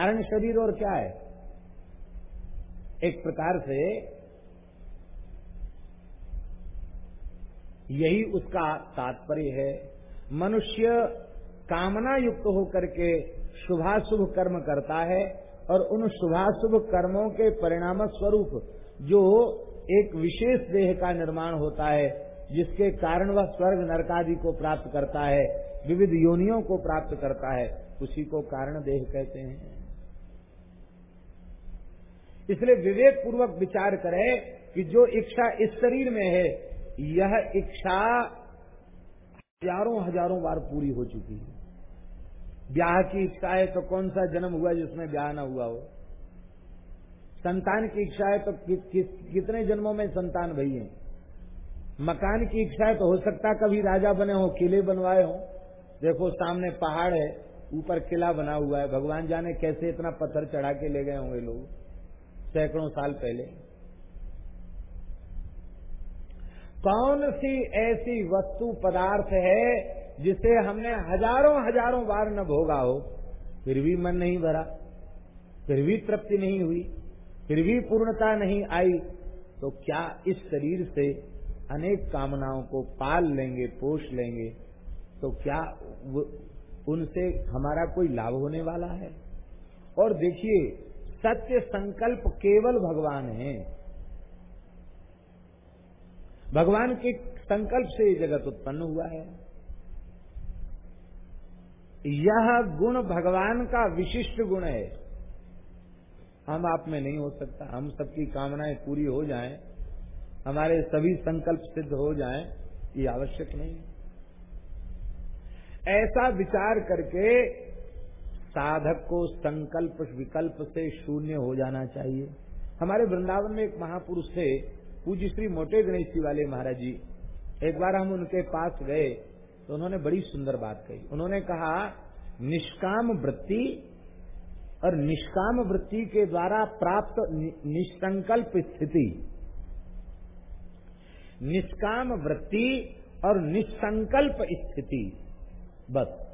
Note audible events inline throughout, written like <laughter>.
कारण शरीर और क्या है? एक प्रकार से यही उसका तात्पर्य है। मनुष्य कामना युक्त होकर के शुभाशुभ कर्म करता है और उन शुभाशुभ कर्मों के परिणाम स्वरूप जो एक विशेष देह का निर्माण होता है, जिसके कारण वह स्वर्ग नरकादि को प्राप्त करता है, विविध योनियों को प्राप्त करता है, उसी को कारण देह कहते हैं। इसलिए विवेक पूर्वक विचार करें कि जो इच्छा इस शरीर में है यह इच्छा हज़ारों हज़ारों बार पूरी हो चुकी है। ब्याह की इच्छा है तो कौन सा जन्म हुआ जिसमें ब्याह ना हुआ हो? संतान की इच्छा है तो कि, कि, कितने जन्मों में संतान भई है? मकान की इच्छा है तो हो सकता कभी राजा बने हो किले बनवाए हो। देखो सामने पहाड़ है ऊपर किला बना हुआ है। भगवान जाने कैसे इतना पत्थर चढ़ा के ले गए होंगे लोग? सैकड़ों साल पहले। कौन सी ऐसी वस्तु, पदार्थ है जिसे हमने हज़ारों हज़ारों बार न भोगा हो? फिर भी मन नहीं भरा, फिर भी तृप्ति नहीं हुई, फिर भी पूर्णता नहीं आई। तो क्या इस शरीर से अनेक कामनाओं को पाल लेंगे, पोष लेंगे? तो क्या उनसे हमारा कोई लाभ होने वाला है? और देखिए सत्य संकल्प केवल भगवान है। भगवान के संकल्प से ये जगत उत्पन्न हुआ है। यह गुण भगवान का विशिष्ट गुण है। हम आप में नहीं हो सकता। हम सबकी कामनाएँ पूरी हो जाएँ, हमारे सभी संकल्प सिद्ध हो जाएँ, ये आवश्यक नहीं ऐसा विचार करके साधक को संकल्प विकल्प से शून्य हो जाना चाहिए। हमारे वृंदावन में एक महापुरुष थे, पूज्य श्री मोटे गणेश जी वाले महाराज जी। एक बार हम उनके पास गए तो उन्होंने बड़ी सुंदर बात कही। उन्होंने कहा, निष्काम वृत्ति और निष्काम वृत्ति के द्वारा प्राप्त निसंकल्प स्थिति। निष्काम वृत्ति और निसंकल्प स्थिति। बस।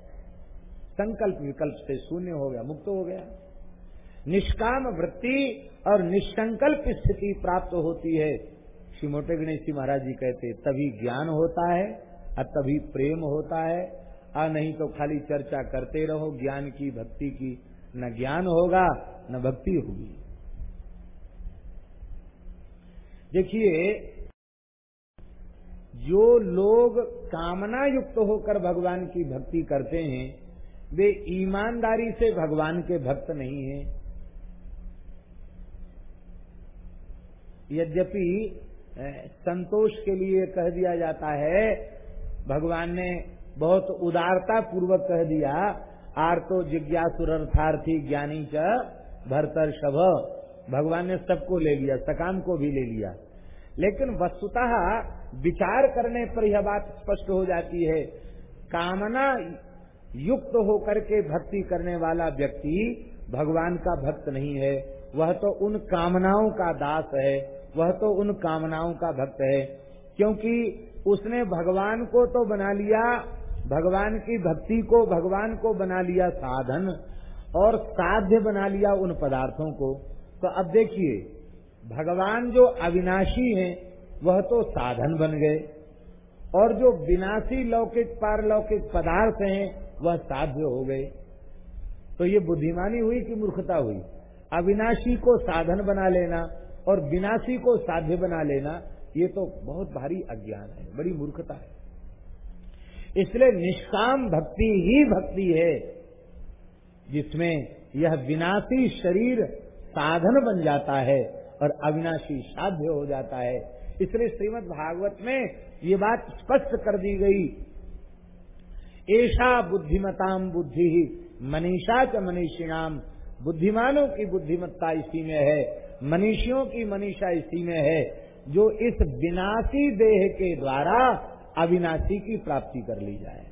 संकल्प विकल्प से शून्य हो गया, मुक्त हो गया। निष्काम वृत्ति और निसंकल्प स्थिति प्राप्त होती है। श्री मोटे गणेश जी महाराज जी कहते, तभी ज्ञान होता है और तभी प्रेम होता है। और नहीं तो खाली चर्चा करते रहो, ज्ञान की भक्ति की। न ज्ञान होगा, न भक्ति होगी। देखिए, जो लोग कामना युक्त होकर भगवान की भक्ति करते हैं वे ईमानदारी से भगवान के भक्त नहीं हैं। यद्यपि संतोष के लिए कह दिया जाता है, भगवान ने बहुत उदारता पूर्वक कह दिया आर्तो जिज्ञासुरर्थार्थी ज्ञानी च, भरतर शभ। भगवान ने सबको ले लिया, सकाम को भी ले लिया। लेकिन वस्तुतः विचार करने पर यह बात स्पष्ट हो जाती है, कामना युक्त होकर के भक्ति करने वाला व्यक्ति भगवान का भक्त नहीं है। वह तो उन कामनाओं का दास है। वह तो उन कामनाओं का भक्त है। क्योंकि उसने भगवान को तो बना लिया, भगवान की भक्ति को, भगवान को बना लिया साधन और साध्य बना लिया उन पदार्थों को। तो अब देखिए, भगवान जो अविनाशी हैं, वह तो साधन बन गए। और जो विनाशी लौकिक, पारलौकिक पदार्थ हैं वह साध्य हो गए। तो ये बुद्धिमानी हुई कि मूर्खता हुई? अविनाशी को साधन बना लेना और विनाशी को साध्य बना लेना, ये तो बहुत भारी अज्ञान है, बड़ी मूर्खता है। इसलिए निष्काम भक्ति ही भक्ति है, जिसमें यह विनाशी शरीर साधन बन जाता है और अविनाशी साध्य हो जाता है। इसलिए श्रीमद् भागवत में ये बात स्पष्ट कर दी गई ऐसा बुद्धिमताम बुद्धि ही मनीषा च मनीषिणाम बुद्धिमानों की बुद्धिमत्ता इसी में है, मनीषियों की मनीषा इसी में है, जो इस विनाशी देह के द्वारा अविनाशी की प्राप्ति कर ली जाए।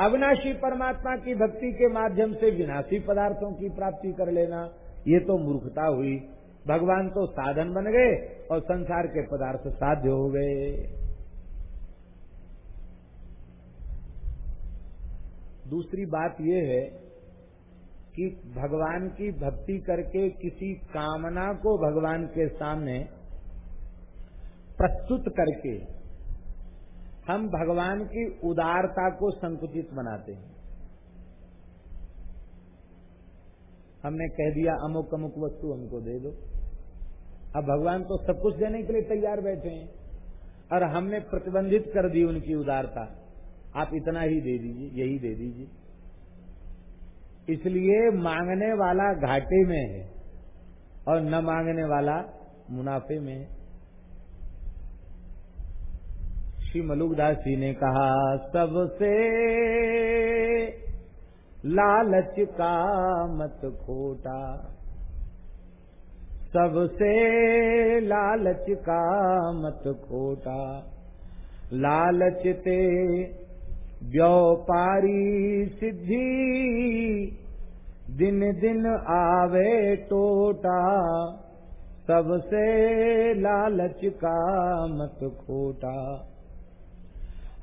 अविनाशी परमात्मा की भक्ति के माध्यम से विनाशी पदार्थों की प्राप्ति कर लेना, ये तो मूर्खता हुई। भगवान तो साधन बन गए और संसार के पदार्थ साध्य हो गए। दूसरी बात यह है कि भगवान की भक्ति करके किसी कामना को भगवान के सामने प्रस्तुत करके हम भगवान की उदारता को संकुचित बनाते हैं। हमने कह दिया, अमुक अमुक वस्तु हमको दे दो। अब भगवान तो सब कुछ देने के लिए तैयार बैठे हैं और हमने प्रतिबंधित कर दी उनकी उदारता। आप इतना ही दे दीजिए, यही दे दीजिए। इसलिए मांगने वाला घाटे में है और न मांगने वाला मुनाफे में श्री मलुकदास जी ने कहा, सबसे लालच का मत खोटा, सबसे लालच का मत खोटा, लालच ते व्योपारी सिद्धि। दिन दिन आवे टोटा, सबसे लालच का मत खोटा।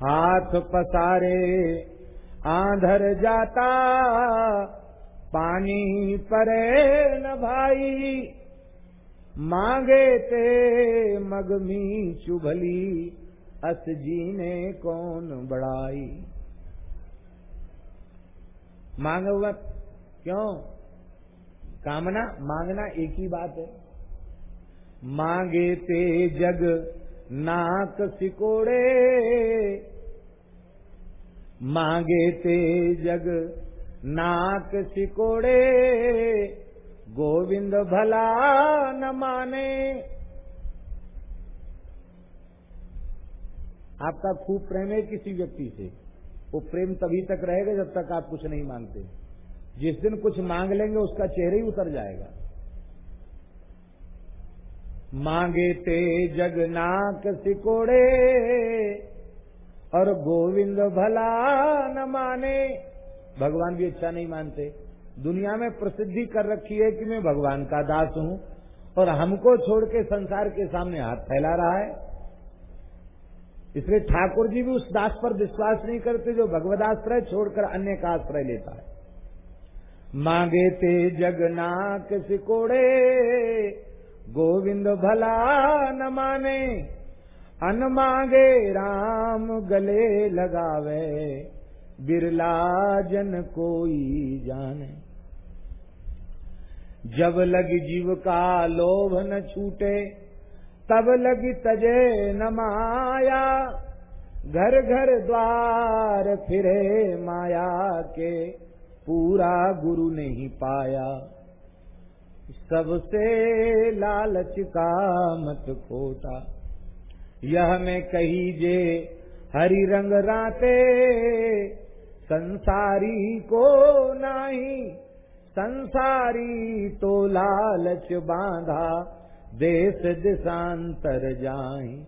हाथ पसारे, आंधर जाता, पानी परे न भाई। मांगे ते मगमी चुभली, अस जी ने कौन बड़ाई। मांग क्यों? कामना? मांगना एक ही बात है। मांगे ते जग नाक सिकोड़े। मांगे ते जग नाक सिकोड़े। गोविंद भला न माने। आपका खूब प्रेम है किसी व्यक्ति से। वो प्रेम तभी तक रहेगा जब तक आप कुछ नहीं मांगते। जिस दिन कुछ मांग लेंगे, उसका चेहरा ही उतर जाएगा। मांगे ते जगनाक सिकोड़े, और गोविंद भला न माने। भगवान भी अच्छा नहीं मानते। दुनिया में प्रसिद्धि कर रखी है कि मैं भगवान का दास हूँ, और हमको छोड़ के संसार के सामने हाथ फैला रहा है। इसलिए ठाकुर जी भी उस दास पर विश्वास नहीं करते जो भगवदाश्रय छोड़कर अन्य का आश्रय लेता है। मांगे ते जगनाक सिकोड़े, गोविंद भला न माने, अन मांगे राम गले लगावे, बिरला जन कोई जाने। जब लग जीव का लोभ न छूटे तब लगी तजे न माया। घर घर द्वार फिरे माया के, पूरा गुरु नहीं पाया। सबसे लालच का मत खोटा यह मैं कही जे, हरि रंग राते, संसारी को नाही। संसारी तो लालच बांधा। देश दिशांतर जाई।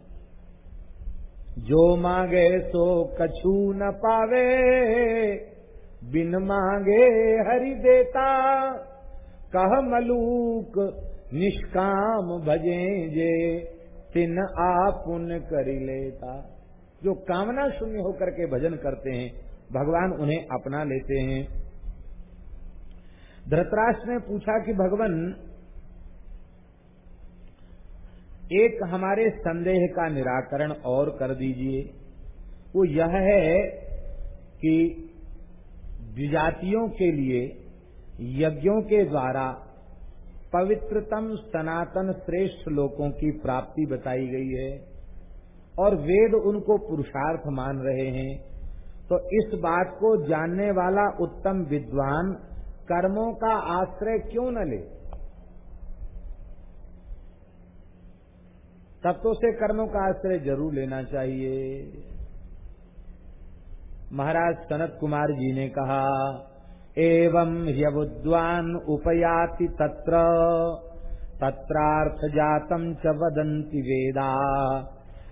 जो मांगे सो कछू न पावे। बिन मांगे हरि देता। कह मलूक, निष्काम भजे जे, तिन आपुन करी लेता। जो कामना शून्य होकर के भजन करते हैं, भगवान उन्हें अपना लेते हैं। धृतराष्ट्र ने पूछा कि भगवान एक हमारे संदेह का निराकरण और कर दीजिए। वो यह है कि विजातियों के लिए, यज्ञों के द्वारा पवित्रतम सनातन श्रेष्ठ लोकों की प्राप्ति बताई गई है और वेद उनको पुरुषार्थ मान रहे हैं। तो इस बात को जानने वाला उत्तम विद्वान कर्मों का आश्रय क्यों न ले? तत्वों से कर्मों का आश्रय ज़रूर लेना चाहिए। महाराज सनत कुमार जी ने कहा, एवं ह्यबुद्वान् उपयाति तत्र तत्रार्थ जातम च वदन्ति वेदा,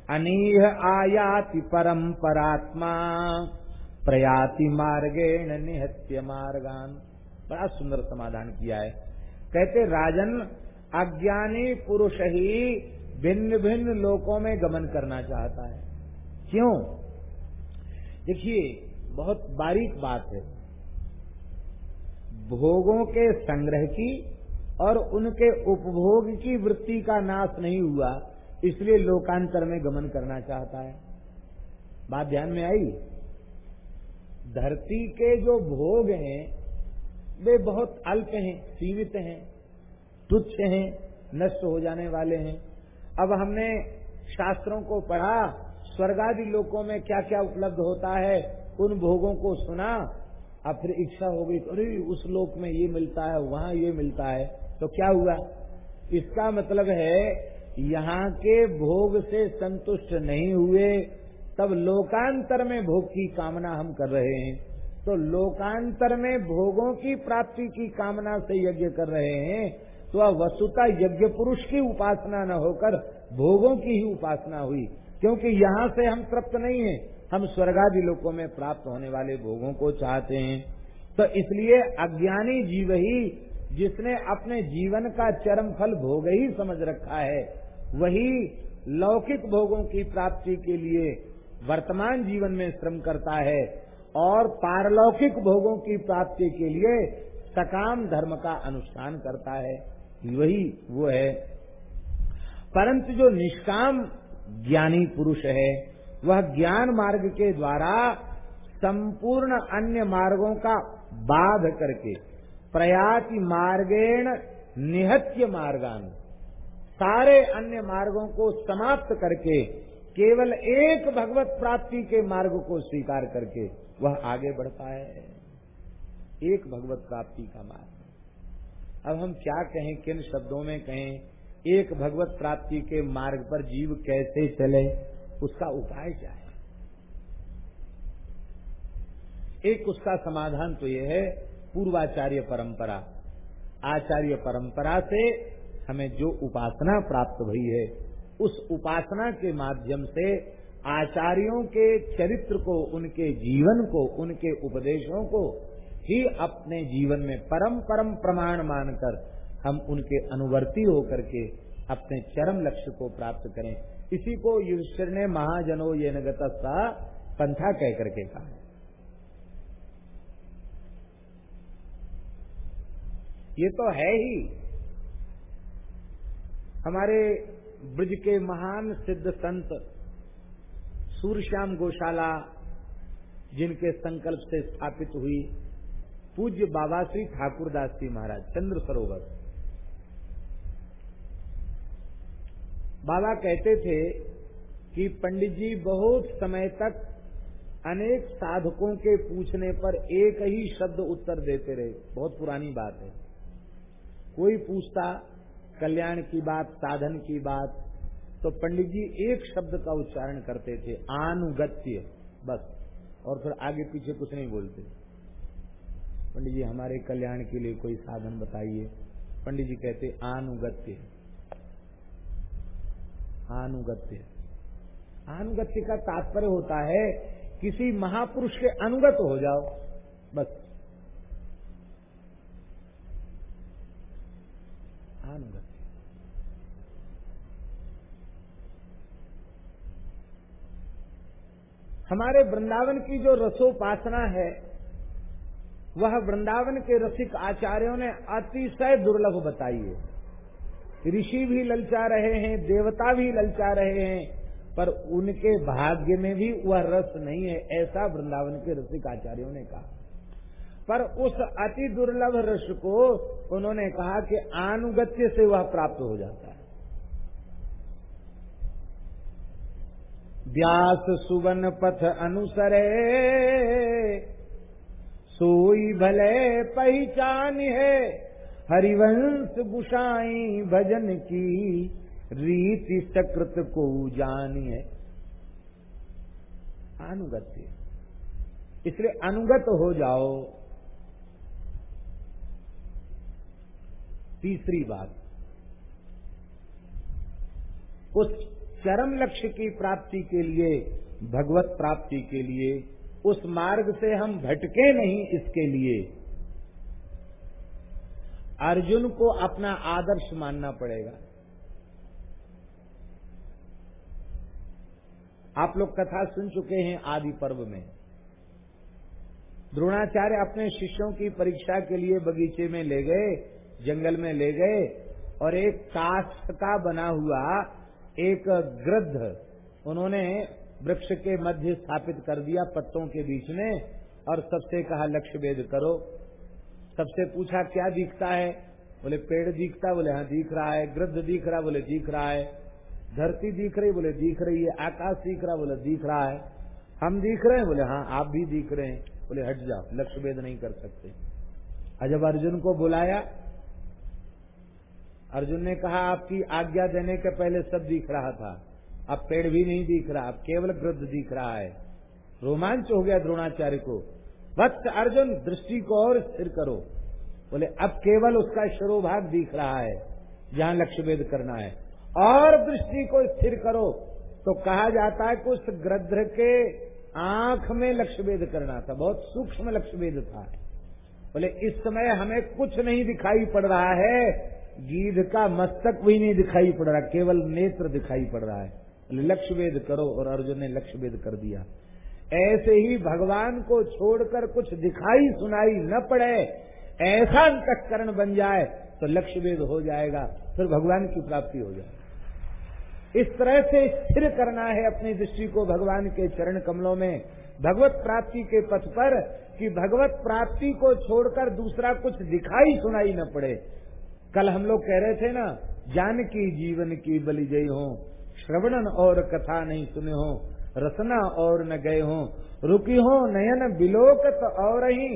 अनीह आयाति परम परात्मा, प्रयाति मार्गेण निहत्य मार्गान। बड़ा सुंदर समाधान किया है। कहते, राजन, अज्ञानी पुरुष ही भिन्न भिन्न लोकों में गमन करना चाहता है। क्यों? देखिए, बहुत बारीक बात है। भोगों के संग्रह की और उनके उपभोग की वृत्ति का नाश नहीं हुआ, इसलिए लोकांतर में गमन करना चाहता है। बात ध्यान में आई? धरती के जो भोग हैं, वे बहुत अल्प हैं, सीमित हैं, तुच्छ हैं, नष्ट हो जाने वाले हैं। अब हमने शास्त्रों को पढ़ा, स्वर्गादि लोकों में क्या क्या उपलब्ध होता है, उन भोगों को सुना अब फिर इच्छा हो गई अरे, उस लोक में ये मिलता है, वहाँ ये मिलता है। तो क्या हुआ? इसका मतलब है, यहाँ के भोग से संतुष्ट नहीं हुए, तब लोकांतर में भोग की कामना हम कर रहे हैं। तो लोकांतर में भोगों की प्राप्ति की कामना से यज्ञ कर रहे हैं तो वह वसुता यज्ञ पुरुष की उपासना न होकर भोगों की ही उपासना हुई। क्योंकि यहाँ से हम तृप्त नहीं है। हम स्वर्गादि लोकों में प्राप्त होने वाले भोगों को चाहते हैं। तो इसलिए अज्ञानी जीव ही जिसने अपने जीवन का चरम फल भोग ही समझ रखा है, वही लौकिक भोगों की प्राप्ति के लिए वर्तमान जीवन में श्रम करता है और पारलौकिक भोगों की प्राप्ति के लिए सकाम धर्म का अनुष्ठान करता है। वही वो है। परंतु जो निष्काम ज्ञानी पुरुष है, वह ज्ञान मार्ग के द्वारा संपूर्ण अन्य मार्गों का बाध करके प्रयाति मार्गेण निहत्य मार्गान, सारे अन्य मार्गों को समाप्त करके, केवल एक भगवत प्राप्ति के मार्ग को स्वीकार करके वह आगे बढ़ता है। एक भगवत प्राप्ति का मार्ग। अब हम क्या कहें, किन शब्दों में कहें, एक भगवत प्राप्ति के मार्ग पर जीव कैसे चले, उसका उपाय क्या है? एक उसका समाधान तो यह है, पूर्वाचार्य परंपरा। आचार्य परंपरा से हमें जो उपासना प्राप्त हुई है, उस उपासना के माध्यम से आचार्यों के चरित्र को, उनके जीवन को, उनके उपदेशों को ही अपने जीवन में परम परम प्रमाण मानकर हम उनके अनुवर्ती होकर के अपने चरम लक्ष्य को प्राप्त करें। इसी को युधिष्ठिर ने महाजनो ये नगतस्ता पंथा कह करके कहा। ये तो है ही। हमारे ब्रज के महान सिद्ध संत सूर्यश्याम गौशाला जिनके संकल्प से स्थापित हुई पूज्य बाबा श्री ठाकुरदास जी महाराज, चंद्र सरोवर। बाबा कहते थे कि पंडित जी, बहुत समय तक अनेक साधकों के पूछने पर एक ही शब्द उत्तर देते रहे। बहुत पुरानी बात है। कोई पूछता, कल्याण की बात, साधन की बात तो पंडित जी एक शब्द का उच्चारण करते थे, आनुगत्य। बस। और फिर आगे पीछे कुछ नहीं बोलते। पंडित जी, हमारे कल्याण के लिए कोई साधन बताइए। पंडित जी कहते, आनुगत्य आनुगत्य आनुगत्य का तात्पर्य होता है, किसी महापुरुष के अनुगत हो जाओ, बस। अनुगत्य हमारे वृंदावन की जो रसोपासना है वह वृंदावन के रसिक आचार्यों ने अतिशय दुर्लभ बताई है ऋषि भी ललचा रहे हैं, देवता भी ललचा रहे हैं, पर उनके भाग्य में भी वह रस नहीं है, ऐसा वृंदावन के रसिक आचार्यों ने कहा। पर उस अति दुर्लभ रस को उन्होंने कहा कि अनुगत्य से वह प्राप्त हो जाता है। व्यास सुवन पथ अनुसरे सोई भले पहचान है, हरिवंश गुसाई भजन की रीति सकृत को जानी है। अनुगत्य इसलिए अनुगत हो जाओ। तीसरी बात, उस चरम लक्ष्य की प्राप्ति के लिए, भगवत प्राप्ति के लिए उस मार्ग से हम भटके नहीं इसके लिए। अर्जुन को अपना आदर्श मानना पड़ेगा। आप लोग कथा सुन चुके हैं आदि पर्व में। द्रोणाचार्य अपने शिष्यों की परीक्षा के लिए बगीचे में ले गए, जंगल में ले गए, और एक काष्ठ का बना हुआ एक गृद्ध उन्होंने वृक्ष के मध्य स्थापित कर दिया पत्तों के बीच में और सबसे कहा लक्ष्य वेद करो। सबसे पूछा, क्या दिखता है? बोले, पेड़ दिखता बोले हाँ दिख रहा है। गृद्ध दिख रहा बोले, दिख रहा है। धरती दिख रही? बोले, दिख रही है। आकाश दिख रहा? बोले, दिख रहा है। हम दिख रहे हैं? बोले हाँ आप भी दिख रहे हैं। बोले, हट जाओ लक्ष्य वेद नहीं कर सकते। जब अर्जुन को बुलाया, अर्जुन ने कहा, आपकी आज्ञा देने के पहले सब दिख रहा था। अब पेड़ भी नहीं दिख रहा, अब केवल वृद्ध दिख रहा है। रोमांच हो गया द्रोणाचार्य को। वत्स अर्जुन, दृष्टि को और स्थिर करो। बोले, अब केवल उसका शिरोभाग दिख रहा है, जहाँ लक्ष्य वेद करना है। और दृष्टि को स्थिर करो। तो कहा जाता है कि उस ग्रद्ध के आँख में लक्ष्य वेद करना था, बहुत सूक्ष्म लक्ष्य वेद था। बोले, इस समय हमें कुछ नहीं दिखाई पड़ रहा है, गीध का मस्तक भी नहीं दिखाई पड़ रहा, केवल नेत्र दिखाई पड़ रहा है। लक्ष्य वेद करो और अर्जुन ने लक्ष्य वेद कर दिया। ऐसे ही भगवान को छोड़कर कुछ दिखाई सुनाई न पड़े, ऐसा अंतकरण बन जाए तो लक्ष्य वेद हो जाएगा, फिर भगवान की प्राप्ति हो जाएगी। इस तरह से स्थिर करना है अपनी दृष्टि को भगवान के चरण कमलों में। भगवत प्राप्ति के पथ पर कि भगवत प्राप्ति को छोड़कर दूसरा कुछ दिखाई सुनाई न पड़े। कल हम लोग कह रहे थे ना जान की जीवन की बलि जय हो श्रवणन और कथा नहीं सुने हो, रसना और न गए हो, रुकी हो नयन बिलोकत और ही,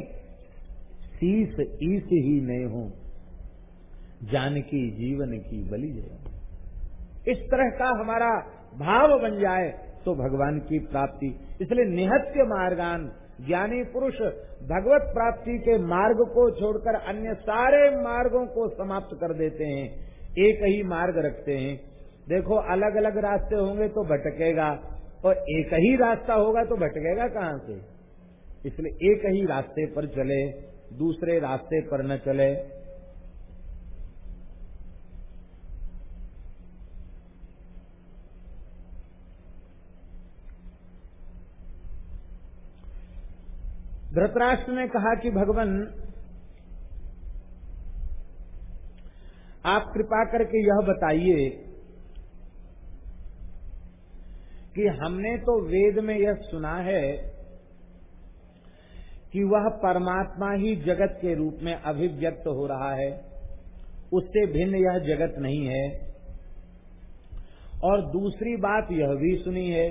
शीस ईस ही नहीं हो। जानकी जीवन की बलि हो इस तरह का हमारा भाव बन जाए तो भगवान की प्राप्ति, इसलिए निहत्य मार्गान, ज्ञानी पुरुष भगवत प्राप्ति के मार्ग को छोड़कर अन्य सारे मार्गों को समाप्त कर देते हैं। एक ही मार्ग रखते हैं देखो अलग अलग रास्ते होंगे तो भटकेगा, और एक ही रास्ता होगा तो भटकेगा कहाँ से? इसलिए एक ही रास्ते पर चले, दूसरे रास्ते पर न चले। धृतराष्ट्र ने कहा कि भगवान, आप कृपा करके यह बताइए कि हमने तो वेद में यह सुना है कि वह परमात्मा ही जगत के रूप में अभिव्यक्त हो रहा है। उससे भिन्न यह जगत नहीं है। और दूसरी बात यह भी सुनी है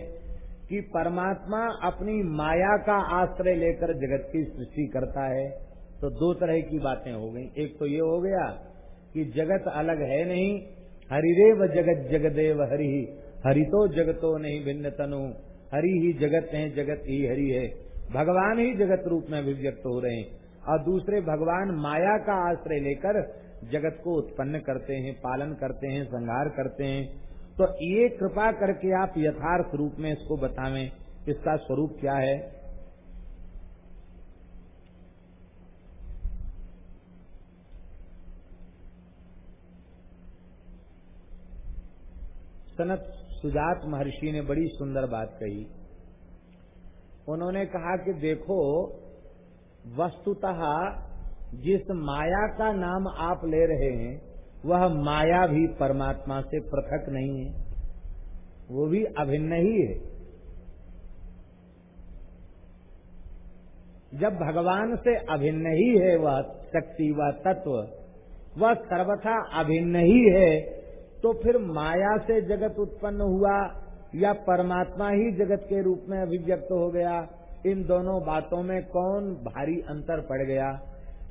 कि परमात्मा अपनी माया का आश्रय लेकर जगत की सृष्टि करता है। तो दो तरह की बातें हो गई। एक तो ये हो गया कि जगत अलग है नहीं, हरिदेव जगत जगदेव हरि। हरि तो जगतो नहीं भिन्न तनु हरि ही जगत है, जगत ही हरि है। भगवान ही जगत रूप में अभिव्यक्त हो रहे हैं। और दूसरे भगवान माया का आश्रय लेकर जगत को उत्पन्न करते हैं, पालन करते हैं, संहार करते हैं। तो ये कृपा करके आप यथार्थ रूप में इसको बतावें, इसका स्वरूप क्या है? सनत सुजात महर्षि ने बड़ी सुंदर बात कही। उन्होंने कहा कि देखो, वस्तुतः जिस माया का नाम आप ले रहे हैं, वह माया भी परमात्मा से पृथक नहीं है। वो भी अभिन्न ही है। जब भगवान से अभिन्न ही है वह शक्ति व तत्व, वह सर्वथा अभिन्न ही है तो फिर माया से जगत उत्पन्न हुआ या परमात्मा ही जगत के रूप में अभिव्यक्त हो गया? इन दोनों बातों में कौन भारी अंतर पड़ गया?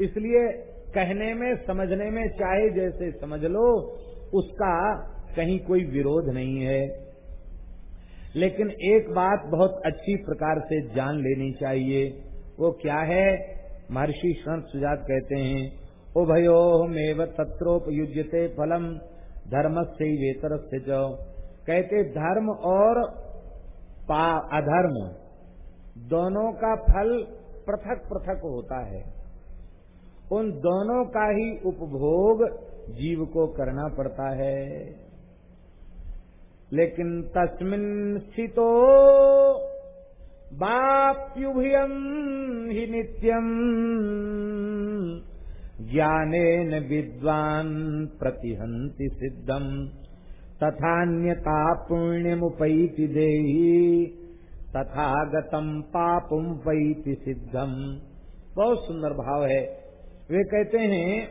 इसलिए कहने में, समझने में, चाहे जैसे समझ लो, उसका कहीं कोई विरोध नहीं है। लेकिन एक बात बहुत अच्छी प्रकार से जान लेनी चाहिए। वो क्या है? महर्षि संत सुजात कहते हैं उभयो मेव तत्रोपयुजते फलम। धर्म से ही वेतर से जाओ कहते धर्म और अधर्म दोनों का फल पृथक पृथक होता है। उन दोनों का ही उपभोग जीव को करना पड़ता है। लेकिन तस्मिन स्थितो बाप्युभयम ही नित्यम। ज्ञानेन विद्वान प्रतिहंति सिद्धम। तथान्यता पुण्यमुपैति देही तथा गतम पापुपैति सिद्धम। बहुत सुंदर भाव है। वे कहते हैं,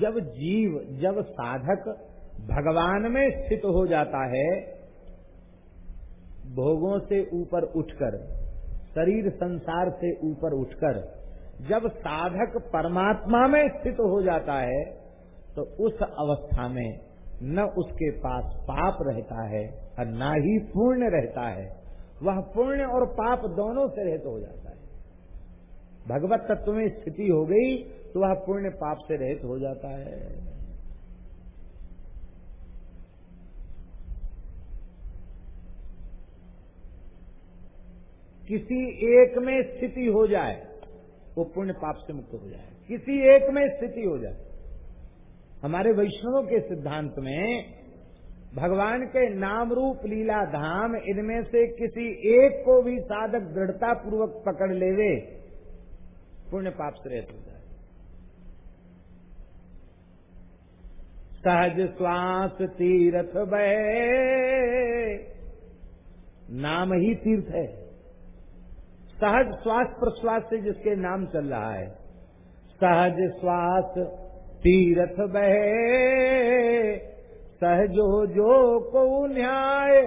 जब जीव, जब साधक भगवान में स्थित हो जाता है, भोगों से ऊपर उठकर, शरीर संसार से ऊपर उठकर जब साधक परमात्मा में स्थित हो जाता है तो उस अवस्था में न उसके पास पाप रहता है और न ही पुण्य रहता है। वह पुण्य और पाप दोनों से रहित हो जाता है। भगवत तत्व में स्थिति हो गई तो वह पुण्य पाप से रहित हो जाता है। किसी एक में स्थिति हो जाए वो पुण्य पाप से मुक्त हो जाए। किसी एक में स्थिति हो जाए। हमारे वैष्णवों के सिद्धांत में भगवान के नाम रूप लीला धाम इनमें से किसी एक को भी साधक दृढ़ता पूर्वक पकड़ लेवे, पुण्य पाप से हो जाए। सहज श्वास तीर्थ बहे, नाम ही तीर्थ है। सहज श्वास प्रश्वास से जिसके नाम चल रहा है। सहज श्वास, तीर्थ बहे, सहजो जो को न्याय,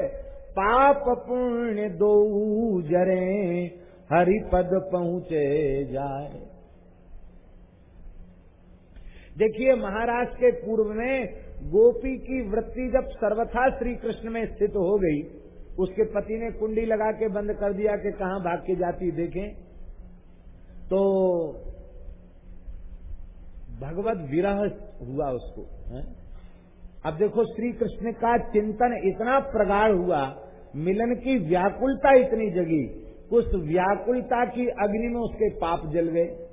पाप पुण्य दो जरे, हरिपद पहुँचे जाए। देखिए, महाराज के पूर्व में गोपी की वृत्ति जब सर्वथा श्री कृष्ण में स्थित हो गई उसके पति ने कुंडी लगा के बंद कर दिया कि कहा भाग के जाती देखें। तो भगवत विरह हुआ उसको, है? अब देखो श्री कृष्ण का चिंतन इतना प्रगाढ़ हुआ, मिलन की व्याकुलता इतनी जगी, उस व्याकुलता की अग्नि में उसके पाप जल गए।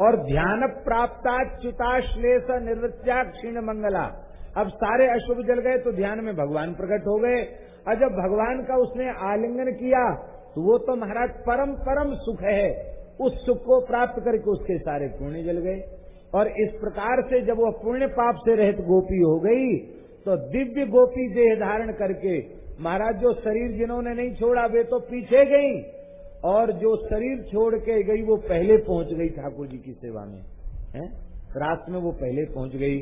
और ध्यान प्राप्ता च्युताश्लेष निर्वृत्या क्षीण मंगला। अब सारे अशुभ जल गए तो ध्यान में भगवान प्रकट हो गए। और जब भगवान का उसने आलिंगन किया तो वो तो महाराज परम परम सुख है। उस सुख को प्राप्त करके उसके सारे पुण्य जल गए। और इस प्रकार से जब वह पुण्य पाप से रहित गोपी हो गई तो दिव्य गोपी देह धारण करके महाराज जो शरीर जिन्होंने नहीं छोड़ा, वे तो पीछे गई। और जो शरीर छोड़ के गई, वो पहले पहुँच गई ठाकुर जी की सेवा में। है? रात में वो पहले पहुँच गई।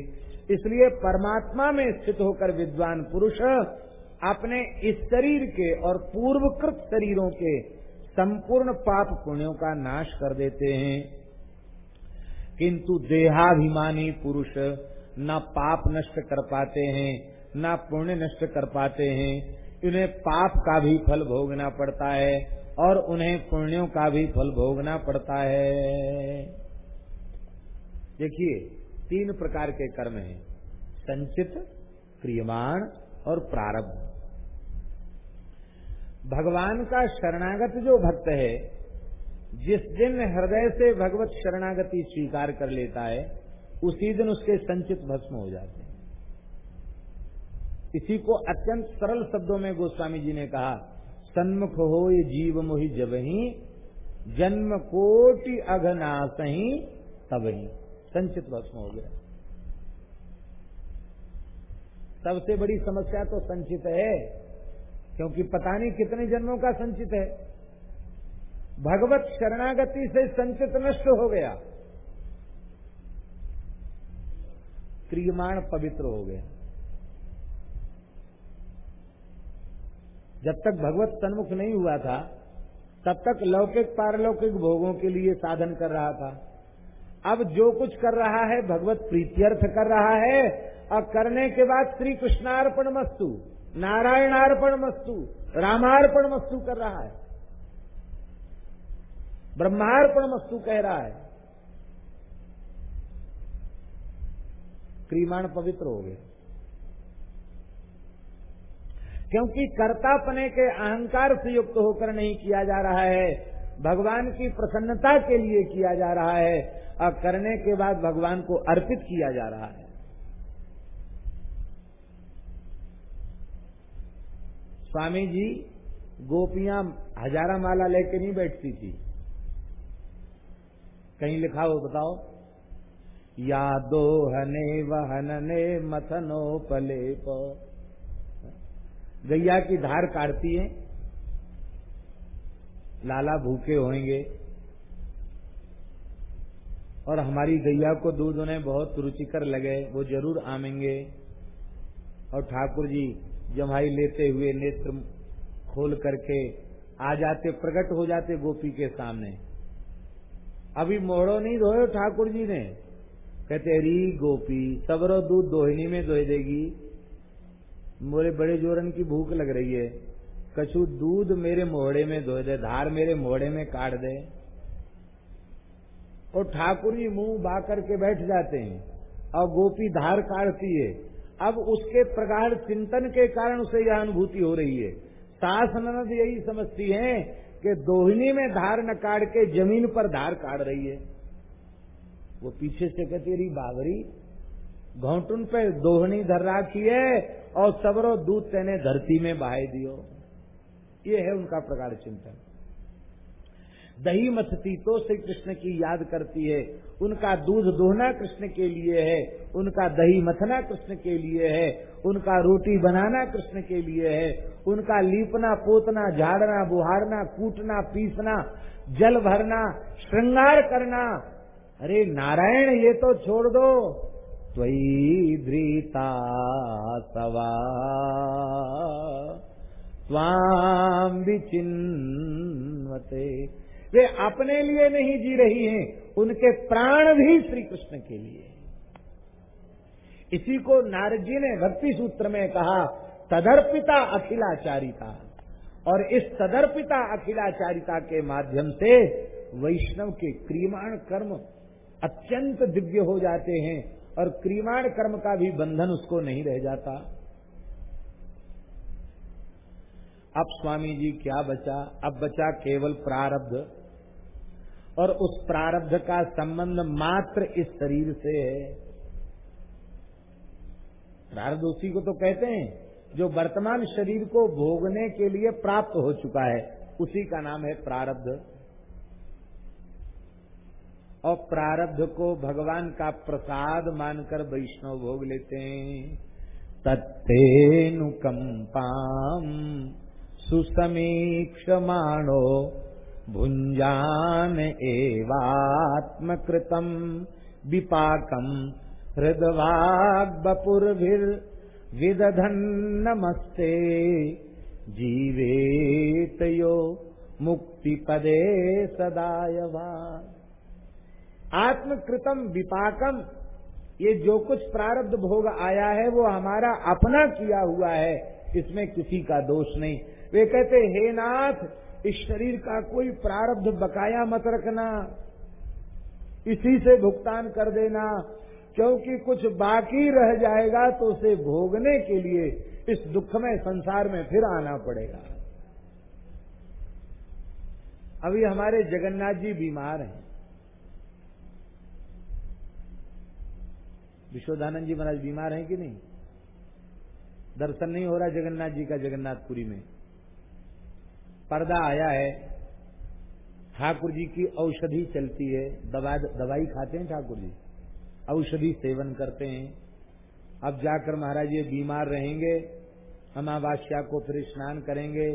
इसलिए परमात्मा में स्थित होकर विद्वान पुरुष अपने इस शरीर के और पूर्वकृत शरीरों के संपूर्ण पाप पुण्यों का नाश कर देते हैं। किंतु देहाभिमानी पुरुष न पाप नष्ट कर पाते हैं, न पुण्य नष्ट कर पाते हैं। उन्हें पाप का भी फल भोगना पड़ता है और उन्हें पुण्यों का भी फल भोगना पड़ता है। देखिए, तीन प्रकार के कर्म हैं। संचित, क्रियमाण और प्रारब्ध। भगवान का शरणागत जो भक्त है, जिस दिन हृदय से भगवत शरणागति स्वीकार कर लेता है, उसी दिन उसके संचित भस्म हो जाते हैं। इसी को अत्यंत सरल शब्दों में गोस्वामी जी ने कहा, सन्मुख हो ये जीव मोहि जब ही, जन्म कोटि अघनाश ही, तब ही। संचित भस्म हो गया। सबसे बड़ी समस्या तो संचित है। क्योंकि पता नहीं कितने जन्मों का संचित है। भगवत शरणागति से संचित नष्ट हो गया। क्रियमाण पवित्र हो गया। जब तक भगवत सन्मुख नहीं हुआ था, तब तक लौकिक पारलौकिक भोगों के लिए साधन कर रहा था। अब जो कुछ कर रहा है, भगवत प्रीत्यर्थ कर रहा है, और करने के बाद श्री कृष्णार्पण मस्तु। नारायणार्पण मस्तु रामार्पण मस्तु कर रहा है। ब्रह्मार्पण मस्तु कह रहा है। क्रीमाण पवित्र हो गए। क्योंकि कर्तापने के अहंकार से युक्त होकर नहीं किया जा रहा है, भगवान की प्रसन्नता के लिए किया जा रहा है, और करने के बाद भगवान को अर्पित किया जा रहा है। स्वामी जी गोपियाँ हजारा माला लेके नहीं बैठती थी। कहीं लिखा हो बताओ। या दो हने वहनने मथनो पले गैया की धार काटती है। लाला भूखे होंगे। और हमारी गैया को दूध उन्हें बहुत रुचिकर लगे, वो ज़रूर आमेंगे। और ठाकुर जी जमाई लेते हुए नेत्र खोल करके आ जाते, प्रकट हो जाते गोपी के सामने। अभी मोड़ो नहीं धोए ठाकुर जी ने। कहते री गोपी, सबरो दूध दोहिनी में धोई देगी। मोरे बड़े जोरन की भूख लग रही है। कछु दूध मेरे मोहड़े में धो दे, धार मेरे मोहड़े में काट दे। और ठाकुर जी मुँह बा करके बैठ जाते हैं। और गोपी धार काटती है। अब उसके प्रगाढ़ चिंतन के कारण उसे यह अनुभूति हो रही है। सास ननद यही समझती है कि दोहिनी में धार न काट के ज़मीन पर धार काट रही है। वो पीछे से कहती रही बाबरी, घोटुन पे दोहनी धर राखी है और सबरो दूध तेने धरती में बहाई दियो। ये है उनका प्रकार चिंतन। दही मथती तो श्री कृष्ण की याद करती है उनका दूध दोहना कृष्ण के लिए है, उनका दही मथना कृष्ण के लिए है, उनका रोटी बनाना कृष्ण के लिए है, उनका लीपना, पोतना, झाड़ना, बुहारना, कूटना, पीसना, जल भरना, श्रृंगार करना। अरे नारायण, ये तो छोड़ दो। धृता सवा। स्वाम विचिन्वते। वे अपने लिए नहीं जी रही हैं, उनके प्राण भी श्री कृष्ण के लिए। इसी को नारद जी ने भक्ति सूत्र में कहा, तदर्पिता अखिलाचारिता। और इस तदर्पिता अखिलाचारिता के माध्यम से वैष्णव के क्रियमाण कर्म अत्यंत दिव्य हो जाते हैं, और क्रियमाण कर्म का भी बंधन उसको नहीं रह जाता। अब स्वामी जी क्या बचा? अब बचा केवल प्रारब्ध। और उस प्रारब्ध का संबंध मात्र इस शरीर से है। प्रारब्ध उसी को तो कहते हैं, जो वर्तमान शरीर को भोगने के लिए प्राप्त हो चुका है, उसी का नाम है प्रारब्ध। और प्रारब्ध को भगवान का प्रसाद मानकर वैष्णव भोग लेते हैं। तत्तेनुकंपाम सुसमीक्षमाणो भुञ्जान एवात्मकृतम् विपाकम् हृद्वाग्बपुर्भिर्विदधन्नमस्ते जीवेत यो मुक्तिपदे सदायवा आत्मकृतम विपाकम ये जो कुछ प्रारब्ध भोग आया है, वो हमारा अपना किया हुआ है, इसमें किसी का दोष नहीं। वे कहते, हे नाथ इस शरीर का कोई प्रारब्ध बकाया मत रखना, इसी से भुगतान कर देना। क्योंकि कुछ बाकी रह जाएगा तो उसे भोगने के लिए इस दुख में, संसार में फिर आना पड़ेगा। अभी हमारे जगन्नाथ जी बीमार हैं। विश्वदानंद जी महाराज बीमार हैं कि नहीं? दर्शन नहीं हो रहा जगन्नाथ जी का जगन्नाथपुरी में। पर्दा आया है, ठाकुर जी की औषधि चलती है, दवा दवाई खाते हैं ठाकुर जी, औषधि सेवन करते हैं। अब जाकर महाराज ये बीमार रहेंगे, अमावास्या को फिर स्नान करेंगे,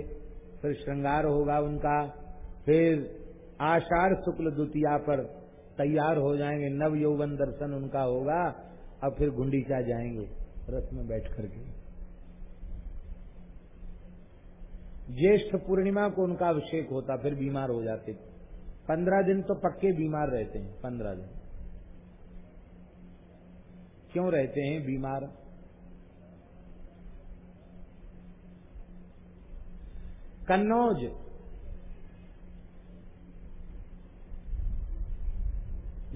फिर श्रृंगार होगा उनका, फिर आषाढ़ शुक्ल द्वितीया पर तैयार हो जाएँगे नव यौवन दर्शन उनका होगा, अब फिर गुंडीचा जाएँगे, रथ में बैठ करके। ज्येष्ठ पूर्णिमा को उनका अभिषेक होता, फिर बीमार हो जाते। पंद्रह दिन तो पक्के बीमार रहते हैं, पंद्रह दिन। क्यों रहते हैं बीमार? कन्नौज।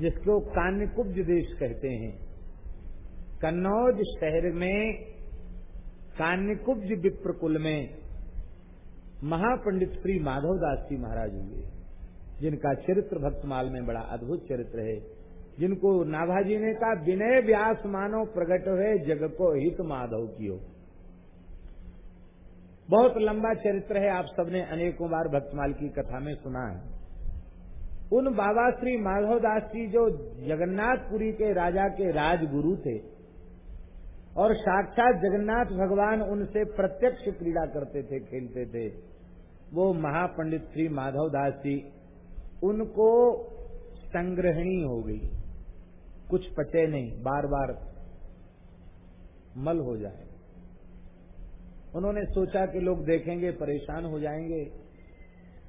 जिसको कान्यकुब्ज देश कहते हैं। कन्नौज शहर में कान्यकुब्ज विप्रकुल में महापंडित श्री माधव दास जी महाराज हुए, जिनका चरित्र भक्तमाल में बड़ा अद्भुत चरित्र है, जिनको नाभाजी ने कहा, विनय व्यास मानो प्रकट हुए जग को हित माधव कियो। बहुत लंबा चरित्र है, आप सबने अनेकों बार भक्तमाल की कथा में सुना है। उन बाबा श्री माधव दास जी जो जगन्नाथपुरी के राजा के राजगुरु थे, और साक्षात जगन्नाथ भगवान उनसे प्रत्यक्ष क्रीड़ा करते थे, खेलते थे वो महापंडित श्री माधव दास जी, उनको संग्रहणी हो गई। कुछ पचे नहीं बार बार मल हो जाए। उन्होंने सोचा कि लोग देखेंगे, परेशान हो जाएँगे।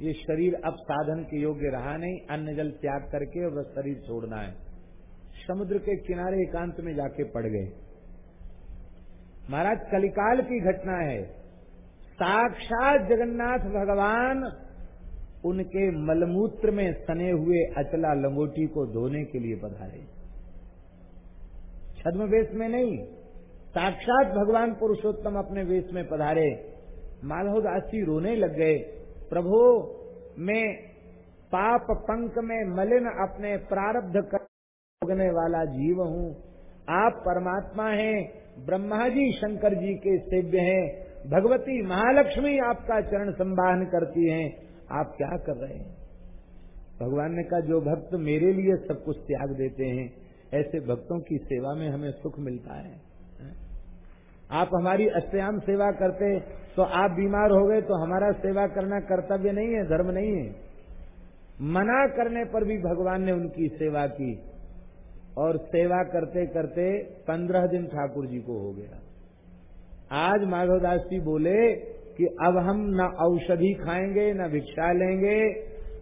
ये शरीर अब साधन के योग्य रहा नहीं, अन्न जल त्याग करके और शरीर छोड़ना है। समुद्र के किनारे एकांत में जाके पड़ गए। महाराज, कलिकाल की घटना है। साक्षात जगन्नाथ भगवान उनके मलमूत्र में सने हुए अचला लंगोटी को धोने के लिए पधारे। छद्म वेश में नहीं, साक्षात भगवान पुरुषोत्तम अपने वेश में पधारे। माधव दास जी रोने लग गए, प्रभो, मैं पाप पंक में मलिन अपने प्रारब्ध करने वाला जीव हूँ। आप परमात्मा हैं, ब्रह्मा जी शंकर जी के सेव्य हैं। भगवती महालक्ष्मी आपका चरण संवाहन करती हैं। आप क्या कर रहे हैं? भगवान ने कहा, जो भक्त मेरे लिए सब कुछ त्याग देते हैं, ऐसे भक्तों की सेवा में हमें सुख मिलता है। आप हमारी अष्टयाम सेवा करते तो आप बीमार हो गए तो हमारा सेवा करना कर्तव्य नहीं है, धर्म नहीं है। मना करने पर भी भगवान ने उनकी सेवा की, और सेवा करते करते पंद्रह दिन ठाकुर जी को हो गया। आज माधवदास जी बोले कि अब हम न औषधि खाएँगे, न भिक्षा लेंगे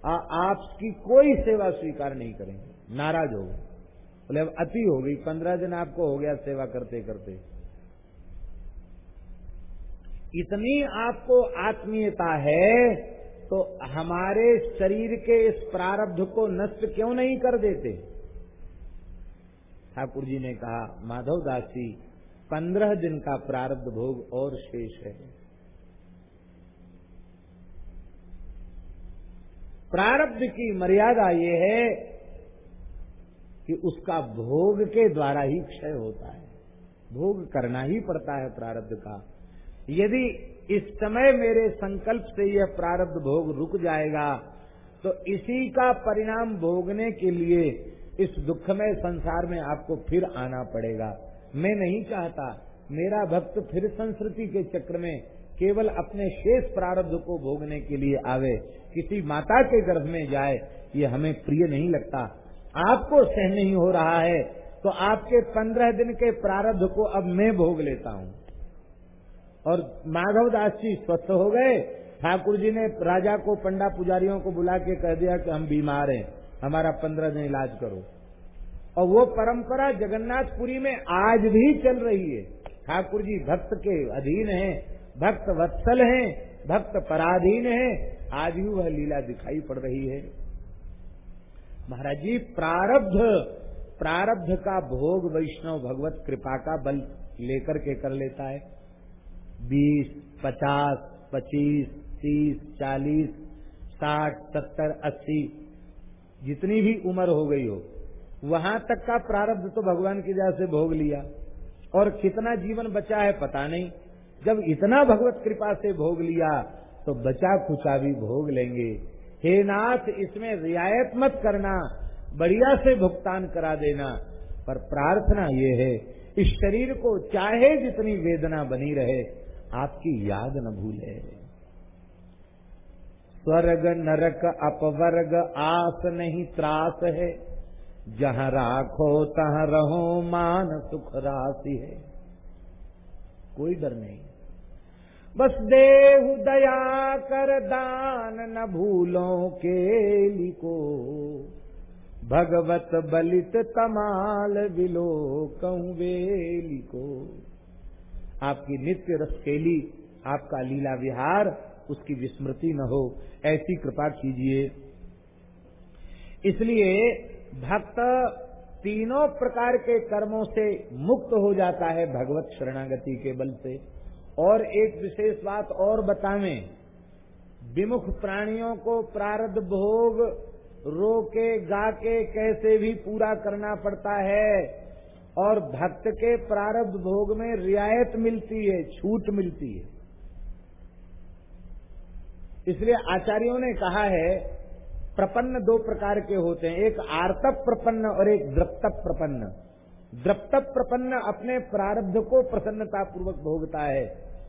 और आपकी कोई सेवा स्वीकार नहीं करेंगे। नाराज़ हो गए। बोले, अब अति हो गई, पंद्रह दिन आपको हो गया सेवा करते करते इतनी आपको आत्मीयता है तो हमारे शरीर के इस प्रारब्ध को नष्ट क्यों नहीं कर देते? ठाकुर जी ने कहा माधव दासी पंद्रह दिन का प्रारब्ध भोग और शेष है। प्रारब्ध की मर्यादा ये है कि उसका भोग के द्वारा ही क्षय होता है। भोग करना ही पड़ता है प्रारब्ध का। यदि इस समय मेरे संकल्प से यह प्रारब्ध भोग रुक जाएगा तो इसी का परिणाम भोगने के लिए इस दुखमय संसार में आपको फिर आना पड़ेगा। मैं नहीं चाहता। मेरा भक्त फिर संस्कृति के चक्र में केवल अपने शेष प्रारब्ध को भोगने के लिए आवे, किसी माता के गर्भ में जाए, ये हमें प्रिय नहीं लगता। आपको सह नहीं हो रहा है तो आपके पंद्रह दिन के प्रारब्ध को अब मैं भोग लेता हूँ। और माधव दास जी स्वस्थ हो गए। ठाकुर जी ने राजा को पंडा पुजारियों को बुला के कह दिया कि हम बीमार हैं, हमारा पंद्रह दिन इलाज करो। और वो परंपरा जगन्नाथपुरी में आज भी चल रही है। ठाकुर जी भक्त के अधीन हैं, भक्त वत्सल हैं, भक्त पराधीन हैं। आज भी वह लीला दिखाई पड़ रही है। महाराज जी, प्रारब्ध प्रारब्ध का भोग वैष्णव भगवत कृपा का बल लेकर के कर लेता है। बीस, पचास, पच्चीस, तीस, चालीस, साठ, सत्तर, अस्सी, जितनी भी उम्र हो गई हो वहाँ तक का प्रारब्ध तो भगवान की दया से भोग लिया। और कितना जीवन बचा है पता नहीं। जब इतना भगवत कृपा से भोग लिया तो बचा खुचा भी भोग लेंगे। हे नाथ, इसमें रियायत मत करना। बढ़िया से भुगतान करा देना। पर प्रार्थना ये है, इस शरीर को चाहे जितनी वेदना बनी रहे, आपकी याद न भूले। स्वर्ग नरक अपवर्ग, आस नहीं त्रास है। जहाँ राखो तहाँ रहो, मान सुख राशि है। कोई डर नहीं। बस देहु दया कर दान न भूलो के लिको। भगवत बलित तमाल विलो कहूँ को आपकी नित्य रसकेली, आपका लीला विहार, उसकी विस्मृति न हो। ऐसी कृपा कीजिए। इसलिए भक्त तीनों प्रकार के कर्मों से मुक्त हो जाता है भगवत शरणागति के बल से। और एक विशेष बात और बतावें, विमुख प्राणियों को प्रारब्ध भोग रो के गा के कैसे भी पूरा करना पड़ता है। और भक्त के प्रारब्ध भोग में रियायत मिलती है, छूट मिलती है। इसलिए आचार्यों ने कहा है प्रपन्न दो प्रकार के होते हैं, एक आर्तप प्रपन्न और एक द्रप्तप प्रपन्न। द्रप्तप प्रपन्न अपने प्रारब्ध को प्रसन्नता पूर्वक भोगता है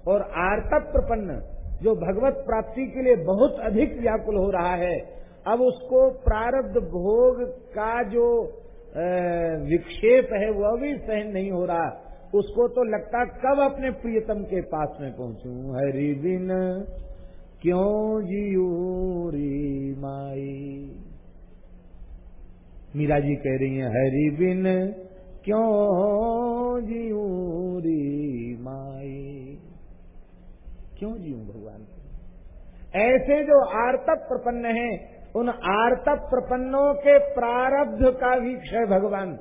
और आर्तप प्रपन्न, जो भगवत प्राप्ति के लिए बहुत अधिक व्याकुल हो रहा है, अब उसको प्रारब्ध भोग का जो विक्षेप है, वह भी सहन नहीं हो रहा। उसको तो लगता कब अपने प्रियतम के पास में पहुंचू? हरि बिन क्यों जियू री माई? मीरा जी कह रही हैं, हरि बिन, क्यों जियू री माई? क्यों जीऊ भगवान? ऐसे जो आर्तक प्रपन्न हैं, उन आर्तक प्रपन्नों के प्रारब्ध का भी क्षय भगवान।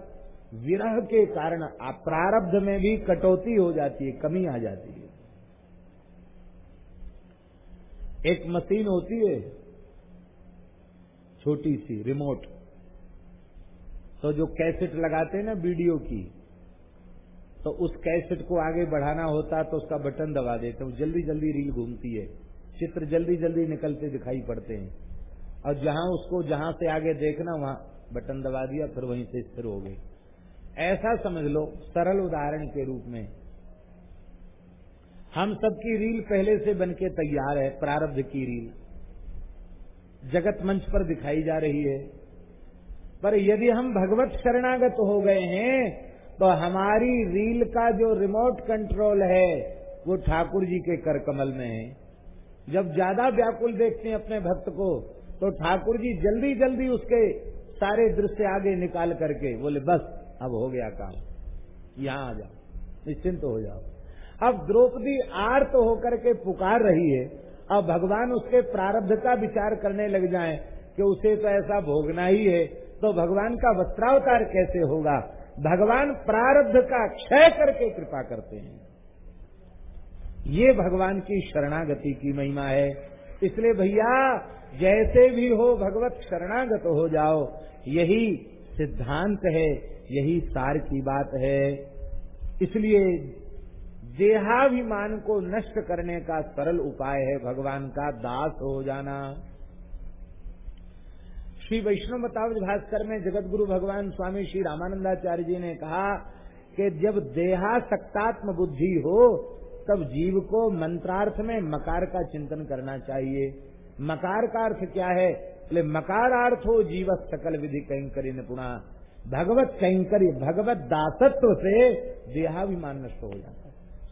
विरह के कारण प्रारब्ध में भी कटौती हो जाती है, कमी आ जाती है। एक मशीन होती है, छोटी सी रिमोट तो जो कैसेट लगाते हैं ना वीडियो की तो उस कैसेट को आगे बढ़ाना होता तो उसका बटन दबा देते हैं। जल्दी जल्दी रील घूमती है। चित्र जल्दी जल्दी निकलते दिखाई पड़ते हैं। और जहाँ उसको, जहाँ से आगे देखना, वहाँ बटन दबा दिया, फिर वहीं से स्थिर हो गई। ऐसा समझ लो, सरल उदाहरण के रूप में। हम सबकी रील पहले से बन के तैयार है, प्रारब्ध की रील। जगत मंच पर दिखाई जा रही है। पर यदि हम भगवत शरणागत हो गए हैं तो हमारी रील का जो रिमोट कंट्रोल है, वो ठाकुर जी के कर कमल में है। जब ज़्यादा व्याकुल देखते हैं अपने भक्त को तो ठाकुर जी जल्दी जल्दी उसके सारे दृश्य आगे निकाल करके बोले, बस, अब हो गया काम। यहाँ आ जाओ। निश्चिंत तो हो जाओ। अब द्रौपदी आर्त तो होकर के पुकार रही है। अब भगवान उसके प्रारब्ध का विचार करने लग जाए कि उसे तो ऐसा भोगना ही है। तो भगवान का वस्त्रावतार कैसे होगा? भगवान प्रारब्ध का क्षय करके कृपा करते हैं। ये भगवान की शरणागति की महिमा है। इसलिए भैया, जैसे भी हो भगवत शरणागत हो जाओ। यही सिद्धांत है, यही सार की बात है। इसलिए देहाभिमान को नष्ट करने का सरल उपाय है भगवान का दास हो जाना। श्री वैष्णव बतावज भास्कर में जगत गुरु भगवान स्वामी श्री रामानंदाचार्य जी ने कहा कि जब देहासक्तात्म बुद्धि हो, तब जीव को मंत्रार्थ में मकार का चिंतन करना चाहिए। मकार का अर्थ क्या है? बोले, मकारार्थ हो जीव सकल विधि कहीं करी निपुणा। भगवत कैंकर्य, भगवत दासत्व से देहाभिमान नष्ट हो है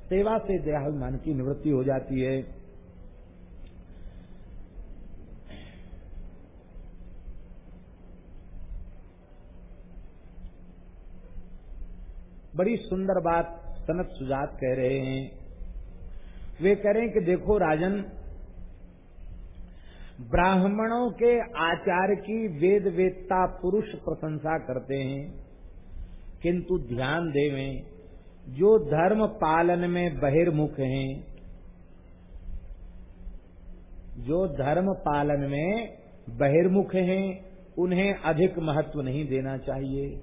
सेवा से देहाभिमान की निवृत्ति हो जाती है। बड़ी सुंदर बात सनत सुजात कह रहे हैं। वे कह रहे हैं कि देखो राजन, ब्राह्मणों के आचार की वेद वेदता पुरुष प्रशंसा करते हैं, किंतु ध्यान देवें जो धर्म पालन में बहिर्मुख हैं, जो धर्म पालन में बहिर्मुख हैं, उन्हें अधिक महत्व नहीं देना चाहिए।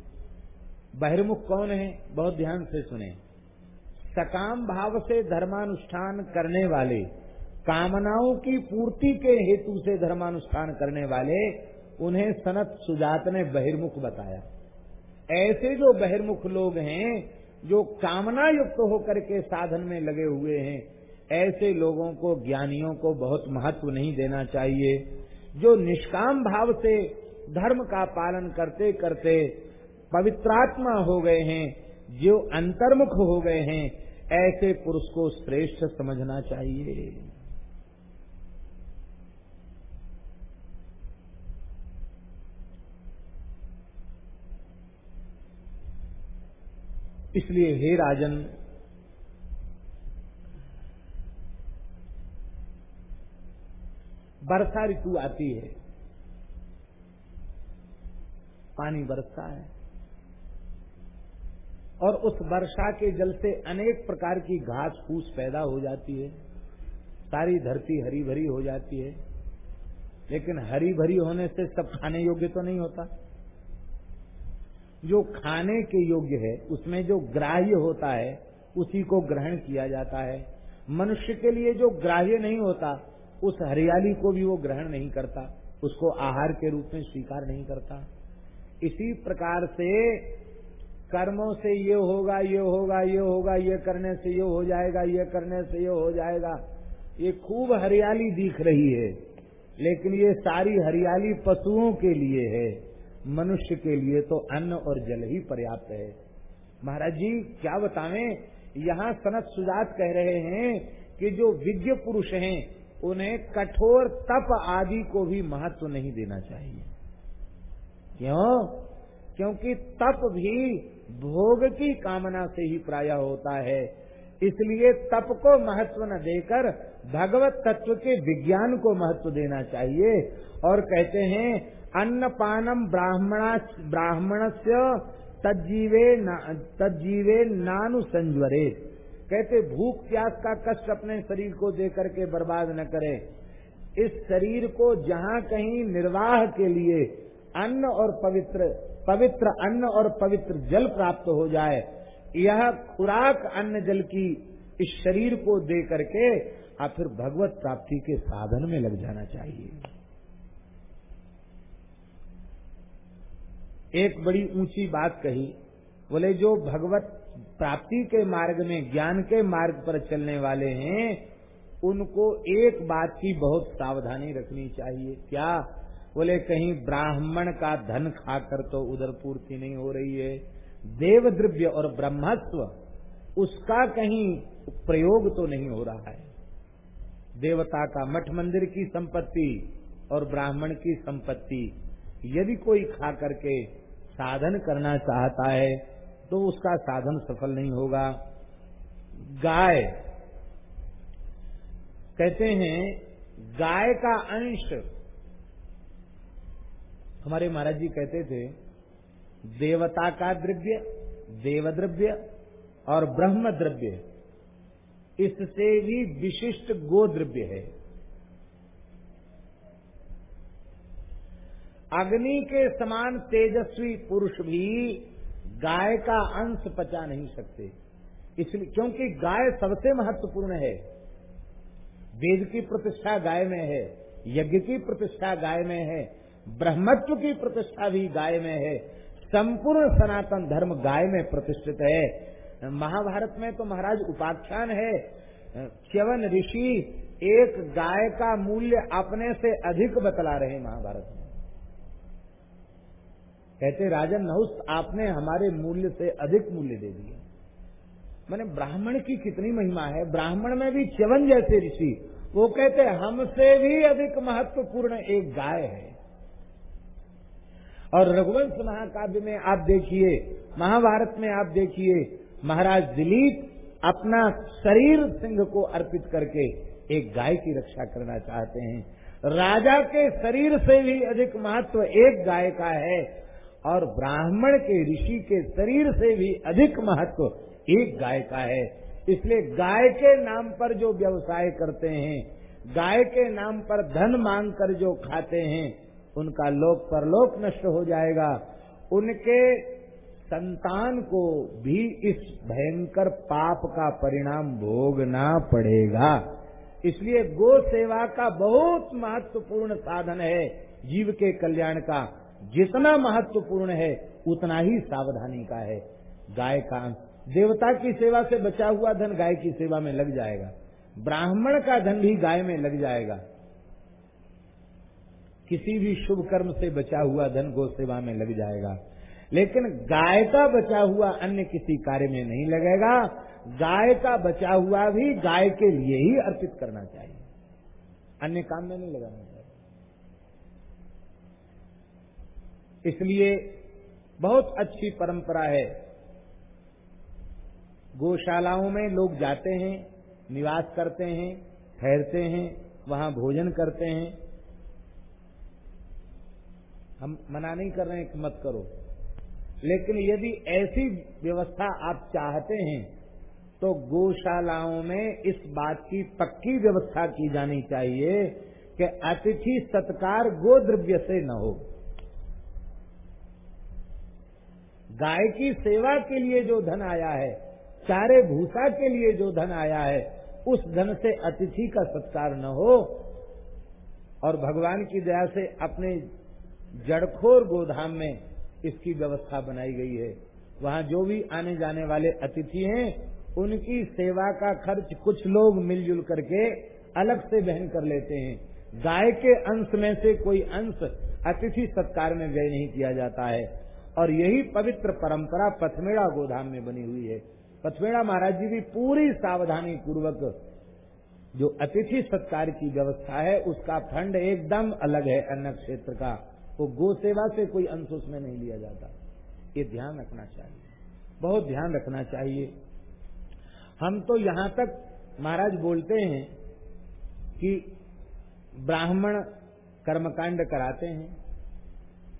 बहिर्मुख कौन है? बहुत ध्यान से सुने। सकाम भाव से धर्मानुष्ठान करने वाले, कामनाओं की पूर्ति के हेतु से धर्मानुष्ठान करने वाले, उन्हें सनत सुजात ने बहिर्मुख बताया। ऐसे जो बहिर्मुख लोग हैं जो कामना युक्त होकर के साधन में लगे हुए हैं, ऐसे लोगों को, ज्ञानियों को बहुत महत्व नहीं देना चाहिए। जो निष्काम भाव से धर्म का पालन करते करते पवित्रात्मा हो गए हैं, जो अंतर्मुख हो गए हैं, ऐसे पुरुष को श्रेष्ठ समझना चाहिए। इसलिए हे राजन वर्षा ऋतु आती है। पानी बरसता है। और उस वर्षा के जल से अनेक प्रकार की घास फूस पैदा हो जाती है। सारी धरती हरी भरी हो जाती है। लेकिन हरी भरी होने से सब खाने योग्य तो नहीं होता। जो खाने के योग्य है, उसमें जो ग्राह्य होता है, उसी को ग्रहण किया जाता है। मनुष्य के लिए जो ग्राह्य नहीं होता, उस हरियाली को भी वो ग्रहण नहीं करता, उसको आहार के रूप में स्वीकार नहीं करता। इसी प्रकार से कर्मों से ये होगा ये होगा ये होगा, ये करने से ये हो जाएगा, ये करने से ये हो जाएगा। ये खूब हरियाली दिख रही है, लेकिन ये सारी हरियाली पशुओं के लिए है। मनुष्य के लिए तो अन्न और जल ही पर्याप्त है। महाराज जी, क्या बतावें यहाँ सनत सुजात कह रहे हैं कि जो विज्ञ पुरुष हैं, उन्हें कठोर तप आदि को भी महत्व नहीं देना चाहिए। क्यों? क्योंकि तप भी भोग की कामना से ही प्राय होता है। इसलिए तप को महत्व न देकर भगवत तत्व के विज्ञान को महत्व देना चाहिए। और कहते हैं अन्न पानम ब्राह्मणा ब्राह्मण से तजीवे तजीवे नानु संजरे कहते, भूख प्यास का कष्ट अपने शरीर को दे करके बर्बाद न करे। इस शरीर को जहाँ कहीं निर्वाह के लिए अन्न और पवित्र पवित्र अन्न और पवित्र जल प्राप्त हो जाए, यह खुराक अन्न जल की इस शरीर को दे करके और फिर भगवत प्राप्ति के साधन में लग जाना चाहिए। एक बड़ी ऊँची बात कही। बोले, जो भगवत प्राप्ति के मार्ग में, ज्ञान के मार्ग पर चलने वाले हैं, उनको एक बात की बहुत सावधानी रखनी चाहिए। क्या? बोले, कहीं ब्राह्मण का धन खाकर तो उधर पूर्ति नहीं हो रही है। देव द्रव्य और ब्रह्मत्व, उसका कहीं प्रयोग तो नहीं हो रहा है। देवता का मठ मंदिर की संपत्ति और ब्राह्मण की संपत्ति, यदि कोई खा करके साधन करना चाहता है तो उसका साधन सफल नहीं होगा। गाय, कहते हैं, गाय का अंश, हमारे महाराज जी कहते थे, देवता का द्रव्य देव द्रव्य और ब्रह्म द्रव्य इससे भी विशिष्ट गो द्रव्य है। अग्नि के समान तेजस्वी पुरुष भी गाय का अंश पचा नहीं सकते। इसलिए क्योंकि गाय सबसे महत्वपूर्ण है, वेद की प्रतिष्ठा गाय में है, यज्ञ की प्रतिष्ठा गाय में है, ब्रह्मत्व की प्रतिष्ठा भी गाय में है, संपूर्ण सनातन धर्म गाय में प्रतिष्ठित है। महाभारत में तो महाराज उपाख्यान है, च्यवन ऋषि एक गाय का मूल्य अपने से अधिक बतला रहे महाभारत में। कहते, राजन नहुस, आपने हमारे मूल्य से अधिक मूल्य दे दिया मैंने, ब्राह्मण की कितनी महिमा है? ब्राह्मण में भी च्यवन जैसे ऋषि, वो कहते, हमसे भी अधिक महत्वपूर्ण एक गाय है। और रघुवंश महाकाव्य में आप देखिए, महाभारत में आप देखिए, महाराज दिलीप अपना शरीर सिंह को अर्पित करके एक गाय की रक्षा करना चाहते हैं। राजा के शरीर से भी अधिक महत्व एक गाय का है और ब्राह्मण के ऋषि के शरीर से भी अधिक महत्व एक गाय का है। इसलिए गाय के नाम पर जो व्यवसाय करते हैं, गाय के नाम पर धन मांग कर जो खाते हैं, उनका लोक परलोक नष्ट हो जाएगा। उनके संतान को भी इस भयंकर पाप का परिणाम भोगना पड़ेगा। इसलिए गो सेवा का बहुत महत्वपूर्ण साधन है जीव के कल्याण का। जितना महत्वपूर्ण है, उतना ही सावधानी का है। गाय का देवता की सेवा से बचा हुआ धन गाय की सेवा में लग जाएगा। ब्राह्मण का धन भी गाय में लग जाएगा। किसी भी शुभ कर्म से बचा हुआ धन गो सेवा में लग जाएगा। लेकिन गाय का बचा हुआ अन्य किसी कार्य में नहीं लगेगा। गाय का बचा हुआ भी गाय के लिए ही अर्पित करना चाहिए। अन्य काम में नहीं लगाना चाहिए इसलिए बहुत अच्छी परंपरा है। गौशालाओं में लोग जाते हैं, निवास करते हैं, ठहरते हैं, वहाँ भोजन करते हैं। हम मना नहीं कर रहे हैं कि मत करो। लेकिन यदि ऐसी व्यवस्था आप चाहते हैं तो गौशालाओं में इस बात की पक्की व्यवस्था की जानी चाहिए कि अतिथि सत्कार गोद्रव्य से न हो। गाय की सेवा के लिए जो धन आया है, चारे भूसा के लिए जो धन आया है, उस धन से अतिथि का सत्कार न हो। और भगवान की दया से अपने जड़खोर गोधाम में इसकी व्यवस्था बनाई गई है। वहाँ जो भी आने जाने वाले अतिथि हैं, उनकी सेवा का खर्च कुछ लोग मिलजुल करके अलग से बहन कर लेते हैं। गाय के अंश में से कोई अंश अतिथि सत्कार में व्यय नहीं किया जाता है। और यही पवित्र परंपरा पथमेड़ा गोधाम में बनी हुई है। पथमेड़ा महाराज जी भी पूरी सावधानी पूर्वक जो अतिथि सत्कार की व्यवस्था है, उसका फंड एकदम अलग है अन्य क्षेत्र का। वो गो सेवा से कोई अंश उसमें नहीं लिया जाता। ये ध्यान रखना चाहिए। बहुत ध्यान रखना चाहिए। हम तो यहाँ तक महाराज बोलते हैं कि ब्राह्मण कर्मकांड कराते हैं।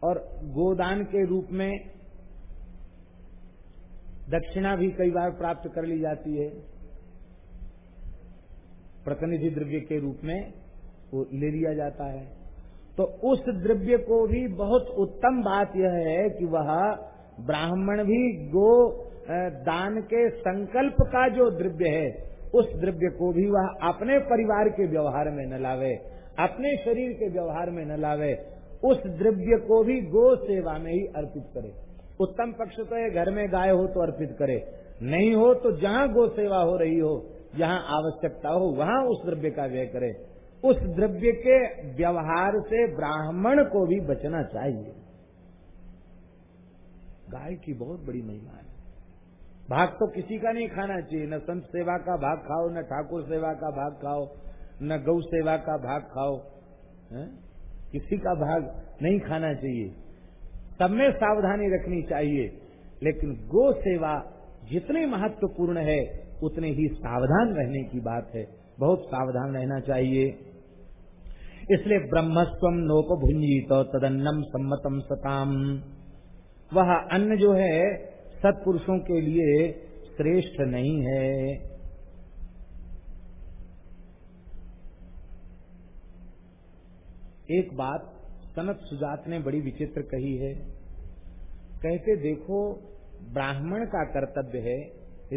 और गोदान के रूप में दक्षिणा भी कई बार प्राप्त कर ली जाती है। प्रतिनिधि द्रव्य के रूप में वो ले लिया जाता है। तो उस द्रव्य को भी बहुत उत्तम बात यह है कि वह ब्राह्मण भी गो दान के संकल्प का जो द्रव्य है, उस द्रव्य को भी वह अपने परिवार के व्यवहार में न लावे, अपने शरीर के व्यवहार में न लावे। उस द्रव्य को भी गो सेवा में ही अर्पित करे। उत्तम पक्ष तो है घर में गाय हो तो अर्पित करे। नहीं हो तो जहाँ गो सेवा हो रही हो, जहाँ आवश्यकता हो, वहाँ उस द्रव्य का व्यय करे। उस द्रव्य के व्यवहार से ब्राह्मण को भी बचना चाहिए। गाय की बहुत बड़ी महिमा है। भाग तो किसी का नहीं खाना चाहिए। न संत सेवा का भाग खाओ, न ठाकुर सेवा का भाग खाओ, न गौ सेवा का भाग खाओ, है? किसी का भाग नहीं खाना चाहिए। सब में सावधानी रखनी चाहिए, लेकिन गो सेवा जितनी महत्वपूर्ण है, उतने ही सावधान रहने की बात है। बहुत सावधान रहना चाहिए। इसलिए ब्रह्मस्व नोपभुंजी तो तदन्नम सम्मतम सताम। वह अन्न जो है, सत्पुरुषों के लिए श्रेष्ठ नहीं है। एक बात सनत सुजात ने बड़ी विचित्र कही है। कहते, देखो, ब्राह्मण का कर्तव्य है,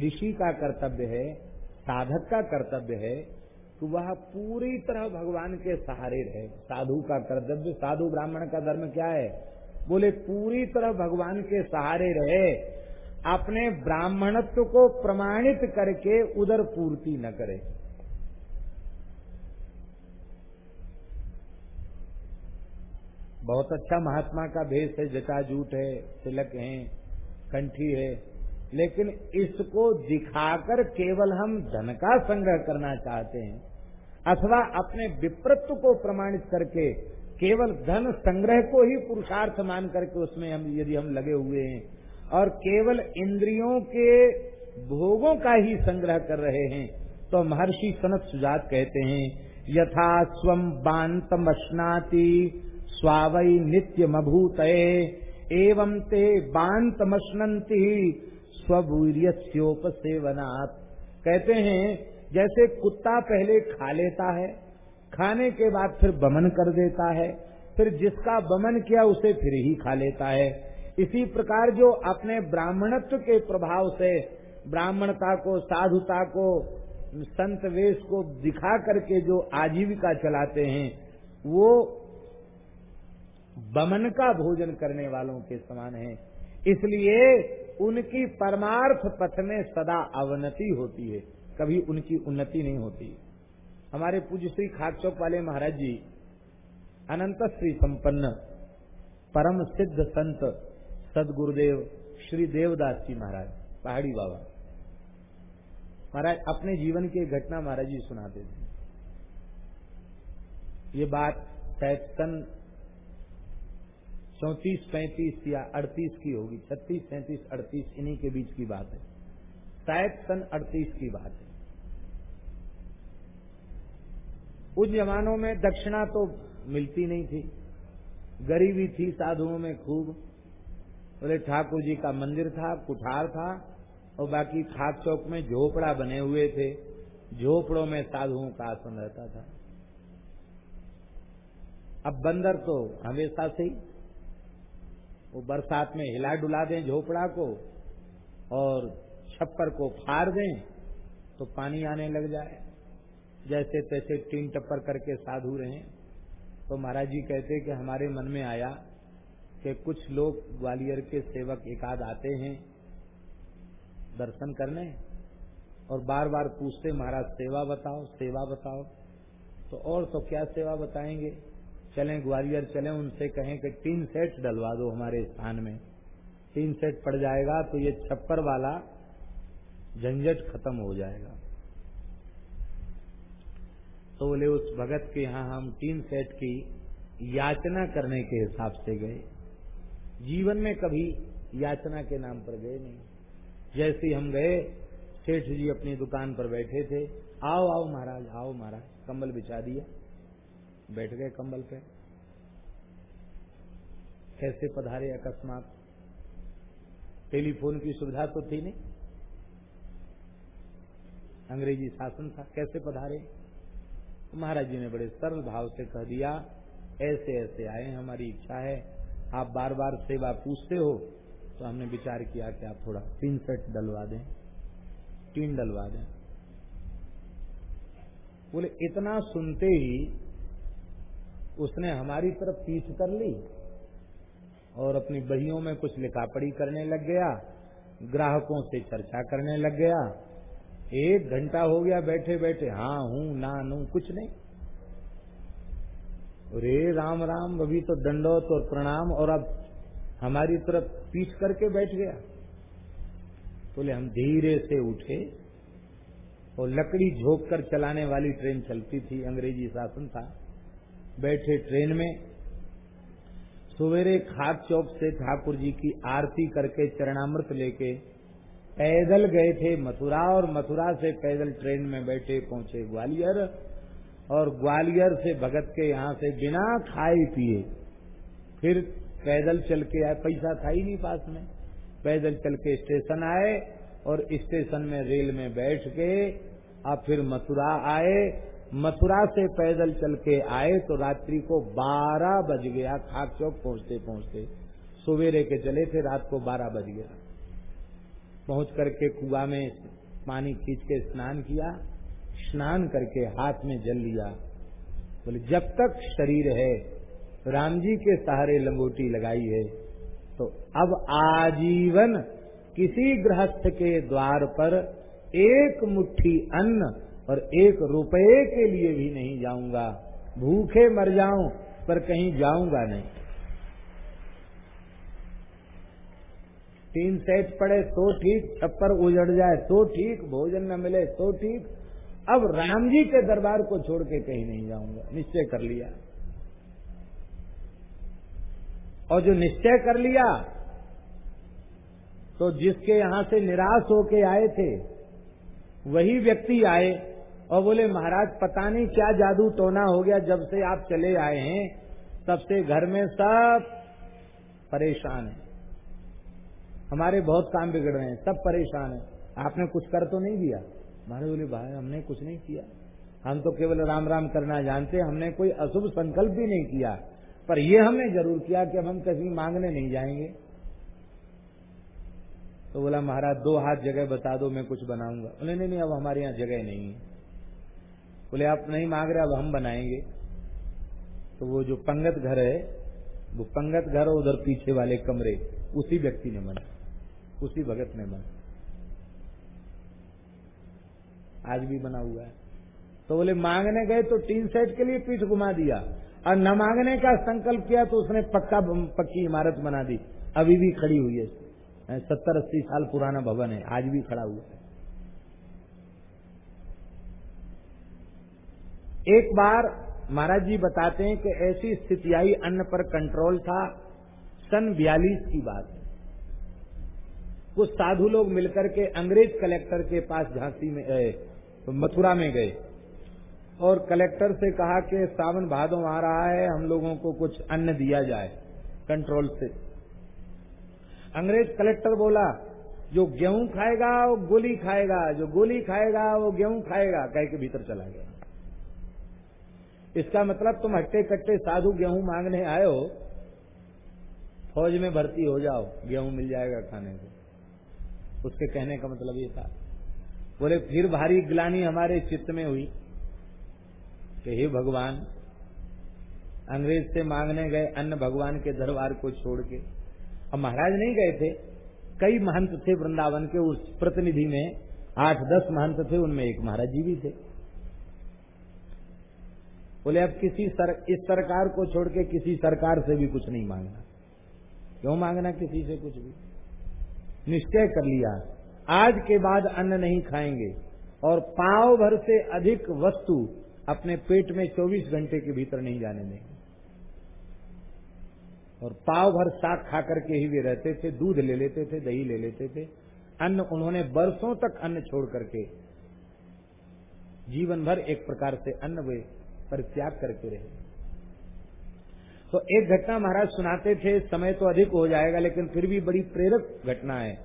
ऋषि का कर्तव्य है, साधक का कर्तव्य है कि वह पूरी तरह भगवान के सहारे रहे। साधु का कर्तव्य, साधु ब्राह्मण का धर्म क्या है? बोले, पूरी तरह भगवान के सहारे रहे। अपने ब्राह्मणत्व को प्रमाणित करके उधर पूर्ति न करे। बहुत अच्छा महात्मा का भेष है जटाजूट है, तिलक है, कंठी है। लेकिन इसको दिखाकर केवल हम धन का संग्रह करना चाहते हैं अथवा अपने विप्रत्व को प्रमाणित करके केवल धन संग्रह को ही पुरुषार्थ मान करके उसमें हम, यदि हम लगे हुए हैं और केवल इंद्रियों के भोगों का ही संग्रह कर रहे हैं तो महर्षि सनत सुजात कहते हैं, यथा स्वम बांतमश्नाति स्वावई नित्य मभूत एवं ते बांतमश्नती सेवनात् कहते हैं, जैसे कुत्ता पहले खा लेता है, खाने के बाद फिर बमन कर देता है, फिर जिसका बमन किया उसे फिर ही खा लेता है। इसी प्रकार जो अपने ब्राह्मणत्व के प्रभाव से, ब्राह्मणता को, साधुता को, संत वेश को दिखा करके जो आजीविका चलाते हैं, वो बमन का भोजन करने वालों के समान है। इसलिए उनकी परमार्थ पथ में सदा अवनति होती है। कभी उनकी उन्नति नहीं होती। हमारे पूज्य श्री खाक चौक वाले महाराज जी, अनंत श्री संपन्न, परम सिद्ध संत, सदगुरुदेव, श्री देवदास जी महाराज, पहाड़ी बाबा। महाराज, अपने जीवन की घटना महाराज जी सुनाते थे ये बात शायद सन चौतीस, पैंतीस या अड़तीस की होगी। छत्तीस, सैंतीस, अड़तीस, इन्हीं के बीच की बात है। शायद सन अड़तीस की बात है। उस जमानों में दक्षिणा तो मिलती नहीं थी। गरीबी थी साधुओं में खूब। बोले, ठाकुर जी का मंदिर था, कुठार था, और बाकी खाक चौक में झोपड़ा बने हुए थे। झोपड़ों में साधुओं का आसन रहता था। अब बंदर तो हमेशा से ही वो बरसात में हिला डुला दें झोपड़ा को और छप्पर को फाड़ दें तो पानी आने लग जाए। जैसे तैसे टीन टप्पर करके साधु रहे तो महाराज जी कहते कि हमारे मन में आया कि कुछ लोग ग्वालियर के सेवक एकाध आते हैं, दर्शन करने, और बार बार पूछते, महाराज, सेवा बताओ सेवा बताओ। तो और तो क्या सेवा बताएँगे? चलें, ग्वालियर चलें, उनसे कहें कि तीन सेट डलवा दो हमारे स्थान में। तीन सेट पड़ जाएगा तो ये छप्पर वाला झंझट खत्म हो जाएगा। तो बोले, उस भगत के यहाँ हम तीन सेट की याचना करने के हिसाब से गए। जीवन में कभी याचना के नाम पर गए नहीं। जैसे हम गए, सेठ जी अपनी दुकान पर बैठे थे। आओ आओ महाराज आओ महाराज, कंबल बिछा दिया। बैठ गए कंबल पे। कैसे पधारे अकस्मात। टेलीफोन की सुविधा तो थी नहीं। अंग्रेज़ी शासन था, कैसे पधारे? महाराज जी ने बड़े सरल भाव से कह दिया, ऐसे ऐसे आए हमारी इच्छा है। आप बार बार सेवा पूछते हो तो हमने विचार किया कि आप थोड़ा तीन सेट डलवा दें। तीन डलवा दें। बोले, इतना सुनते ही उसने हमारी तरफ़ पीछ कर ली और अपनी बहियों में कुछ लिखापड़ी करने लग गया, ग्राहकों से चर्चा करने लग गया। एक घंटा हो गया बैठे बैठे हाँ हूँ, ना, नू, कुछ नहीं। रे राम राम, अभी तो दंडोत और प्रणाम, और अब हमारी तरफ़ पीछ करके बैठ गया। बोले, हम धीरे से उठे और लकड़ी झोंक कर चलाने वाली ट्रेन चलती थी, अंग्रेज़ी शासन था। बैठे ट्रेन में, सवेरे खाक चौक से ठाकुर जी की आरती करके चरणामृत लेके पैदल गए थे मथुरा और मथुरा से पैदल ट्रेन में बैठे पहुँचे ग्वालियर और ग्वालियर से भगत के यहाँ से बिना खाए पिए फिर पैदल चल के आए। पैसा था ही नहीं पास में। पैदल चल के स्टेशन आए और स्टेशन में रेल में बैठ के अब फिर मथुरा आए मथुरा से पैदल चल के आए तो रात्रि को 12 बज गया, खाक चौक पहुँचते पहुँचते। सवेरे के चले थे, रात को 12 बज गया। पहुँच करके कुआ में पानी खींच के स्नान किया, स्नान करके हाथ में जल लिया। बोले, जब तक शरीर है, राम जी के सहारे लंगोटी लगाई है तो अब आजीवन किसी गृहस्थ के द्वार पर एक मुट्ठी अन्न और एक रुपए के लिए भी नहीं जाऊँगा। भूखे मर जाऊँ, पर कहीं जाऊँगा नहीं। तीन सेट पड़े तो ठीक, छप्पर उजड़ जाए तो ठीक, भोजन न मिले तो ठीक। अब राम जी के दरबार को छोड़ के कहीं नहीं जाऊँगा। निश्चय कर लिया। और जो निश्चय कर लिया तो जिसके यहाँ से निराश होके आए थे, वही व्यक्ति आए। और बोले, महाराज, पता नहीं क्या जादू टोना हो गया जब से आप चले आए हैं। तब से घर में सब परेशान है। हमारे बहुत काम बिगड़ रहे हैं, सब परेशान है। आपने कुछ कर तो नहीं दिया? महाराज बोले, भाई, हमने कुछ नहीं किया। हम तो केवल राम राम करना जानते हमने कोई अशुभ संकल्प भी नहीं किया। पर यह हमने ज़रूर किया कि अब हम कहीं मांगने नहीं जाएँगे। तो बोला, महाराज, दो हाथ जगह बता दो, मैं कुछ बनाऊँगा। बोले, नहीं नहीं, अब हमारे यहाँ जगह नहीं है। बोले, आप नहीं मांग रहे, अब हम बनाएँगे। तो वो जो पंगत घर है, वो पंगत घर उधर पीछे वाले कमरे, उसी व्यक्ति ने बना, उसी भगत ने बना। आज भी बना हुआ है। तो बोले, मांगने गए तो टीन सेट के लिए पीठ घुमा दिया, और न मांगने का संकल्प किया तो उसने पक्का पक्की इमारत बना दी। अभी भी खड़ी हुई है। सत्तर अस्सी साल पुराना भवन है, आज भी खड़ा हुआ है। एक बार महाराज जी बताते हैं कि ऐसी स्थिति आई, अन्न पर कंट्रोल था। सन बयालीस की बात है। कुछ साधु लोग मिलकर के अंग्रेज़ कलेक्टर के पास झांसी में गए मथुरा में गए और कलेक्टर से कहा कि सावन भादो आ रहा है, हम लोगों को कुछ अन्न दिया जाए कंट्रोल से। अंग्रेज़ कलेक्टर बोला, जो गेहूँ खाएगा, वो गोली खाएगा, जो गोली खाएगा, वो गेहूँ खाएगा। कह के भीतर चला गया। इसका मतलब तुम हट्टे कट्टे साधु गेहूँ मांगने आए हो फौज में भर्ती हो जाओ, गेहूँ मिल जाएगा खाने को उसके कहने का मतलब ये था। बोले, फिर भारी ग्लानी हमारे चित्त में हुई कि हे भगवान, अंग्रेज़ से मांगने गए अन्न भगवान के दरबार को छोड़ के। अब महाराज नहीं गए थे। कई महंत थे वृंदावन के, उस प्रतिनिधि में आठ दस महंत थे, उनमें एक महाराज जी भी थे। बोले अब किसी सर, इस सरकार को छोड़ के किसी सरकार से भी कुछ नहीं मांगना। क्यों मांगना किसी से कुछ भी? निश्चय कर लिया। आज के बाद अन्न नहीं खाएँगे और पाव भर से अधिक वस्तु अपने पेट में 24 घंटे के भीतर नहीं जाने देंगे। और पाव भर साग खा करके ही वे रहते थे दूध ले लेते थे दही ले लेते थे। अन्न उन्होंने बरसों तक अन्न छोड़ करके जीवन भर एक प्रकार से अन्न वे परित्याग करके रहे। तो एक घटना महाराज सुनाते थे, समय तो अधिक हो जाएगा, लेकिन फिर भी बड़ी प्रेरक घटना है।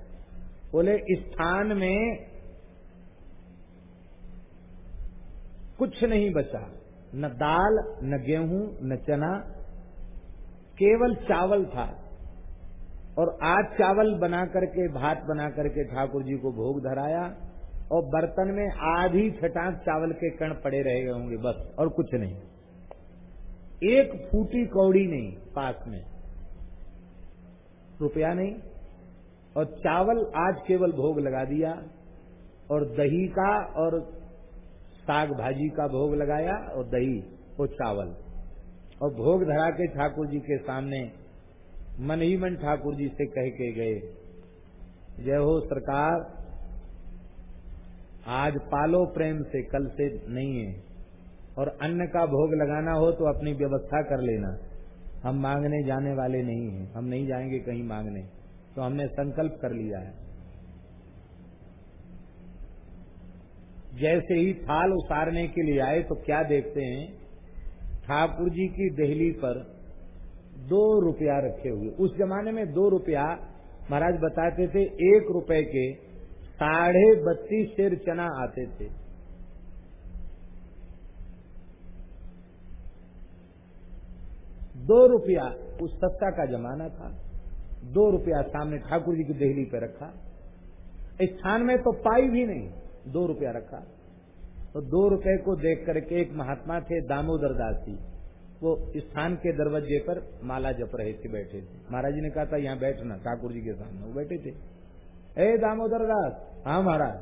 बोले स्थान में कुछ नहीं बचा। न दाल, न गेहूँ, न चना, केवल चावल था। और आज चावल बना करके, भात बना करके ठाकुर जी को भोग धराया। और बर्तन में आधी छटाक चावल के कण पड़े रहे होंगे बस, और कुछ नहीं। एक फूटी कौड़ी नहीं पास में। रुपया नहीं। और चावल आज केवल भोग लगा दिया, और दही का और साग भाजी का भोग लगाया, और दही और चावल। और भोग धरा के ठाकुर जी के सामने मन ही मन ठाकुर जी से कह के गए, जय हो सरकार आज पालो प्रेम से कल से नहीं है। और अन्न का भोग लगाना हो तो अपनी व्यवस्था कर लेना। हम मांगने जाने वाले नहीं हैं। हम नहीं जाएँगे कहीं मांगने। तो हमने संकल्प कर लिया है। जैसे ही थाल उतारने के लिए आए तो क्या देखते हैं? ठाकुर जी की दहली पर दो रुपया रखे हुए। उस जमाने में दो रुपया, महाराज बताते थे, एक रुपए के साढ़े बत्तीस शेर चना आते थे। दो रुपया उस सत्ता का जमाना था, दो रुपया सामने ठाकुर जी की दहली पर रखा। स्थान में तो पाई भी नहीं, दो रुपया रखा। तो दो रुपए को देख करके एक महात्मा थे, दामोदर दास। जी वो स्थान के दरवाजे पर माला जप रहे थे, बैठे थे। महाराज जी ने कहा था, यहाँ बैठना, ठाकुर जी के सामने, वो बैठे थे। ए दामोदर दास हाँ महाराज।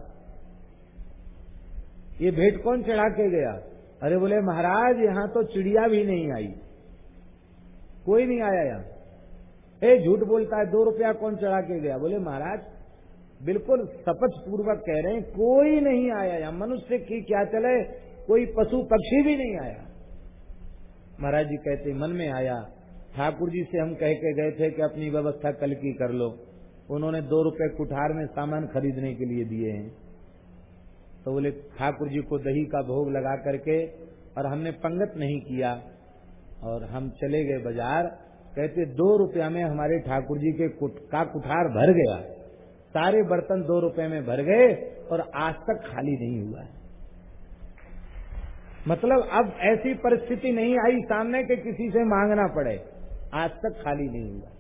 ये भेंट कौन चढ़ा के गया? अरे बोले, महाराज, यहाँ तो चिड़िया भी नहीं आई। कोई नहीं आया यहाँ। ए, झूठ बोलता है, दो रुपया कौन चढ़ा के गया? बोले, महाराज, बिल्कुल शपथ पूर्वक कह रहे हैं, कोई नहीं आया यहाँ। मनुष्य की क्या चले, कोई पशु पक्षी भी नहीं आया। महाराज जी कहते, मन में आया। ठाकुर जी से हम कह के गए थे कि अपनी व्यवस्था कल की कर लो। उन्होंने दो रुपए कुठार में सामान खरीदने के लिए दिए हैं। तो बोले ठाकुर जी को दही का भोग लगा करके और हमने पंगत नहीं किया और हम चले गए बाज़ार। कहते दो रुपया में हमारे ठाकुर जी के कुट, का कुठार भर गया। सारे बर्तन दो रुपए में भर गए और आज तक खाली नहीं हुआ है। मतलब अब ऐसी परिस्थिति नहीं आई सामने के किसी से मांगना पड़े। आज तक खाली नहीं हुआ।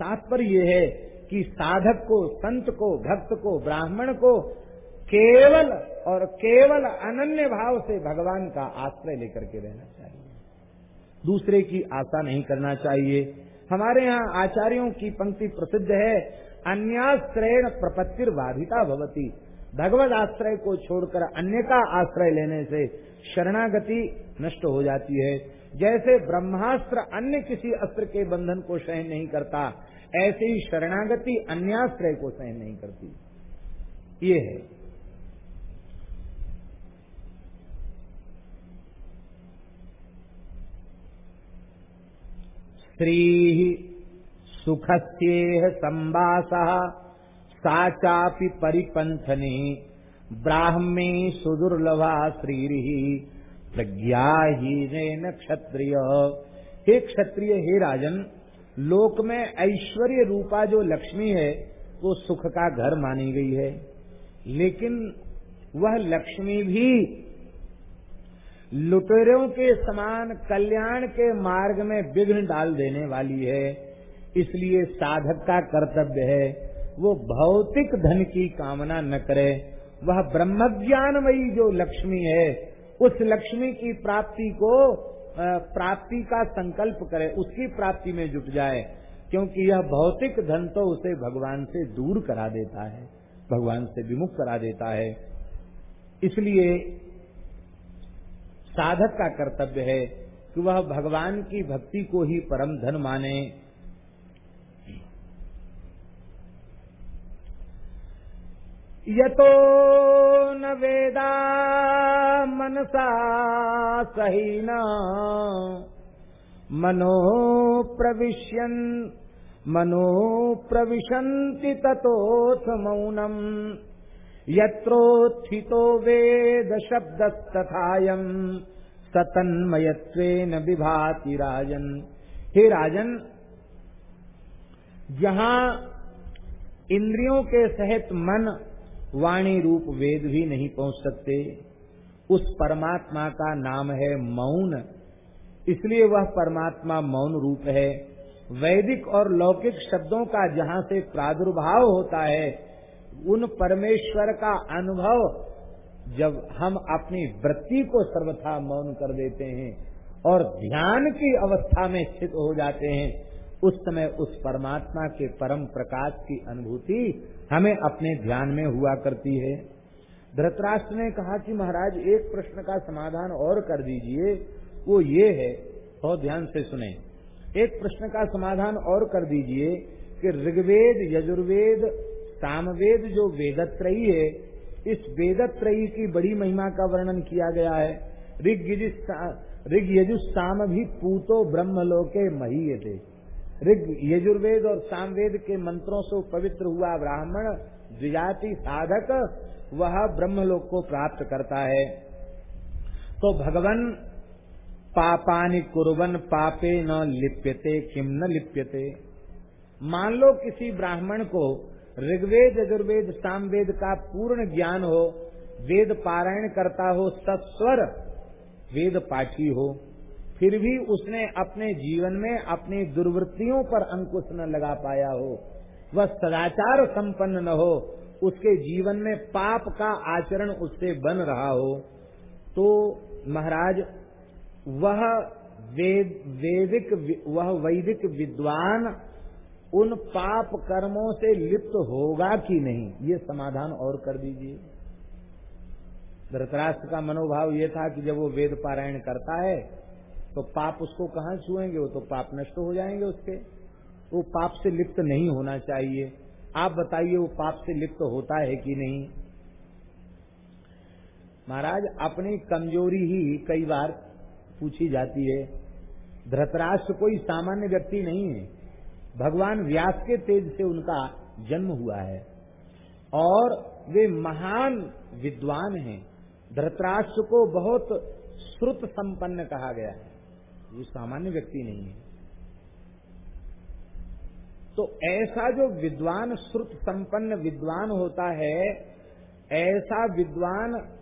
तात्पर्य यह है कि साधक को, संत को, भक्त को, ब्राह्मण को केवल और केवल अनन्य भाव से भगवान का आश्रय लेकर के रहना चाहिए। दूसरे की आशा नहीं करना चाहिए। हमारे यहाँ आचार्यों की पंक्ति प्रसिद्ध है, अन्याश्रयण प्रपत्तिर बाधिता भवती। भगवत आश्रय को छोड़कर अन्य का आश्रय लेने से शरणागति नष्ट हो जाती है। जैसे ब्रह्मास्त्र अन्य किसी अस्त्र के बंधन को सहन नहीं करता ऐसे शरणागति अन्याश्रय को सहन नहीं करती। ये है। स्त्री सुखस्येह संवास साचापि परिपंथने ब्राह्मे सुदुर्लभा श्री प्रज्ञा ही क्षत्रिय। हे क्षत्रिय, हे राजन लोक में ऐश्वर्य रूपा जो लक्ष्मी है, वो सुख का घर मानी गई है। लेकिन वह लक्ष्मी भी लुटेरों के समान कल्याण के मार्ग में विघ्न डाल देने वाली है। इसलिए साधक का कर्तव्य है, वो भौतिक धन की कामना न करे। वह ब्रह्म ज्ञानमयी जो लक्ष्मी है, उस लक्ष्मी की प्राप्ति को प्राप्ति का संकल्प करे, उसकी प्राप्ति में जुट जाए, क्योंकि यह भौतिक धन तो उसे भगवान से दूर करा देता है, भगवान से विमुख करा देता है। इसलिए साधक का कर्तव्य है कि वह भगवान की भक्ति को ही परम धन माने। यतो न वेदा मनसा सहीन। मनो प्रविश्यन्, मनो मौनम्। यत्रोत्थितो वेद शब्दस्तथायम्, सतन्मयत्वेन विभाति राजन। हे राजन, जहाँ इंद्रियों के सहित मन वाणी रूप वेद भी नहीं पहुँच सकते। उस परमात्मा का नाम है मौन। इसलिए वह परमात्मा मौन रूप है। वैदिक और लौकिक शब्दों का जहाँ से प्रादुर्भाव होता है, उन परमेश्वर का अनुभव जब हम अपनी वृत्ति को सर्वथा मौन कर देते हैं और ध्यान की अवस्था में स्थित हो जाते हैं, उस समय उस परमात्मा के परम प्रकाश की अनुभूति हमें अपने ध्यान में हुआ करती है। धृतराष्ट्र ने कहा कि महाराज, एक प्रश्न का समाधान और कर दीजिए। वो ये है, बहुत ध्यान से सुने। एक प्रश्न का समाधान और कर दीजिए कि ऋग्वेद, यजुर्वेद, सामवेद जो वेदत्रयी है, इस वेदत्रयी की बड़ी महिमा का वर्णन किया गया है। ऋग ऋग यजुस्साम भी पूतो ब्रह्म ब्रह्मलोके मही थे ऋग यजुर्वेद और सामवेद के मंत्रों से पवित्र हुआ ब्राह्मण द्विजाति साधक, वह ब्रह्मलोक को प्राप्त करता है। तो भगवान, पापानि कुरबन पापे न लिप्यते किम न लिप्यते। मान लो किसी ब्राह्मण को ऋग्वेद, यजुर्वेद, सामवेद का पूर्ण ज्ञान हो, वेद पारायण करता हो सत्स्वर वेद पाठी हो। फिर भी उसने अपने जीवन में अपनी दुर्वृत्तियों पर अंकुश न लगा पाया हो। वह सदाचार संपन्न न हो, उसके जीवन में पाप का आचरण उससे बन रहा हो। तो महाराज, वह वेद, वेदिक वह वैदिक विद्वान उन पाप कर्मों से लिप्त होगा कि नहीं? ये समाधान और कर दीजिए। धृतराष्ट्र का मनोभाव ये था कि जब वो वेद पारायण करता है तो पाप उसको कहाँ छुएँगे? वो तो पाप नष्ट हो जाएँगे उसके। वो पाप से लिप्त नहीं होना चाहिए। आप बताइए, वो पाप से लिप्त होता है कि नहीं? महाराज, अपनी कमज़ोरी ही कई बार पूछी जाती है। धृतराष्ट्र कोई सामान्य व्यक्ति नहीं है। भगवान व्यास के तेज से उनका जन्म हुआ है। और वे महान विद्वान हैं। धृतराष्ट्र को बहुत श्रुत संपन्न कहा गया है। ये सामान्य व्यक्ति नहीं है। तो ऐसा जो विद्वान श्रुत संपन्न विद्वान होता है, ऐसा विद्वान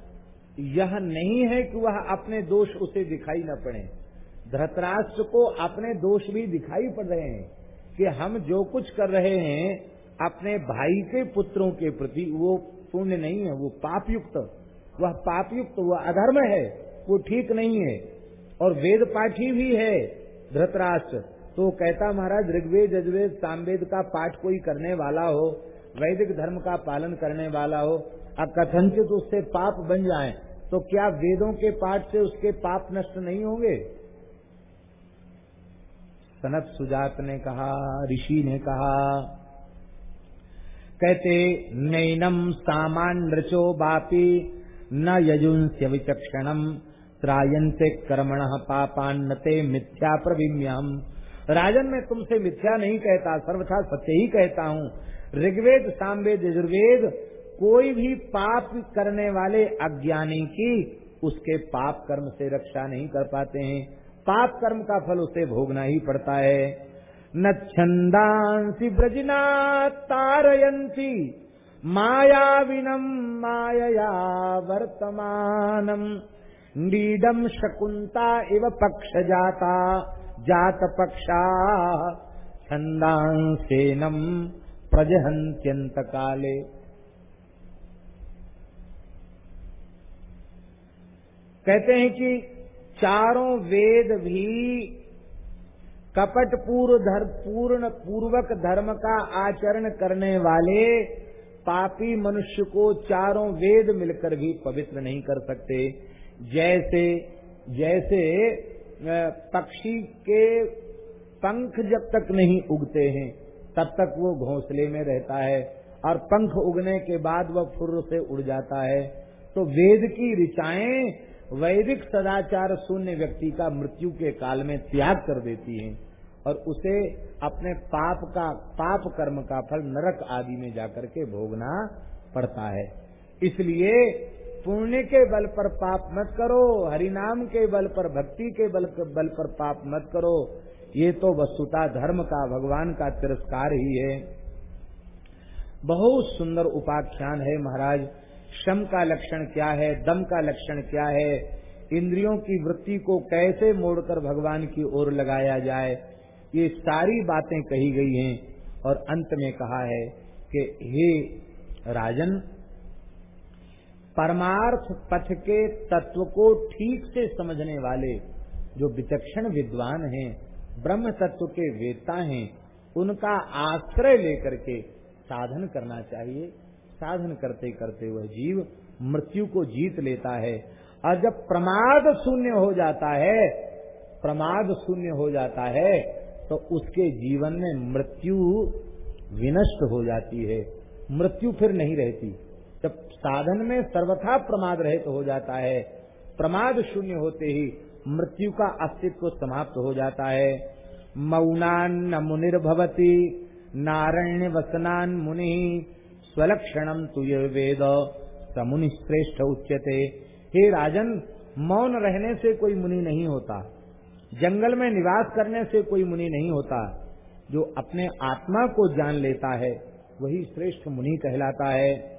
यह नहीं है कि वह अपने दोष उसे दिखाई न पड़े। धृतराष्ट्र को अपने दोष भी दिखाई पड़ रहे हैं कि हम जो कुछ कर रहे हैं, अपने भाई के पुत्रों के प्रति वो पुण्य नहीं है, वो पापयुक्त। वह पापयुक्त, वह अधर्म है, वो ठीक नहीं है। और वेद पाठी भी है, धृतराष्ट्र। तो कहता महाराज, ऋग्वेद, यजुर्वेद, सामवेद का पाठ कोई करने वाला हो, वैदिक धर्म का पालन करने वाला हो, अब कथनचित उससे पाप बन जाए तो क्या वेदों के पाठ से उसके पाप नष्ट नहीं होंगे? सनत सुजात ने कहा, ऋषि ने कहा, कहते, नैनम सामान रचो बापी न यजुंस्य विचक्षणम त्रायंते कर्मण पापान्नते मिथ्या प्रभिम्यम राजन, मैं तुमसे मिथ्या नहीं कहता, सर्वथा सत्य ही कहता हूँ। ऋग्वेद सामवेद यजुर्वेद, कोई भी पाप करने वाले अज्ञानी की उसके पाप कर्म से रक्षा नहीं कर पाते हैं। पाप कर्म का फल उसे भोगना ही पड़ता है। न छंदांसी ब्रजना तारयंती मायाविनम माया वर्तमानम। नीडम शकुंता इव पक्ष जाता जात पक्षा छंदांसेनम प्रजहंत्यंत काले कहते हैं कि चारों वेद भी कपट पूर्व पूर्ण पूर्वक धर्म का आचरण करने वाले पापी मनुष्य को चारों वेद मिलकर भी पवित्र नहीं कर सकते। जैसे जैसे पक्षी के पंख जब तक नहीं उगते हैं, तब तक वो घोंसले में रहता है और पंख उगने के बाद वह फुर्र से उड़ जाता है। तो वेद की ऋचाएँ वैदिक सदाचार शून्य व्यक्ति का मृत्यु के काल में त्याग कर देती हैं और उसे अपने पाप का, पाप कर्म का फल नरक आदि में जाकर के भोगना पड़ता है। इसलिए पुण्य के बल पर पाप मत करो, हरिनाम के बल पर, भक्ति के बल बल पर पाप मत करो। ये तो वस्तुता धर्म का, भगवान का तिरस्कार ही है। बहुत सुंदर उपाख्यान है महाराज। श्रम का लक्षण क्या है, दम का लक्षण क्या है? इंद्रियों की वृत्ति को कैसे मोड़कर भगवान की ओर लगाया जाए? ये सारी बातें कही गई हैं। और अंत में कहा है कि, हे राजन परमार्थ पथ के तत्व को ठीक से समझने वाले जो विचक्षण विद्वान हैं, ब्रह्म तत्व के वेता हैं, उनका आश्रय लेकर के साधन करना चाहिए। साधन करते करते वह जीव मृत्यु को जीत लेता है। और जब प्रमाद शून्य हो जाता है, प्रमाद शून्य हो जाता है तो उसके जीवन में मृत्यु विनष्ट हो जाती है। मृत्यु फिर नहीं रहती। जब साधन में सर्वथा प्रमाद रहित तो हो जाता है, प्रमाद शून्य होते ही मृत्यु का अस्तित्व समाप्त हो जाता है। मौनान न मुनिर्भवती नारण्य वसनान मुनि स्वलक्षणम तुय वेद समुनि श्रेष्ठ उच्यते। हे राजन, मौन रहने से कोई मुनि नहीं होता। जंगल में निवास करने से कोई मुनि नहीं होता। जो अपने आत्मा को जान लेता है, वही श्रेष्ठ मुनि कहलाता है।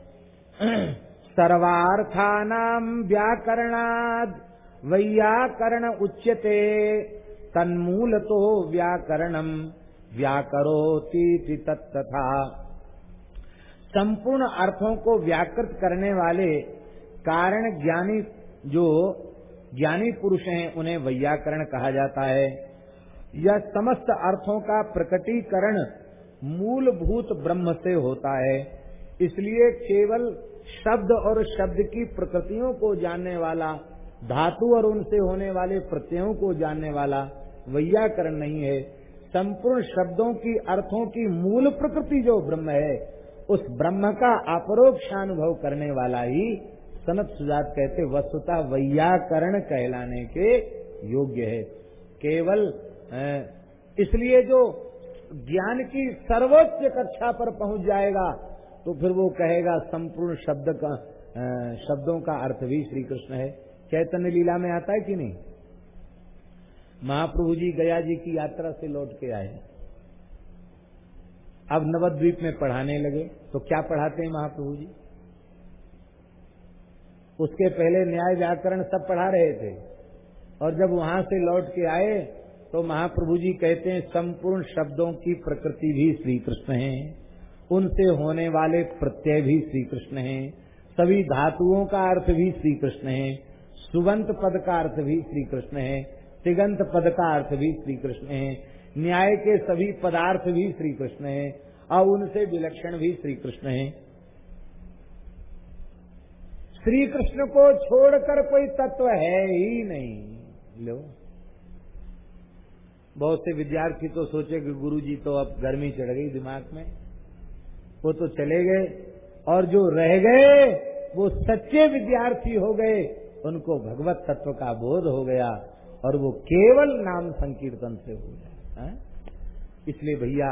सर्वार्थानाम व्याकरणाद वैयाकरण उच्यते तन्मूल तो व्याकरणम व्याकरोती तथा। संपूर्ण अर्थों को व्याकृत करने वाले कारण ज्ञानी जो ज्ञानी पुरुष हैं, उन्हें वैयाकरण कहा जाता है। यह समस्त अर्थों का प्रकटीकरण मूलभूत ब्रह्म से होता है, इसलिए केवल शब्द और शब्द की प्रकृतियों को जानने वाला, धातु और उनसे होने वाले प्रत्ययों को जानने वाला वैयाकरण नहीं है। संपूर्ण शब्दों की, अर्थों की मूल प्रकृति जो ब्रह्म है, उस ब्रह्म का अपरोक्षानुभव करने वाला ही सनत सुजात कहते, वस्तुता वैयाकरण कहलाने के योग्य है। केवल इसलिए जो ज्ञान की सर्वोच्च कक्षा पर पहुँच जाएगा तो फिर वो कहेगा संपूर्ण शब्द का शब्दों का अर्थ भी श्री कृष्ण है। चैतन्य लीला में आता है कि नहीं? महाप्रभु जी, गया जी की यात्रा से लौट के आए। अब नवद्वीप में पढ़ाने लगे। तो क्या पढ़ाते हैं महाप्रभु जी? उसके पहले न्याय व्याकरण सब पढ़ा रहे थे। और जब वहाँ से लौट के आए तो महाप्रभु जी कहते हैं, संपूर्ण शब्दों की प्रकृति भी श्री कृष्ण है। उनसे होने वाले प्रत्यय भी श्री कृष्ण है। सभी धातुओं का अर्थ भी श्री कृष्ण है। सुबंत पद का अर्थ भी श्री कृष्ण है। तिगंत पद का अर्थ भी श्री कृष्ण है। न्याय के सभी पदार्थ भी श्री कृष्ण है। और उनसे विलक्षण भी श्री कृष्ण है। श्री कृष्ण को छोड़कर कोई तत्व है ही नहीं। लो। बहुत से विद्यार्थी तो सोचे कि गुरु जी तो अब गर्मी चढ़ गई दिमाग में। वो तो चले गए और जो रह गए, वो सच्चे विद्यार्थी हो गए, उनको भगवत तत्व का बोध हो गया और वो केवल नाम संकीर्तन से हो गया। इसलिए भैया,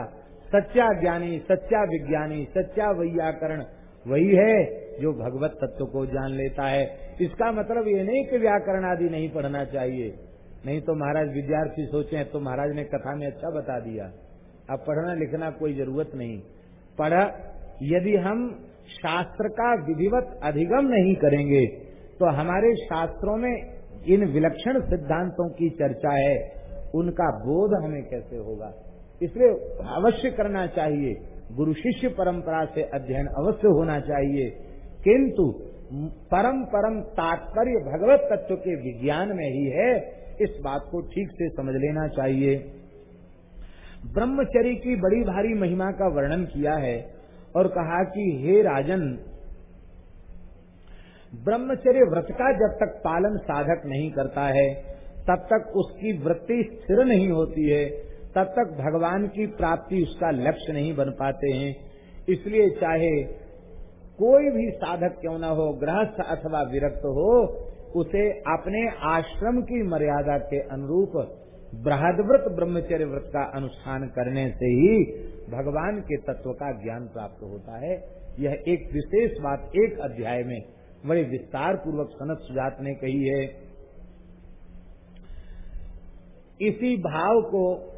सच्चा ज्ञानी, सच्चा विज्ञानी, सच्चा वैयाकरण वही है जो भगवत तत्व को जान लेता है। इसका मतलब ये नहीं कि व्याकरण आदि नहीं पढ़ना चाहिए। नहीं तो महाराज विद्यार्थी सोचे तो महाराज ने कथा में अच्छा बता दिया। अब पढ़ना लिखना कोई ज़रूरत नहीं। पढ़ यदि हम शास्त्र का विधिवत अधिगम नहीं करेंगे तो हमारे शास्त्रों में इन विलक्षण सिद्धांतों की चर्चा है। उनका बोध हमें कैसे होगा? इसलिए अवश्य करना चाहिए। गुरु शिष्य परंपरा से अध्ययन अवश्य होना चाहिए। किंतु परम परम तात्पर्य भगवत तत्व के विज्ञान में ही है। इस बात को ठीक से समझ लेना चाहिए। ब्रह्मचरी की बड़ी भारी महिमा का वर्णन किया है और कहा कि हे राजन, ब्रह्मचर्य व्रत का जब तक पालन साधक नहीं करता है, तब तक उसकी वृत्ति स्थिर नहीं होती है, तब तक भगवान की प्राप्ति उसका लक्ष्य नहीं बन पाते हैं। इसलिए चाहे कोई भी साधक क्यों न हो, गृहस्थ अथवा विरक्त हो, उसे अपने आश्रम की मर्यादा के अनुरूप बृहदव्रत ब्रह्मचर्य व्रत का अनुष्ठान करने से ही भगवान के तत्व का ज्ञान प्राप्त होता है। यह एक विशेष बात एक अध्याय में बड़े विस्तार पूर्वक सनत सुजात ने कही है। इसी भाव को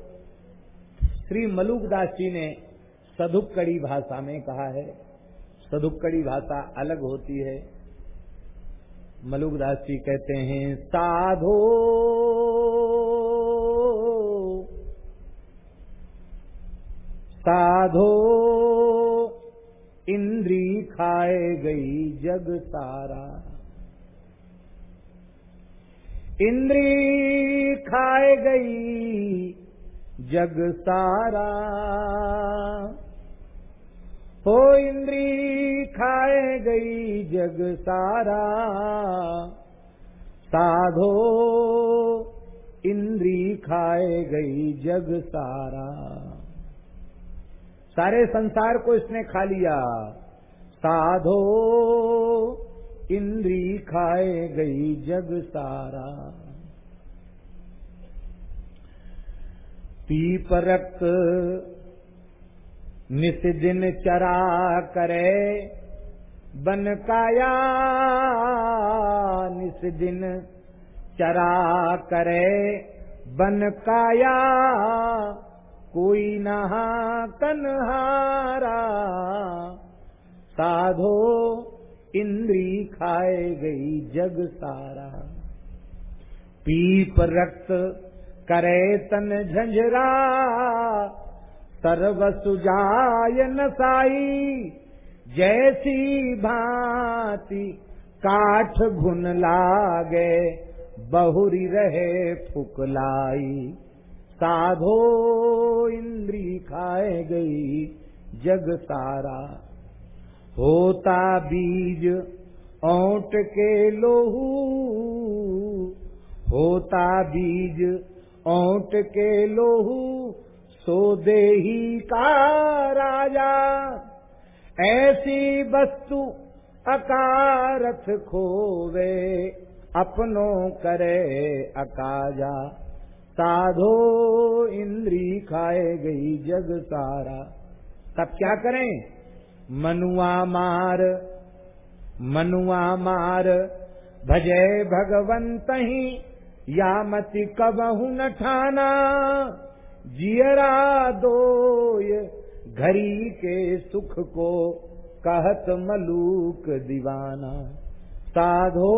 श्री मलुकदास जी ने सदुक्कड़ी भाषा में कहा है। सदुक्कड़ी भाषा अलग होती है। मलुकदास जी कहते हैं, साधो साधो इंद्री खाए गई जग सारा। इंद्री खाए गई जग सारा। हो इंद्री खाए गई जग सारा। साधो इंद्री खाए गई जग सारा। सारे संसार को इसने खा लिया। साधो इंद्री खाए गई जग सारा। पीपरक निस दिन चरा करे, बन काया निस दिन चरा करे, बन काया, कोई नहा कन्हारा साधो इंद्री खाए गई जग सारा। पीप रक्त करे तन झंझरा सर्व सुजाय नसाई। जैसी भांति काठ घुन लागे बहुरी रहे फुकलाई। साधो इंद्री खाए गई जग सारा। होता बीज ओट के लोहू। होता बीज ओट के लोहू, सो दे का राजा। ऐसी वस्तु अकारथ खोवे। अपनों करे अकाजा। साधो इंद्री खाए गई जग सारा। तब क्या करें? मनुआ मार मनुआ मार। भजय भगवंत ही, या मति कबहू न ठाना। जियरा दोय, घरी के सुख को कहत मलूक दीवाना। साधो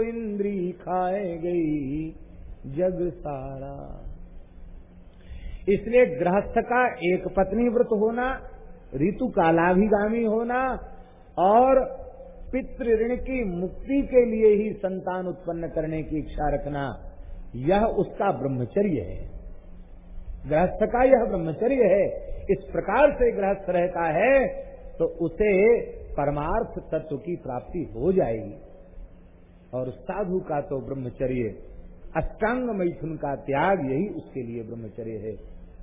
इंद्री खाए गई जग सारा। इसलिए गृहस्थ का एक पत्नी व्रत होना, ऋतु कालाभिगामी होना, और पितृ ऋण की मुक्ति के लिए ही संतान उत्पन्न करने की इच्छा रखना, यह उसका ब्रह्मचर्य है। गृहस्थ का यह ब्रह्मचर्य है। इस प्रकार से गृहस्थ रहता है तो उसे परमार्थ तत्व की प्राप्ति हो जाएगी। और साधु का तो ब्रह्मचर्य अष्टांग मैथुन का त्याग यही उसके लिए ब्रह्मचर्य है।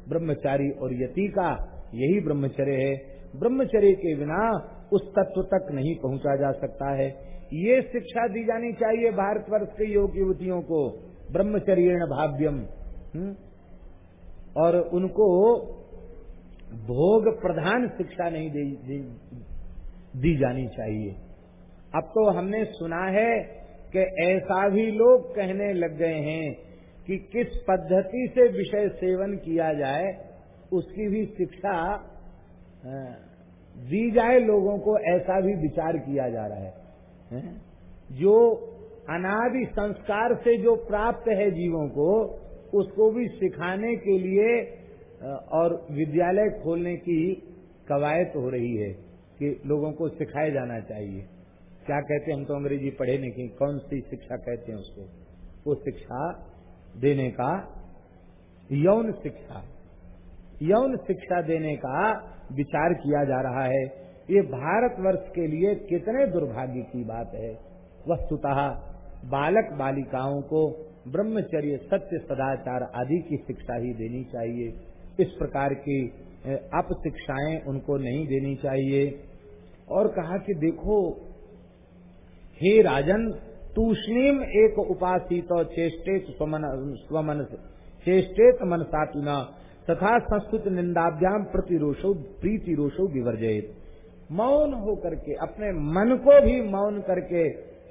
ब्रह्मचारी और यति का यही ब्रह्मचर्य है। ब्रह्मचर्य के बिना उस तत्व तक नहीं पहुँचा जा सकता है। ये शिक्षा दी जानी चाहिए भारतवर्ष के योग युवतियों को ब्रह्मचर्य भाव्यम। हम्म? और उनको भोग प्रधान शिक्षा नहीं दी, जानी चाहिए। अब तो हमने सुना है कि ऐसा भी लोग कहने लग गए हैं कि किस पद्धति से विषय सेवन किया जाए उसकी भी शिक्षा दी जाए लोगों को ऐसा भी विचार किया जा रहा है। जो अनादि संस्कार से जो प्राप्त है जीवों को उसको भी सिखाने के लिए और विद्यालय खोलने की कवायद हो रही है। कि लोगों को सिखाया जाना चाहिए। क्या कहते हैं हम तो अंग्रेज़ी पढ़े नहीं कौन सी शिक्षा कहते हैं उसको? वो शिक्षा देने का, यौन शिक्षा। यौन शिक्षा देने का विचार किया जा रहा है। ये भारतवर्ष के लिए कितने दुर्भाग्य की बात है। वस्तुतः बालक बालिकाओं को ब्रह्मचर्य, सत्य, सदाचार आदि की शिक्षा ही देनी चाहिए। इस प्रकार की अप शिक्षाएँ उनको नहीं देनी चाहिए। और कहा कि देखो, हे राजन तूष्णीम एक उपासित चेष्टेत स्वमन चेष्टेत मनसातुना, तथा संस्कृत निंदाभ्याम प्रतिरोषो प्रीति रोषो विवर्जित मौन होकर के, अपने मन को भी मौन करके,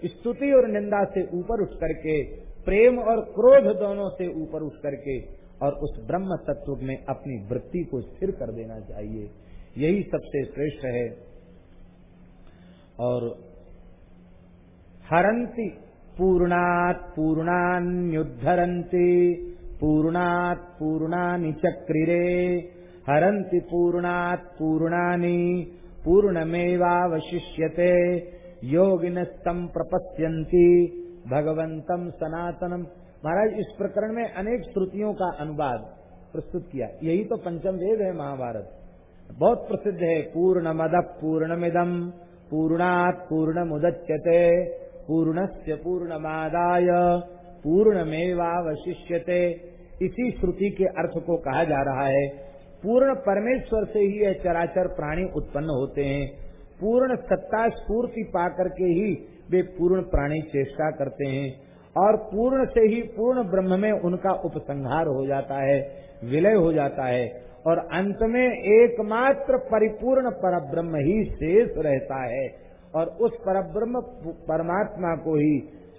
स्तुति और निंदा से ऊपर उठ करके, प्रेम और क्रोध दोनों से ऊपर उठ करके, और उस ब्रह्म तत्व में अपनी वृत्ति को स्थिर कर देना चाहिए। यही सबसे श्रेष्ठ है। और हरंती पूर्णात पूर्णान्युद्धरन्ति, पूर्णात पूर्णानि चक्रिरे हरंती पूर्णात पूर्णानि, पूर्णमेवावशिष्यते योगिनस्तम प्रपस्यन्ति भगवंतम सनातनम महाराज, इस प्रकरण में अनेक श्रुतियों का अनुवाद प्रस्तुत किया। यही तो पंचम वेद है महाभारत। बहुत प्रसिद्ध है पूर्ण मद पूर्णमिदम पूर्णात पूर्ण पूर्णस्य पूर्णमादाय, पूर्णमेवावशिष्यते। इसी श्रुति के अर्थ को कहा जा रहा है, पूर्ण परमेश्वर से ही यह चराचर प्राणी उत्पन्न होते हैं। पूर्ण सत्ता स्फूर्ति पा करके ही वे पूर्ण प्राणी चेष्टा करते हैं, और पूर्ण से ही पूर्ण ब्रह्म में उनका उपसंहार हो जाता है, विलय हो जाता है। और अंत में एकमात्र परिपूर्ण पर ब्रह्म ही शेष रहता है। और उस पर ब्रह्म परमात्मा को ही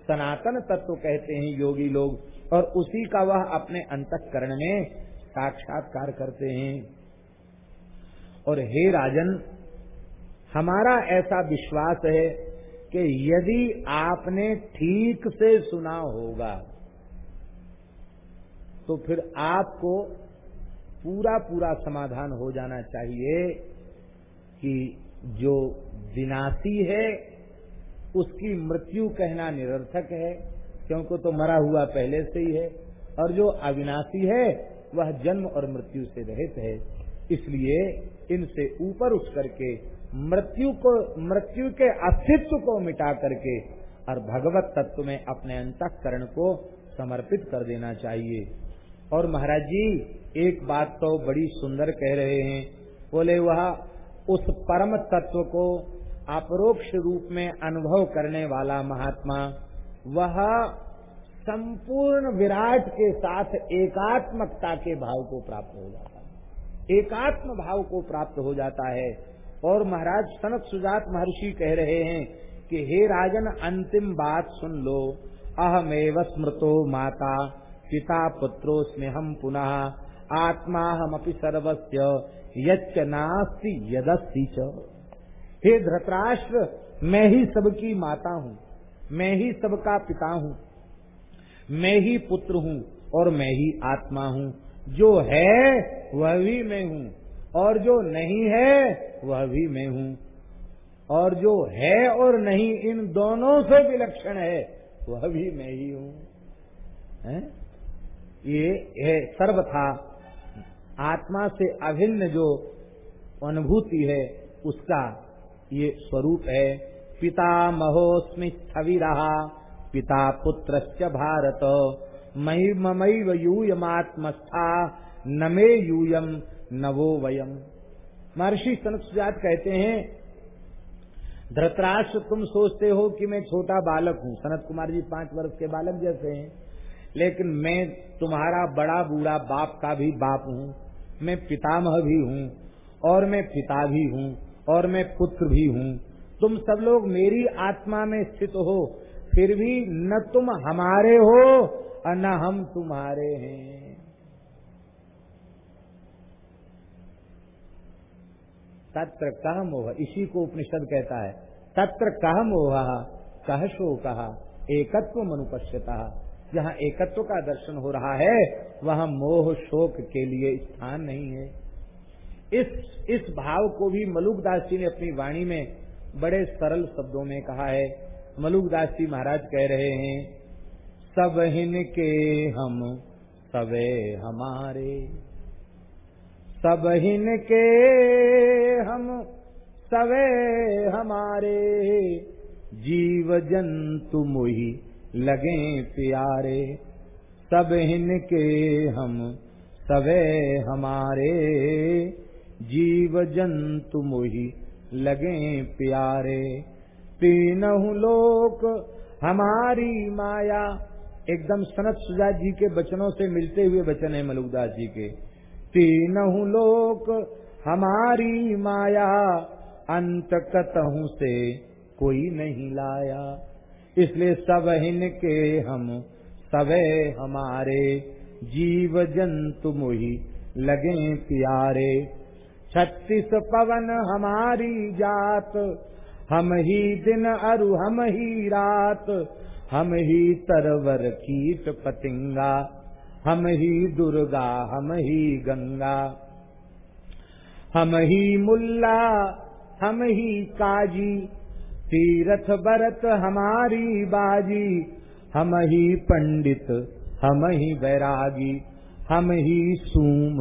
सनातन तत्व कहते हैं योगी लोग, और उसी का वह अपने अंतकरण में साक्षात्कार करते हैं। और हे राजन, हमारा ऐसा विश्वास है कि यदि आपने ठीक से सुना होगा तो फिर आपको पूरा पूरा समाधान हो जाना चाहिए कि जो विनाशी है, उसकी मृत्यु कहना निरर्थक है, क्योंकि तो मरा हुआ पहले से ही है, और जो अविनाशी है, वह जन्म और मृत्यु से रहित है। इसलिए इनसे ऊपर उठ करके मृत्यु को, मृत्यु के अस्तित्व को मिटा करके और भगवत तत्व में अपने अंतकरण को समर्पित कर देना चाहिए। और महाराज जी, एक बात तो बड़ी सुंदर कह रहे हैं। बोले, वह उस परम तत्व को अपरोक्ष रूप में अनुभव करने वाला महात्मा, वह संपूर्ण विराट के साथ एकात्मकता के भाव को प्राप्त हो जाता है। एकात्म भाव को प्राप्त हो जाता है। और महाराज सनत सुजात महर्षि कह रहे हैं कि, हे राजन, अंतिम बात सुन लो। अहमेव स्मृतो माता पिता पुत्रो स्नेहम पुनः आत्मा हम अपनी सर्वस्व यच्च नास्ति हे धृतराष्ट्र, मैं ही सबकी माता हूँ, मैं ही सबका पिता हूँ, मैं ही पुत्र हूँ और मैं ही आत्मा हूँ। जो है, वह भी मैं हूँ, और जो नहीं है, वह भी मैं हूँ। और जो है और नहीं, इन दोनों से विलक्षण है, वह भी मैं ही। हूँ? ये है सर्वथा आत्मा से अभिन्न जो अनुभूति है, उसका ये स्वरूप है। पिता महोस्मि रहा पिता पुत्र भारत। मई मई यूयमात्मस्था, न मे यूयम नवो वयम। महर्षि सनत सुजात कहते हैं, धृतराष्ट्र, तुम सोचते हो कि मैं छोटा बालक हूँ। सनत कुमार जी पाँच वर्ष के बालक जैसे हैं। लेकिन मैं तुम्हारा बड़ा बूढ़ा बाप का भी बाप हूँ, मैं पितामह भी हूँ, और मैं पिता भी हूँ, और मैं पुत्र भी हूँ। तुम सब लोग मेरी आत्मा में स्थित हो, फिर भी न तुम हमारे हो और न हम तुम्हारे हैं। तत्र कह मोह इसी को उपनिषद कहता है। तत्र कह मोह कह शो कहा एकत्व मनुपश्यता जहाँ एकत्व का दर्शन हो रहा है, वहाँ मोह शोक के लिए स्थान नहीं है। इस इस भाव को भी मलुकदास जी ने अपनी वाणी में बड़े सरल शब्दों में कहा है। मलुकदास जी महाराज कह रहे हैं, सब हिन के हम, सबे हमारे। सब हिन के हम सवे हमारे। जीव जंतु मोही लगे प्यारे, सब इनके हम, सबे हमारे। जीव जंतु मोही लगे प्यारे तीनहु लोक हमारी माया। एकदम सनत सुजा जी के बचनों से मिलते हुए वचन है मलुकदास जी के। तीनहु लोक हमारी माया, अंत कतहु से कोई नहीं लाया। इसलिए सब हिन के हम, सबे हमारे जीव जंतु मोही लगे प्यारे। छत्तीस पवन हमारी जात, हम ही दिन अरु, हम ही रात, हम ही तरवर कीट पतिंगा, हम ही दुर्गा, हम ही गंगा। हम ही मुल्ला, हम ही काजी तीरथ बरत हमारी बाजी, हम ही पंडित, हम ही बैरागी हम ही सूम,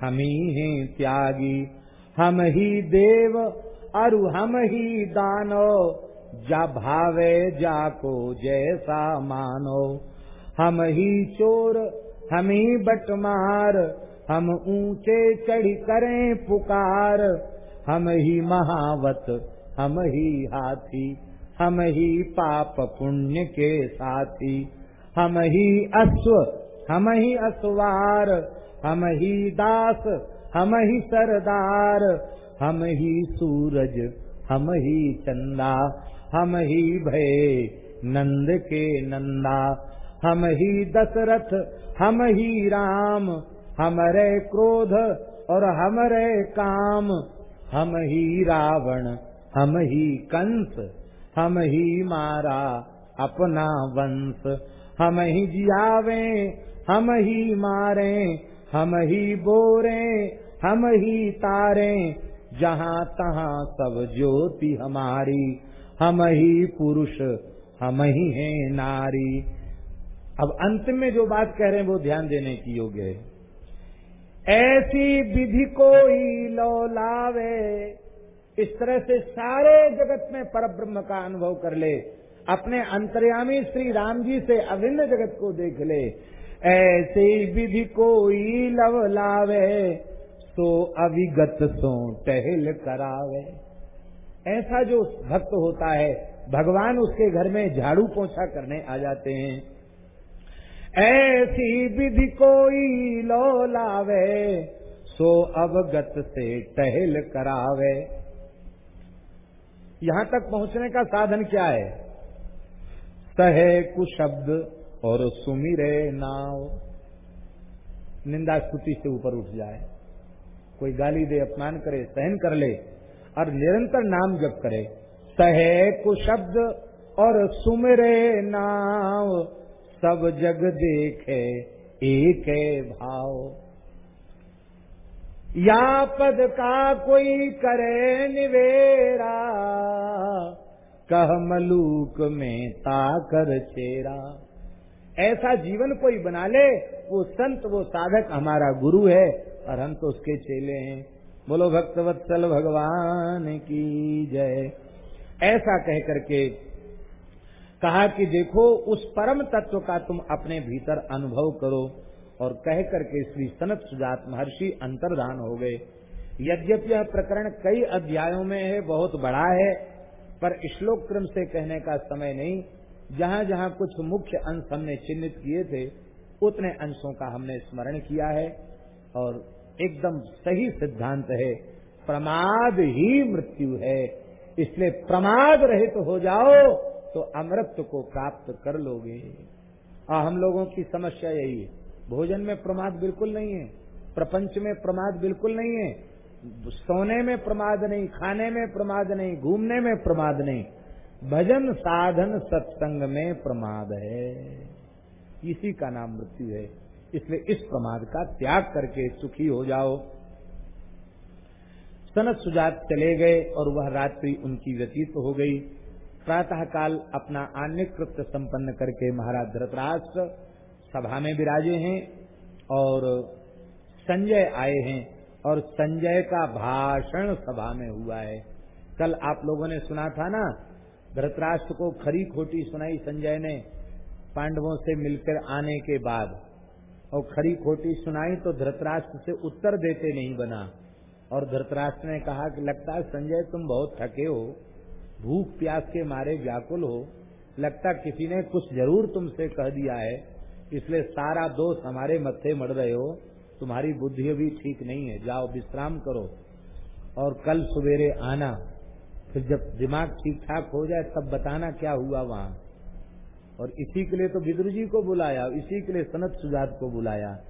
हम ही हैं त्यागी। हम ही देव अरु हम ही दानो, जा भावे जाको जैसा मानो। हम ही चोर, हम ही बटमार, हम ऊँचे चढ़ी करें पुकार। हम ही महावत हम ही हाथी हम ही पाप पुण्य के साथी हम ही अश्व हम ही असवार हम ही दास हम ही सरदार हम ही सूरज हम ही चंदा हम ही भय नंद के नंदा हम ही दशरथ हम ही राम हमरे क्रोध और हमरे काम हम ही रावण हम ही कंस, हम ही मारा अपना वंश। हम ही जियावे, हम ही मारे, हम ही बोरे, हम ही तारे। जहाँ तहाँ सब ज्योति हमारी, हम ही पुरुष, हम ही हैं नारी। अब अंत में जो बात कह रहे हैं वो ध्यान देने की योग्य है। ऐसी विधि कोई लो लावे इस तरह से सारे जगत में पर ब्रह्म का अनुभव कर ले, अपने अंतर्यामी श्री राम जी से अभिन्न जगत को देख ले। ऐसे विधि कोई लव लावे तो अविगत सो टहल करावे। ऐसा जो भक्त होता है, भगवान उसके घर में झाड़ू पोछा करने आ जाते हैं। ऐसी विधि कोई लो लावे, सो अवगत से टहल करावे। यहाँ तक पहुँचने का साधन क्या है? सहे कुशब्द और सुमिरे नाव। निंदा स्तुति से ऊपर उठ जाए। कोई गाली दे, अपमान करे, सहन कर ले और निरंतर नाम जप करे। सहे कुशब्द और सुमिरे नाव। सब जग देखे, एक है भाव। या पद का कोई करे निवेरा, कह मलूक में ताकर चेरा। ऐसा जीवन कोई बना ले, वो संत, वो साधक हमारा गुरु है, और हम तो उसके चेले हैं। बोलो, भक्तवत्सल भगवान की जय। ऐसा कह करके कहा कि देखो, उस परम तत्व का तुम अपने भीतर अनुभव करो। और कह करके श्री सनत सुजात महर्षि अंतर्धान हो गए। यद्यपि यह प्रकरण कई अध्यायों में है, बहुत बड़ा है, पर श्लोक क्रम से कहने का समय नहीं। जहाँ जहाँ कुछ मुख्य अंश हमने चिन्हित किए थे, उतने अंशों का हमने स्मरण किया है और एकदम सही सिद्धांत है, प्रमाद ही मृत्यु है। इसलिए प्रमाद रहित तो हो जाओ तो अमृत को प्राप्त कर लोगे। और हम लोगों की समस्या यही है। भोजन में प्रमाद बिल्कुल नहीं है, प्रपंच में प्रमाद बिल्कुल नहीं है, सोने में प्रमाद नहीं, खाने में प्रमाद नहीं, घूमने में प्रमाद नहीं, भजन साधन सत्संग में प्रमाद है। इसी का नाम मृत्यु है, इसलिए इस प्रमाद का त्याग करके सुखी हो जाओ। सनत सुजात चले गए और वह रात्रि उनकी व्यतीत हो गई। प्रातः काल अपना अन्य कृत्य संपन्न करके महाराज धृतराष्ट्र सभा में विराजे हैं और संजय आए हैं और संजय का भाषण सभा में हुआ है। कल आप लोगों ने सुना था ना, धृतराष्ट्र को खरी खोटी सुनाई संजय ने पांडवों से मिलकर आने के बाद। और खरी खोटी सुनाई तो धृतराष्ट्र से उत्तर देते नहीं बना। और धृतराष्ट्र ने कहा कि लगता है संजय तुम बहुत थके हो, भूख प्यास के मारे व्याकुल हो। लगता किसी ने कुछ ज़रूर तुमसे कह दिया है। इसलिए सारा दोष हमारे मत्थे मर रहे हो, तुम्हारी बुद्धि भी ठीक नहीं है। जाओ, विश्राम करो। और कल सवेरे आना। फिर जब दिमाग ठीक ठाक हो जाए, तब बताना क्या हुआ वहाँ। और इसी के लिए तो विदुर जी को बुलाया, इसी के लिए सनत सुजात को बुलाया।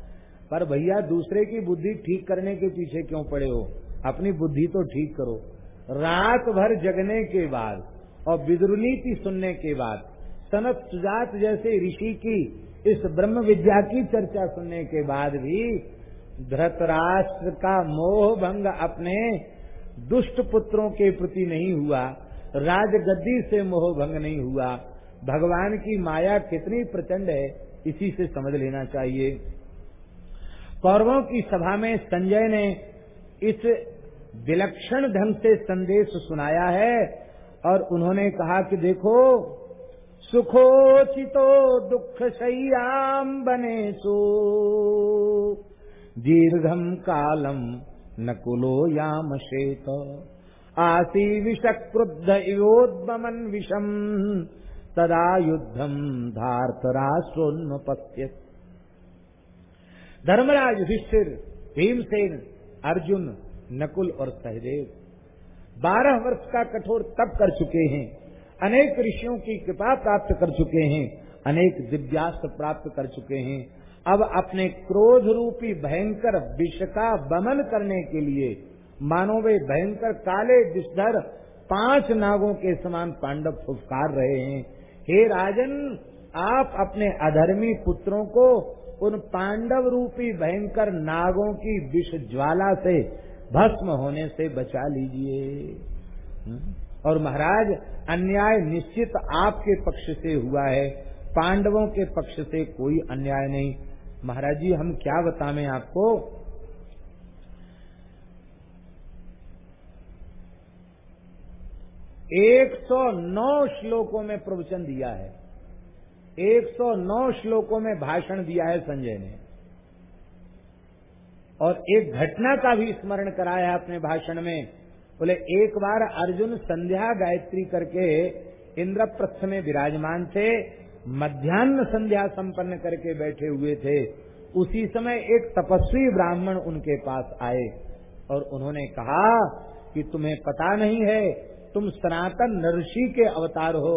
पर भैया, दूसरे की बुद्धि ठीक करने के पीछे क्यों पड़े हो? अपनी बुद्धि तो ठीक करो। रात भर जगने के बाद और विदुरनीति सुनने के बाद, सनत सुजात जैसे ऋषि की इस ब्रह्म विद्या की चर्चा सुनने के बाद भी धृतराष्ट्र का मोह भंग अपने दुष्ट पुत्रों के प्रति नहीं हुआ, राजगद्दी से मोह भंग नहीं हुआ। भगवान की माया कितनी प्रचंड है, इसी से समझ लेना चाहिए। कौरवों की सभा में संजय ने इस विलक्षण ढंग से संदेश सुनाया है और उन्होंने कहा कि देखो सुखोचितो दुख शय्याम बने सो दीर्घम कालम नकुलो याम शेत आसी विष क्रुद्ध इवोद्मन विषम तदा युद्धम धार्तराष्ट्रोन्पत्य धर्मराज युधिष्ठिर, भीमसेन, अर्जुन, नकुल और सहदेव। बारह वर्ष का कठोर तप कर चुके हैं। अनेक ऋषियों की कृपा प्राप्त कर चुके हैं, अनेक दिव्यास्त्र प्राप्त कर चुके हैं। अब अपने क्रोध रूपी भयंकर विष का बमन करने के लिए मानो वे भयंकर काले विषधर पाँच नागों के समान पांडव फुफकार रहे हैं। हे राजन, आप अपने अधर्मी पुत्रों को उन पांडव रूपी भयंकर नागों की विष ज्वाला से भस्म होने से बचा लीजिए। हम्म? और महाराज अन्याय निश्चित आपके पक्ष से हुआ है, पांडवों के पक्ष से कोई अन्याय नहीं। महाराज जी, हम क्या बतावें आपको? एक सौ नौ श्लोकों में प्रवचन दिया है। एक सौ नौ श्लोकों में भाषण दिया है संजय ने। और एक घटना का भी स्मरण कराया है अपने भाषण में। बोले, एक बार अर्जुन संध्या गायत्री करके इंद्रप्रस्थ में विराजमान थे, मध्यान्ह संध्या संपन्न करके बैठे हुए थे। उसी समय एक तपस्वी ब्राह्मण उनके पास आए और उन्होंने कहा कि तुम्हें पता नहीं है, तुम सनातन नरषि के अवतार हो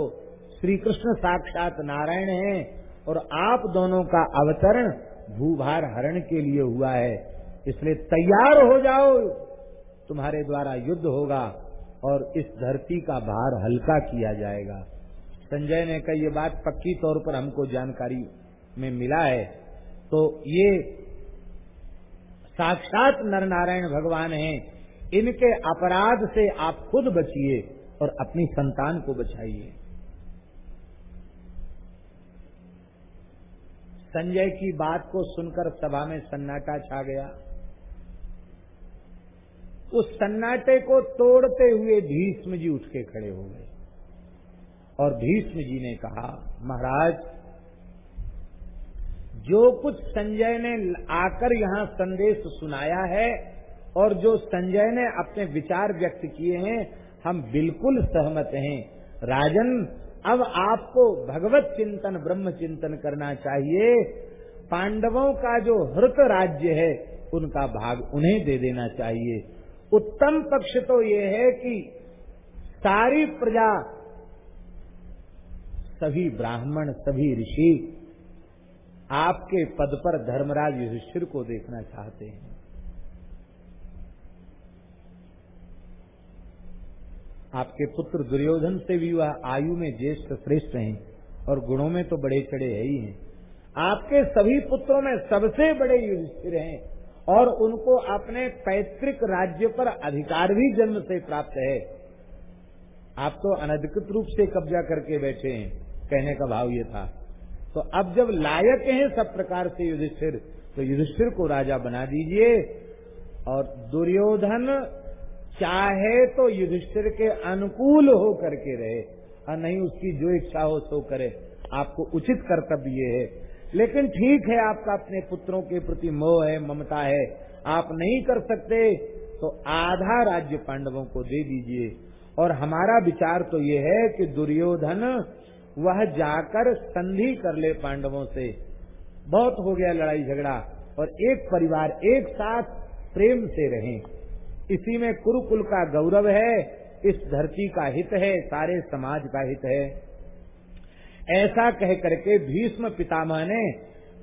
श्री कृष्ण साक्षात नारायण हैं और आप दोनों का अवतरण भूभार हरण के लिए हुआ है, इसलिए तैयार हो जाओ। तुम्हारे द्वारा युद्ध होगा और इस धरती का भार हल्का किया जाएगा। संजय ने कहा, ये बात पक्की तौर पर हमको जानकारी में मिला है। तो ये साक्षात नर नारायण भगवान हैं। इनके अपराध से आप खुद बचिए और अपनी संतान को बचाइए। संजय की बात को सुनकर सभा में सन्नाटा छा गया। उस सन्नाटे को तोड़ते हुए भीष्म जी उठ के खड़े हो गए। और भीष्म जी ने कहा, महाराज, जो कुछ संजय ने आकर यहाँ संदेश सुनाया है और जो संजय ने अपने विचार व्यक्त किए हैं, हम बिल्कुल सहमत हैं। राजन, अब आपको भगवत चिंतन, ब्रह्म चिंतन करना चाहिए। पांडवों का जो हृत राज्य है, उनका भाग उन्हें दे देना चाहिए। उत्तम पक्ष तो ये है कि सारी प्रजा, सभी ब्राह्मण, सभी ऋषि आपके पद पर धर्मराज युधिष्ठिर को देखना चाहते हैं। आपके पुत्र दुर्योधन से भी वह आयु में ज्येष्ठ श्रेष्ठ हैं और गुणों में तो बड़े चढ़े है ही हैं। आपके सभी पुत्रों में सबसे बड़े युधिष्ठिर हैं। और उनको अपने पैतृक राज्य पर अधिकार भी जन्म से प्राप्त है। आप तो अनधिकृत रूप से कब्जा करके बैठे हैं, कहने का भाव ये था। तो अब जब लायक हैं सब प्रकार से युधिष्ठिर तो युधिष्ठिर को राजा बना दीजिए। और दुर्योधन चाहे तो युधिष्ठिर के अनुकूल हो करके रहे, और नहीं उसकी जो इच्छा हो सो करे। आपको उचित कर्तव्य है लेकिन ठीक है, आपका अपने पुत्रों के प्रति मोह है, ममता है, आप नहीं कर सकते तो आधा राज्य पांडवों को दे दीजिए। और हमारा विचार तो ये है कि दुर्योधन, वह जाकर संधि कर ले पांडवों से। बहुत हो गया लड़ाई झगड़ा, और एक परिवार एक साथ प्रेम से रहें। इसी में कुरुकुल का गौरव है, इस धरती का हित है, सारे समाज का हित है। ऐसा कह करके भीष्म पितामह ने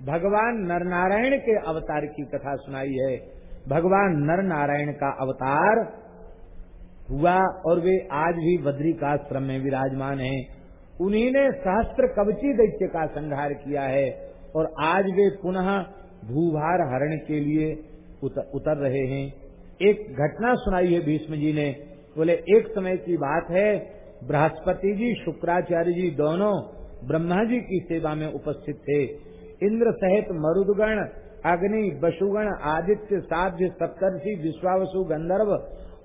भगवान नरनारायण के अवतार की कथा सुनाई है। भगवान नर नारायण का अवतार हुआ और वे आज भी बद्रिकाश्रम में विराजमान हैं। उन्हीं ने सहस्त्र कवची दैत्य का संहार किया है और आज वे पुनः भूभार हरण के लिए उतर रहे हैं। एक घटना सुनाई है भीष्म जी ने। बोले, एक समय की बात है, बृहस्पति जी, शुक्राचार्य जी दोनों ब्रह्मा जी की सेवा में उपस्थित थे। इंद्र सहित मरुदगण, अग्नि, बसुगण, आदित्य, साध्य, सप्तर्षि, विश्वावसु, गंधर्व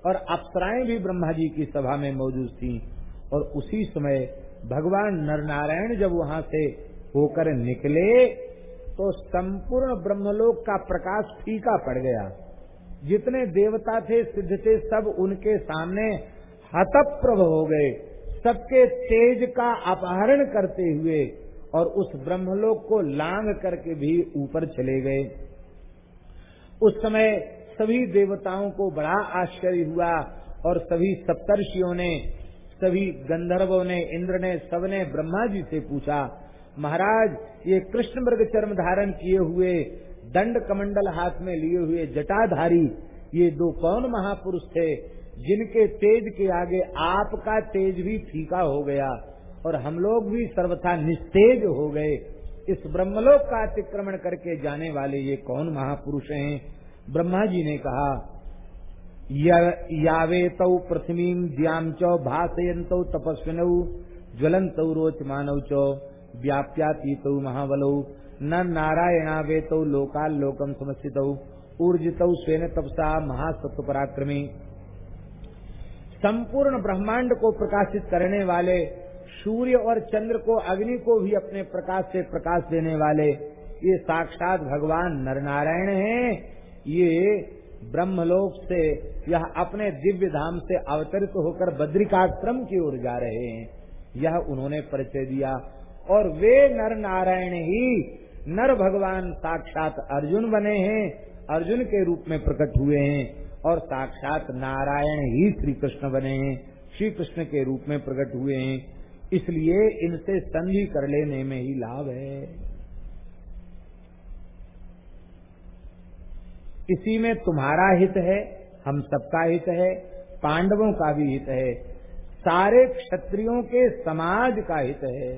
और अप्सराएँ भी ब्रह्मा जी की सभा में मौजूद थी। और उसी समय भगवान नरनारायण जब वहाँ से होकर निकले तो संपूर्ण ब्रह्मलोक का प्रकाश फीका पड़ गया। जितने देवता थे, सिद्ध थे, सब उनके सामने हतप्रभ हो गए। सबके तेज का अपहरण करते हुए और उस ब्रह्मलोक को लांग करके भी ऊपर चले गए। उस समय सभी देवताओं को बड़ा आश्चर्य हुआ और सभी सप्तर्षियों ने, सभी गंधर्वों ने, इंद्र ने सबने ब्रह्मा जी से पूछा, महाराज, ये कृष्ण मृग चर्म धारण किए हुए दंड कमंडल हाथ में लिए हुए जटाधारी, ये दो कौन महापुरुष थे? जिनके तेज के आगे आपका तेज भी फीका हो गया और हम लोग भी सर्वथा निस्तेज हो गए। इस ब्रह्मलोक का अतिक्रमण करके जाने वाले ये कौन महापुरुष हैं? ब्रह्मा जी ने कहा या, यावे तौ पृथ्वी ज्याम चौ भाषयंत तपस्विन ज्वलंत रोच मानव चौ व्याप्यातीत महाबलौ न नारायणा वे तो लोकाल लोकम समस्थित ऊर्जित स्वेन तपसा महासत्व पराक्रमी संपूर्ण ब्रह्मांड को प्रकाशित करने वाले, सूर्य और चंद्र को, अग्नि को भी अपने प्रकाश से प्रकाश देने वाले, ये साक्षात भगवान नरनारायण हैं। ये ब्रह्मलोक से, यह अपने दिव्य धाम से अवतरित होकर बद्रिकाश्रम की ओर जा रहे हैं। यह उन्होंने परिचय दिया। और वे नर नारायण ही नर भगवान साक्षात अर्जुन बने हैं। अर्जुन के रूप में प्रकट हुए हैं। और साक्षात नारायण ही श्री कृष्ण बने हैं श्री कृष्ण के रूप में प्रकट हुए हैं, इसलिए इनसे संधि कर लेने में ही लाभ है। इसी में तुम्हारा हित है, हम सबका हित है, पांडवों का भी हित है, सारे क्षत्रियों के समाज का हित है।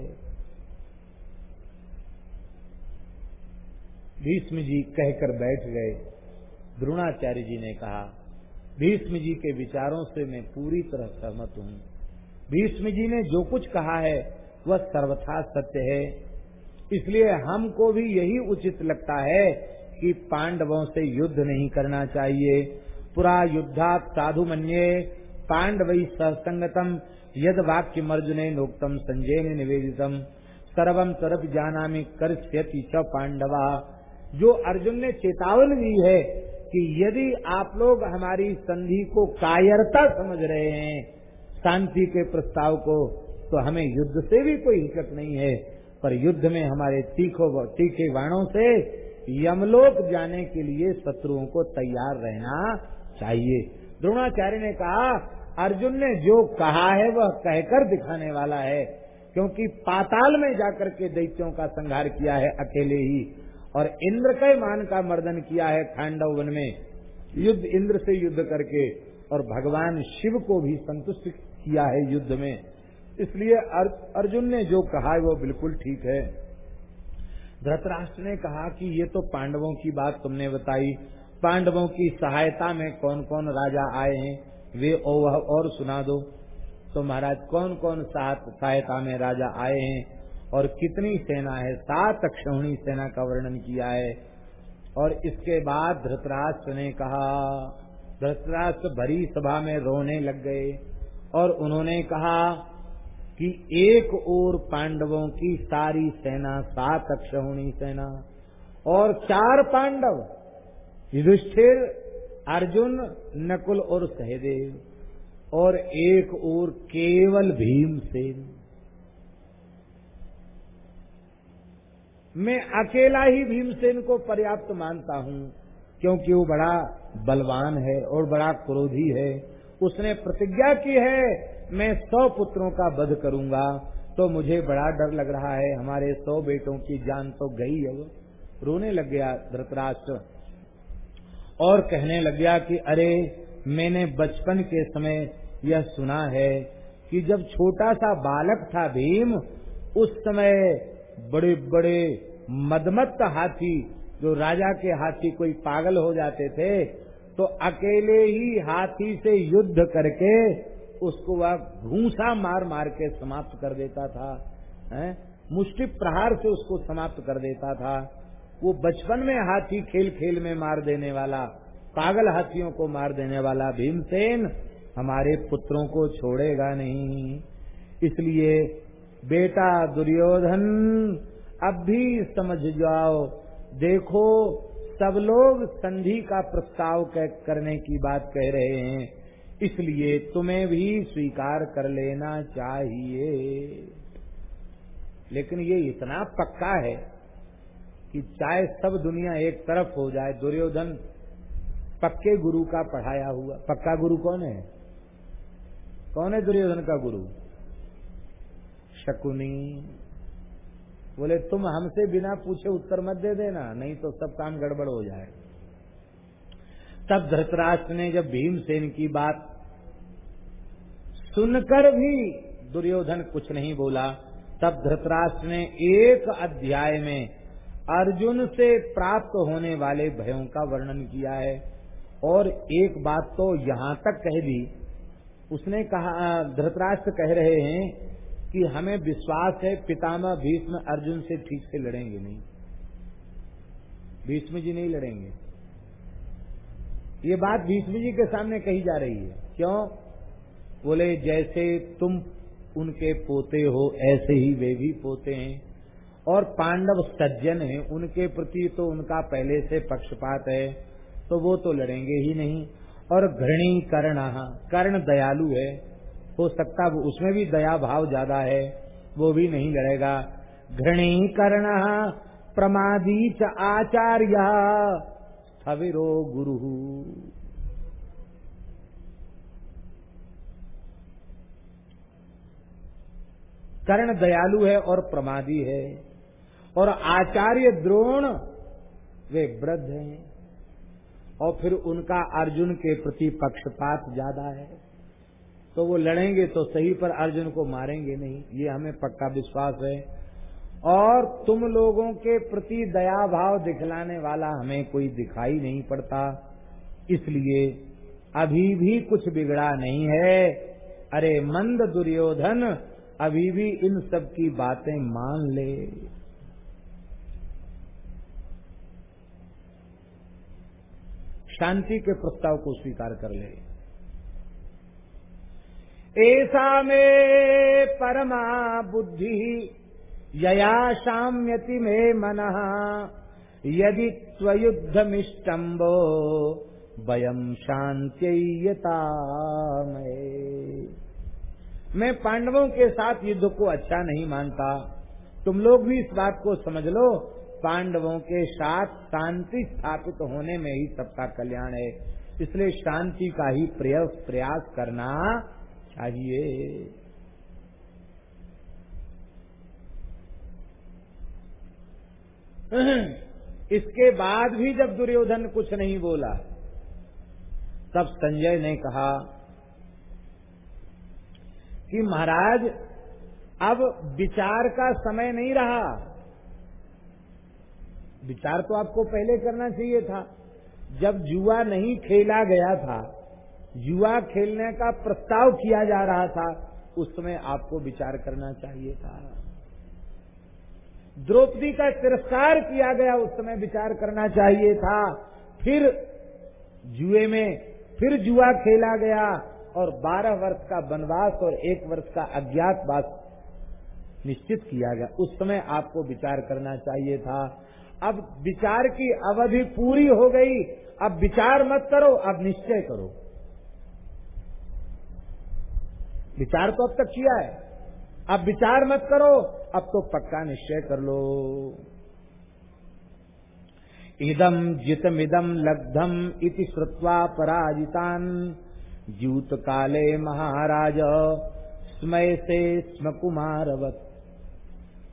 भीष्म जी कहकर बैठ गए। द्रोणाचार्य जी ने कहा भीष्म जी के विचारों से मैं पूरी तरह सहमत हूँ। भीष्म जी ने जो कुछ कहा है, वह सर्वथा सत्य है। इसलिए हमको भी यही उचित लगता है कि पांडवों से युद्ध नहीं करना चाहिए। पुरा युद्धा साधु मन्ये, पांडव ससंगतम यद वाक्य मर्जुने नोक्तम संजय ने निवेदितम। सर्वम तरफ़ जाना में कर पांडवा। जो अर्जुन ने चेतावनी दी है कि यदि आप लोग हमारी संधि को कायरता समझ रहे हैं, शांति के प्रस्ताव को तो हमें युद्ध से भी कोई हिचक नहीं है। पर युद्ध में हमारे तीखो तीखे बाणों से यमलोक जाने के लिए शत्रुओं को तैयार रहना चाहिए। द्रोणाचार्य ने कहा, अर्जुन ने जो कहा है, वह कहकर दिखाने वाला है, क्योंकि पाताल में जाकर के दैत्यों का संहार किया है, अकेले ही। और इंद्र के मान का मर्दन किया है खांडव वन में। युद्ध इंद्र से युद्ध करके और भगवान शिव को भी संतुष्ट किया है युद्ध में। इसलिए अर्जुन ने जो कहा है वो बिल्कुल ठीक है। धृतराष्ट्र ने कहा कि ये तो पांडवों की बात तुमने बताई। पांडवों की सहायता में कौन कौन राजा आए हैं, वे और सुना दो। तो महाराज कौन कौन सहायता में राजा आए हैं और कितनी सेना है, सात अक्षौणी सेना का वर्णन किया है। और इसके बाद धृतराष्ट्र ने कहा, धृतराष्ट्र भरी सभा में रोने लग गए और उन्होंने कहा कि एक और पांडवों की सारी सेना, सात अक्षौणी सेना और चार पांडव, युधिष्ठिर, अर्जुन, नकुल और सहदेव और एक और केवल भीमसेन। मैं अकेला ही भीमसेन को पर्याप्त मानता हूँ, क्योंकि वो बड़ा बलवान है और बड़ा क्रोधी है। उसने प्रतिज्ञा की है, मैं सौ पुत्रों का वध करूँगा। तो मुझे बड़ा डर लग रहा है, हमारे सौ बेटों की जान तो गई अब। रोने लग गया धृतराष्ट्र और कहने लग गया कि, अरे, मैंने बचपन के समय यह सुना है कि जब छोटा सा बालक था भीम, उस समय बड़े बड़े मदमत्त हाथी, जो राजा के हाथी कोई पागल हो जाते थे तो अकेले ही हाथी से युद्ध करके उसको वह घूसा मार मार के समाप्त कर देता था, है? मुष्टि प्रहार से उसको समाप्त कर देता था वो बचपन में हाथी खेल खेल में मार देने वाला, पागल हाथियों को मार देने वाला भीमसेन हमारे पुत्रों को छोड़ेगा नहीं इसलिए बेटा दुर्योधन, अब भी समझ जाओ। देखो, सब लोग संधि का प्रस्ताव करने की बात कह रहे हैं। इसलिए तुम्हें भी स्वीकार कर लेना चाहिए। लेकिन ये इतना पक्का है कि चाहे सब दुनिया एक तरफ़ हो जाए, दुर्योधन पक्के गुरु का पढ़ाया हुआ, पक्का गुरु कौन है? कौन है दुर्योधन का गुरु? शकुनी बोले, तुम हमसे बिना पूछे उत्तर मत दे देना, नहीं तो सब काम गड़बड़ हो जाए। तब धृतराष्ट्र ने जब भीमसेन की बात सुनकर भी दुर्योधन कुछ नहीं बोला, तब धृतराष्ट्र ने एक अध्याय में अर्जुन से प्राप्त होने वाले भयों का वर्णन किया है। और एक बात तो यहाँ तक कह दी। उसने कहा, धृतराष्ट्र कह रहे हैं कि हमें विश्वास है, पितामह भीष्म अर्जुन से ठीक से लड़ेंगे नहीं। भीष्म जी नहीं लड़ेंगे। ये बात भीष्म जी के सामने कही जा रही है। क्यों? बोले, जैसे तुम उनके पोते हो, ऐसे ही वे भी पोते हैं। और पांडव सज्जन हैं, उनके प्रति तो उनका पहले से पक्षपात है तो वो तो लड़ेंगे ही नहीं। और घृणी कर्ण कर्ण दयालु है हो सकता वो उसमें भी दया भाव ज़्यादा है, वो भी नहीं लड़ेगा घृणी कर्ण प्रमादी च आचार्य स्थविरो गुरु। कर्ण दयालु है और प्रमादी है, और आचार्य द्रोण, वे वृद्ध हैं, और फिर उनका अर्जुन के प्रति पक्षपात ज़्यादा है। तो वो लड़ेंगे तो सही, पर अर्जुन को मारेंगे नहीं। ये हमें पक्का विश्वास है। और तुम लोगों के प्रति दया भाव दिखलाने वाला हमें कोई दिखाई नहीं पड़ता। इसलिए अभी भी कुछ बिगड़ा नहीं है। अरे मंद दुर्योधन, अभी भी इन सब की बातें मान ले। शांति के प्रस्ताव को स्वीकार कर ले। ऐसा में परमा बुद्धि यया शाम्यति मे मन। यदि त्वयुद्धमिष्टम्बो वयम शांत्यता मैं। पांडवों के साथ युद्ध को अच्छा नहीं मानता। तुम लोग भी इस बात को समझ लो, पांडवों के साथ शांति स्थापित होने में ही सबका कल्याण है। इसलिए शांति का ही प्रयास करना चाहिए। <clears throat> इसके बाद भी जब दुर्योधन कुछ नहीं बोला, तब संजय ने कहा कि महाराज, अब विचार का समय नहीं रहा। विचार तो आपको पहले करना चाहिए था। जब जुआ नहीं खेला गया था जुआ खेलने का प्रस्ताव किया जा रहा था, उस समय आपको विचार करना चाहिए था। द्रौपदी का तिरस्कार किया गया, उस समय विचार करना चाहिए था। फिर जुए में, फिर जुआ खेला गया और 12 वर्ष का वनवास और एक वर्ष का अज्ञातवास निश्चित किया गया। उस समय आपको विचार करना चाहिए था। अब विचार की अवधि पूरी हो गई, अब विचार मत करो, अब निश्चय करो। विचार तो अब तक किया है। अब विचार मत करो, अब तो पक्का निश्चय कर लो। इदम जितमिदम लब्धम इति श्रुत्वा पराजितान। जूत काले महाराज, स्मय से स्म कुमारवत।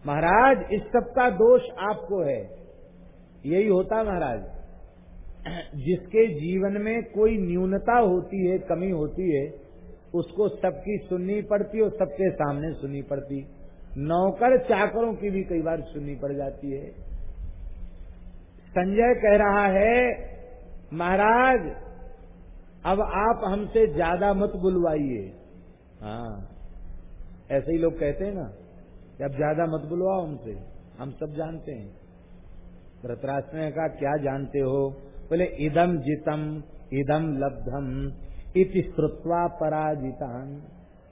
महाराज, इस सब का दोष आपको है। यही होता महाराज। जिसके जीवन में कोई न्यूनता होती है, कमी होती है उसको सबकी सुननी पड़ती और सबके सामने सुननी पड़ती। नौकर चाकरों की भी कई बार सुननी पड़ जाती है। संजय कह रहा है, महाराज, अब आप हमसे ज़्यादा मत बुलवाइए। हाँ ऐसे ही लोग कहते हैं ना, कि अब ज़्यादा मत बुलवाओ हमसे, हम सब जानते हैं। धृतराष्ट्र ने कहा, क्या जानते हो? बोले इदम जितम इदम लब्धम इति श्रुत्वा पराजितान।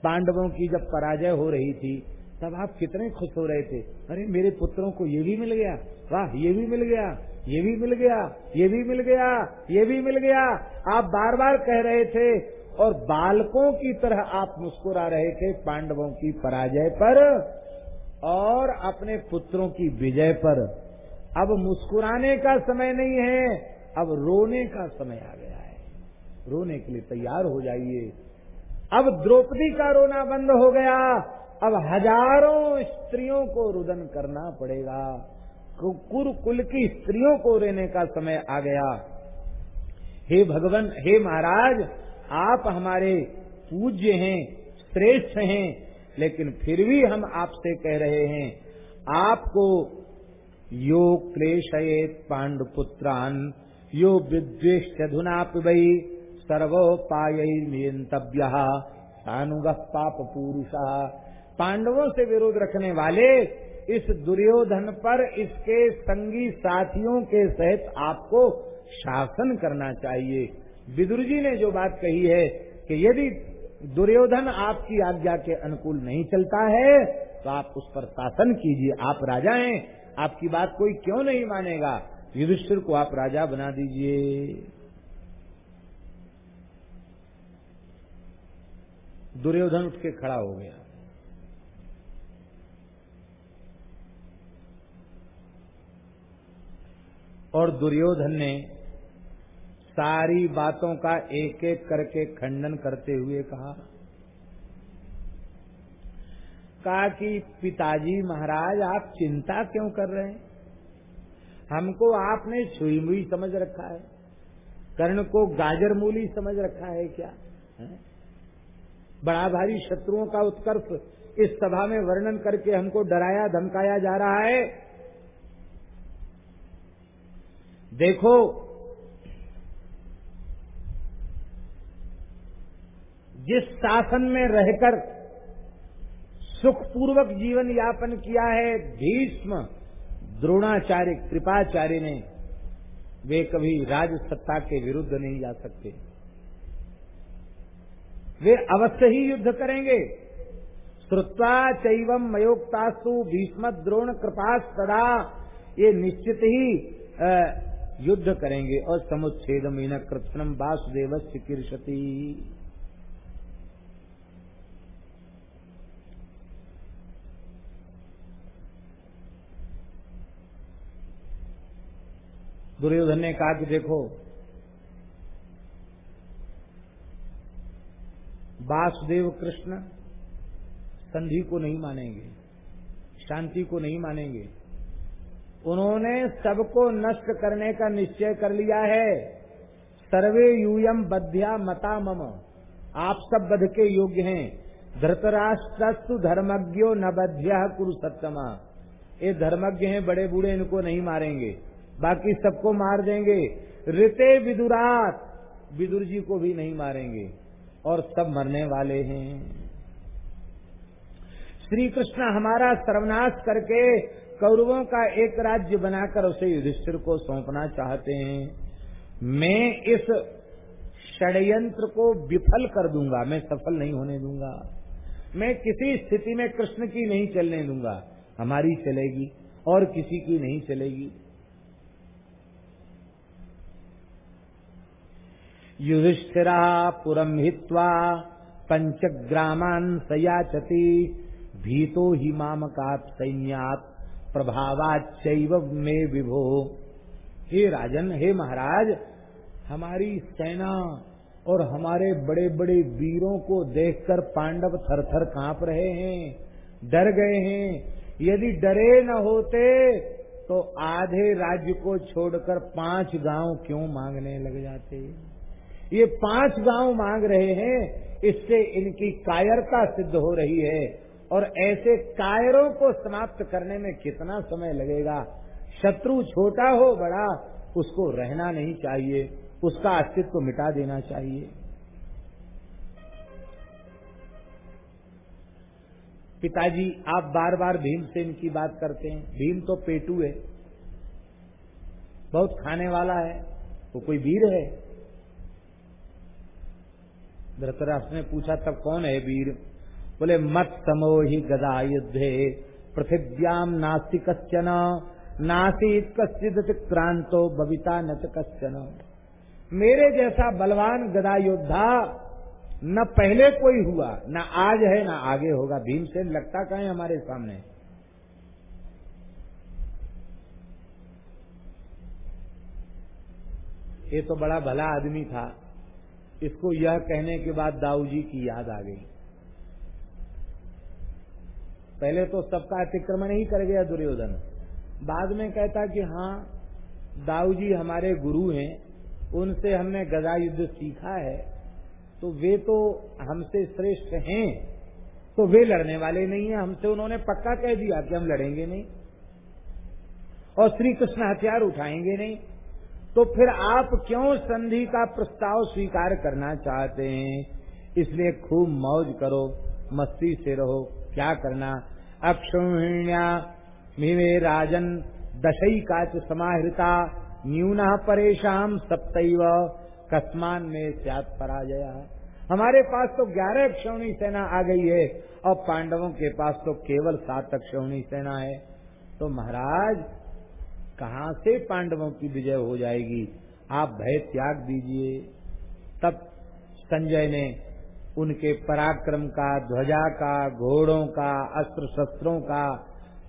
पांडवों की जब पराजय हो रही थी, तब आप कितने खुश हो रहे थे? अरे, मेरे पुत्रों को ये भी मिल गया। वाह, ये भी मिल गया, ये भी मिल गया, ये भी मिल गया, ये भी मिल गया। आप बार बार कह रहे थे और बालकों की तरह आप मुस्कुरा रहे थे पांडवों की पराजय पर और अपने पुत्रों की विजय पर। अब मुस्कुराने का समय नहीं है, अब रोने का समय आ गया। रोने के लिए तैयार हो जाइए। अब द्रौपदी का रोना बंद हो गया। अब हज़ारों स्त्रियों को रुदन करना पड़ेगा। कुर कुल की स्त्रियों को रहने का समय आ गया। हे भगवान, हे महाराज, आप हमारे पूज्य हैं, श्रेष्ठ हैं, लेकिन फिर भी हम आपसे कह रहे हैं, आपको यो क्लेशयेत पांडुपुत्रान, यो विद्वेश पिबई सर्वोपायन्तव्य सानुग पाप पुरुष पांडवों से विरोध रखने वाले इस दुर्योधन पर इसके संगी साथियों के सहित आपको शासन करना चाहिए। विदुर जी ने जो बात कही है कि यदि दुर्योधन आपकी आज्ञा के अनुकूल नहीं चलता है तो आप उस पर शासन कीजिए। आप राजा हैं, आपकी बात कोई क्यों नहीं मानेगा? युधिष्ठिर को आप राजा बना दीजिए। दुर्योधन उठ के खड़ा हो गया। और दुर्योधन ने सारी बातों का एक एक करके खंडन करते हुए कहा कहा कि, पिताजी महाराज, आप चिंता क्यों कर रहे हैं? हमको आपने छुई मुई समझ रखा है। कर्ण को गाजर मूली समझ रखा है क्या? है? बड़ा भारी शत्रुओं का उत्कर्ष इस सभा में वर्णन करके हमको डराया, धमकाया जा रहा है। देखो, जिस शासन में रहकर सुखपूर्वक जीवन यापन किया है, भीष्म, द्रोणाचार्य, कृपाचार्य ने, वे कभी राज सत्ता के विरुद्ध नहीं जा सकते। वे अवश्य ही युद्ध करेंगे। श्रुत्वा चैवम मयोक्तास्तु भीष्म द्रोण कृपा सदा ये निश्चित ही युद्ध करेंगे। और समुच्छेद मीन कृत्नम वासुदेव कीर्षति। दुर्योधन ने कहा कि देखो वासुदेव कृष्ण संधि को नहीं मानेंगे, शांति को नहीं मानेंगे। उन्होंने सबको नष्ट करने का निश्चय कर लिया है। सर्वे यूयम बध्या मता मम। आप सब बध के योग्य हैं। धृतराष्ट्रस्तु धर्मज्ञो न बध्या कुरु सत्तमा ये धर्मज्ञ हैं, बड़े बूढ़े, इनको नहीं मारेंगे। बाकी सबको मार देंगे। ऋते विदुरात। विदुर जी को भी नहीं मारेंगे। और सब मरने वाले हैं। श्री कृष्ण हमारा सर्वनाश करके कौरवों का एक राज्य बनाकर उसे युधिष्ठिर को सौंपना चाहते हैं। मैं इस षडयंत्र को विफल कर दूँगा, मैं सफल नहीं होने दूँगा। मैं किसी स्थिति में कृष्ण की नहीं चलने दूँगा, हमारी चलेगी और किसी की नहीं चलेगी। युधिष्ठिरा पुरम हित्वा पंचग्रामान सयाचती। भीतो ही मामकात सैन्यात प्रभावाच में विभो। हे राजन, हे महाराज, हमारी सेना और हमारे बड़े बड़े वीरों को देखकर पांडव थर थर काँप रहे हैं, डर गए हैं। यदि डरे न होते तो आधे राज्य को छोड़कर पाँच गाँव क्यों मांगने लग जाते? ये पाँच गाँव मांग रहे हैं, इससे इनकी कायरता सिद्ध हो रही है। और ऐसे कायरों को समाप्त करने में कितना समय लगेगा? शत्रु छोटा हो बड़ा, उसको रहना नहीं चाहिए, उसका अस्तित्व मिटा देना चाहिए। पिताजी, आप बार बार भीमसेन की बात करते हैं। भीम तो पेटू है, बहुत खाने वाला है, वो कोई वीर है। धृतराष्ट्र ने पूछा, तब कौन है वीर? बोले मत समोहि गदा युद्धे पृथिव्याम नास्ति कश्चन नासीत कश्चित क्रांतो बबिता नत कश्चन। मेरे जैसा बलवान गदा योद्धा न पहले कोई हुआ, न आज है, न आगे होगा। भीमसेन लगता कहें हमारे सामने? ये तो बड़ा भला आदमी था। इसको यह कहने के बाद दाऊ जी की याद आ गई। पहले तो सबका अतिक्रमण ही कर गया दुर्योधन। बाद में कहता कि हाँ दाऊ जी हमारे गुरु हैं, उनसे हमने गदा युद्ध सीखा है तो वे तो हमसे श्रेष्ठ हैं तो वे लड़ने वाले नहीं है। हमसे उन्होंने पक्का कह दिया कि हम लड़ेंगे नहीं। और श्री कृष्ण हथियार उठाएँगे नहीं। तो फिर आप क्यों संधि का प्रस्ताव स्वीकार करना चाहते हैं? इसलिए खूब मौज करो, मस्ती से रहो, क्या करना? अक्षुण्या राजन दशई काच समाहृता, न्यून परेशान सप्तव, कस्मान में सियात पराजया। हमारे पास तो ग्यारह क्षौणी सेना आ गई है, और पांडवों के पास तो केवल सात क्षौणी सेना है। तो महाराज कहाँ से पांडवों की विजय हो जाएगी? आप भय त्याग दीजिए। तब संजय ने उनके पराक्रम का, ध्वजा का, घोड़ों का अस्त्र शस्त्रों का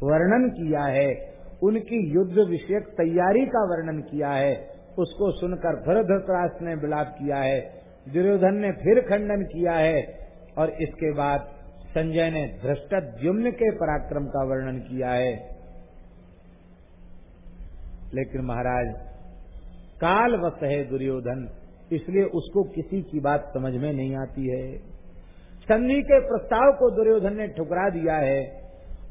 वर्णन किया है। उनकी युद्ध विषयक तैयारी का वर्णन किया है। उसको सुनकर फिर ने विलाप किया है। दुर्योधन ने फिर खंडन किया है। और इसके बाद संजय ने धृष्ट के पराक्रम का वर्णन किया है। लेकिन महाराज, काल वश है दुर्योधन, इसलिए उसको किसी की बात समझ में नहीं आती है। संधि के प्रस्ताव को दुर्योधन ने ठुकरा दिया है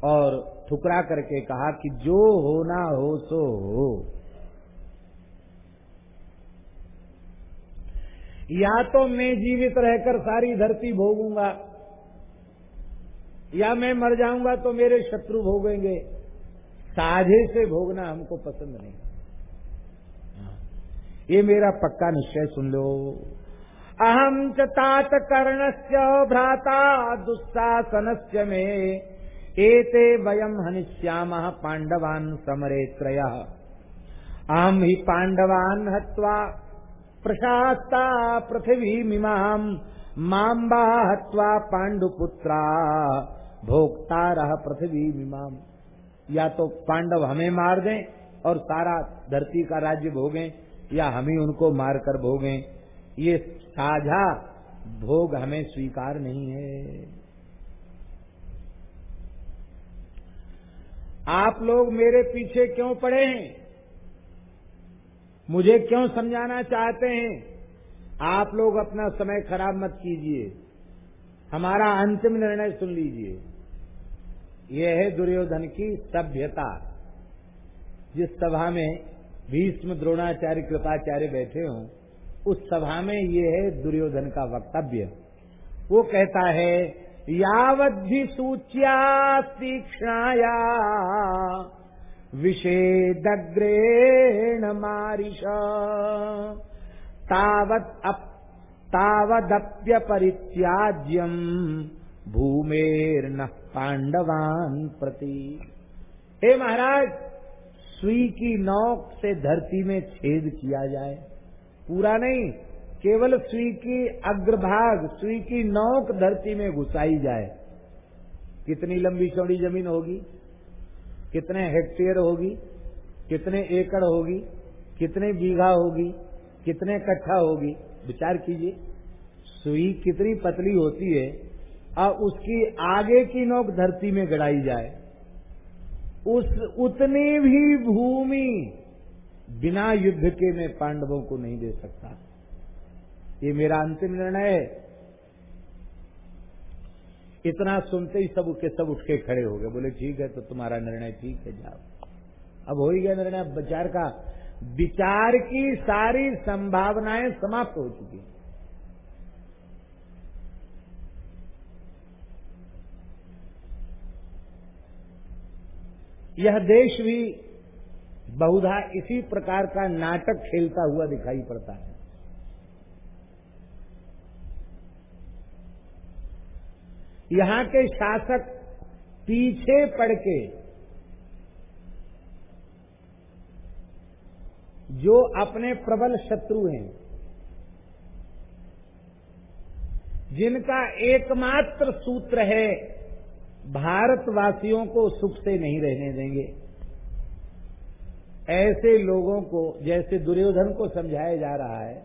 और ठुकरा करके कहा कि जो होना हो, सो हो। या तो मैं जीवित रहकर सारी धरती भोगूँगा, या मैं मर जाऊँगा तो मेरे शत्रु भोगेंगे। साझे से भोगना हमको पसंद नहीं। हाँ। ये मेरा पक्का निश्चय सुन लो। अहम च तात कर्णस्य भ्राता दुस्साहसन में। एते वयम हनिष्याम पांडवान समरे त्रय अहम ही पांडवान हत्वा प्रशास्ता पृथ्वी मिमाम माम्बा हत्वा पांडुपुत्रा भोक्ता रह पृथ्वी मिमाम या तो पांडव हमें मार दें और सारा धरती का राज्य भोगें, या हम ही उनको मारकर भोगें। ये साझा भोग हमें स्वीकार नहीं है। आप लोग मेरे पीछे क्यों पड़े हैं? मुझे क्यों समझाना चाहते हैं? आप लोग अपना समय खराब मत कीजिए। हमारा अंतिम निर्णय सुन लीजिए। यह है दुर्योधन की सभ्यता, जिस सभा में भीष्म, द्रोणाचार्य, कृपाचार्य बैठे हों, उस सभा में ये है दुर्योधन का वक्तव्य। वो कहता है यावद्धि सूच्या तीक्षणाया, विषेदग्रेण मारिष। तावत् तावदप्य परित्याज्यम भूमेर्न पांडवान प्रति। हे महाराज, सुई की नौक से धरती में छेद किया जाए। पूरा नहीं, केवल सुई की अग्रभाग, सुई की नौक धरती में घुसाई जाए। कितनी लंबी चौड़ी ज़मीन होगी? कितने हेक्टेयर होगी? कितने एकड़ होगी? कितने बीघा होगी? कितने कट्ठा होगी? विचार कीजिए। सुई कितनी पतली होती है और उसकी आगे की नोक धरती में गड़ाई जाए। उस उतनी भी भूमि बिना युद्ध के मैं पांडवों को नहीं दे सकता। ये मेरा अंतिम निर्णय है। इतना सुनते ही सब के सब उठ के खड़े हो गए। बोले, ठीक है तो तुम्हारा निर्णय ठीक है, जाओ। अब हो ही गया निर्णय। विचार का, विचार की सारी संभावनाएँ समाप्त हो चुकी यह देश भी बहुधा इसी प्रकार का नाटक खेलता हुआ दिखाई पड़ता है। यहाँ के शासक पीछे पड़ के जो अपने प्रबल शत्रु हैं, जिनका एकमात्र सूत्र है भारतवासियों को सुख से नहीं रहने देंगे। ऐसे लोगों को, जैसे दुर्योधन को समझाया जा रहा है,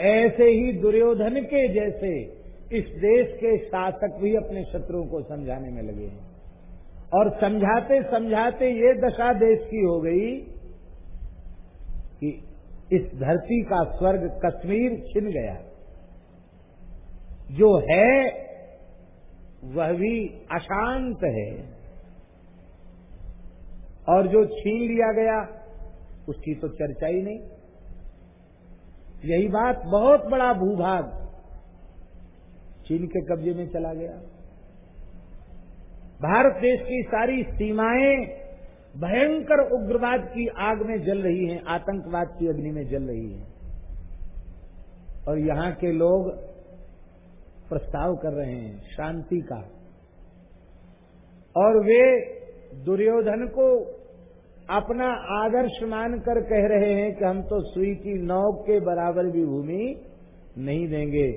ऐसे ही दुर्योधन के जैसे इस देश के शासक भी अपने शत्रुओं को समझाने में लगे हैं। और समझाते समझाते ये दशा देश की हो गई कि इस धरती का स्वर्ग कश्मीर छिन गया। जो है वह भी अशांत है। और जो छीन लिया गया, उसकी तो चर्चा ही नहीं। यही बात बहुत बड़ा भूभाग चीन के कब्जे में चला गया। भारत देश की सारी सीमाएँ भयंकर उग्रवाद की आग में जल रही हैं, आतंकवाद की अग्नि में जल रही हैं। और यहाँ के लोग प्रस्ताव कर रहे हैं, शांति का। और वे दुर्योधन को अपना आदर्श मानकर कह रहे हैं कि हम तो सुई की नौक के बराबर भी भूमि नहीं देंगे।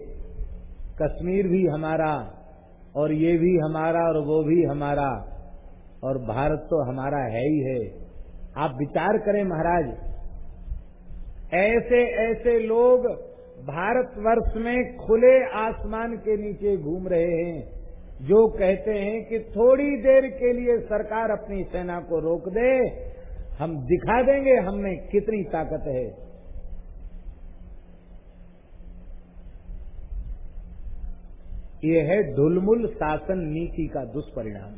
कश्मीर भी हमारा, और ये भी हमारा, और वो भी हमारा, और भारत तो हमारा है ही है। आप विचार करें महाराज ऐसे ऐसे लोग भारतवर्ष में खुले आसमान के नीचे घूम रहे हैं, जो कहते हैं कि थोड़ी देर के लिए सरकार अपनी सेना को रोक दे, हम दिखा देंगे हमने कितनी ताकत है। ये है धुलमुल शासन नीति का दुष्परिणाम।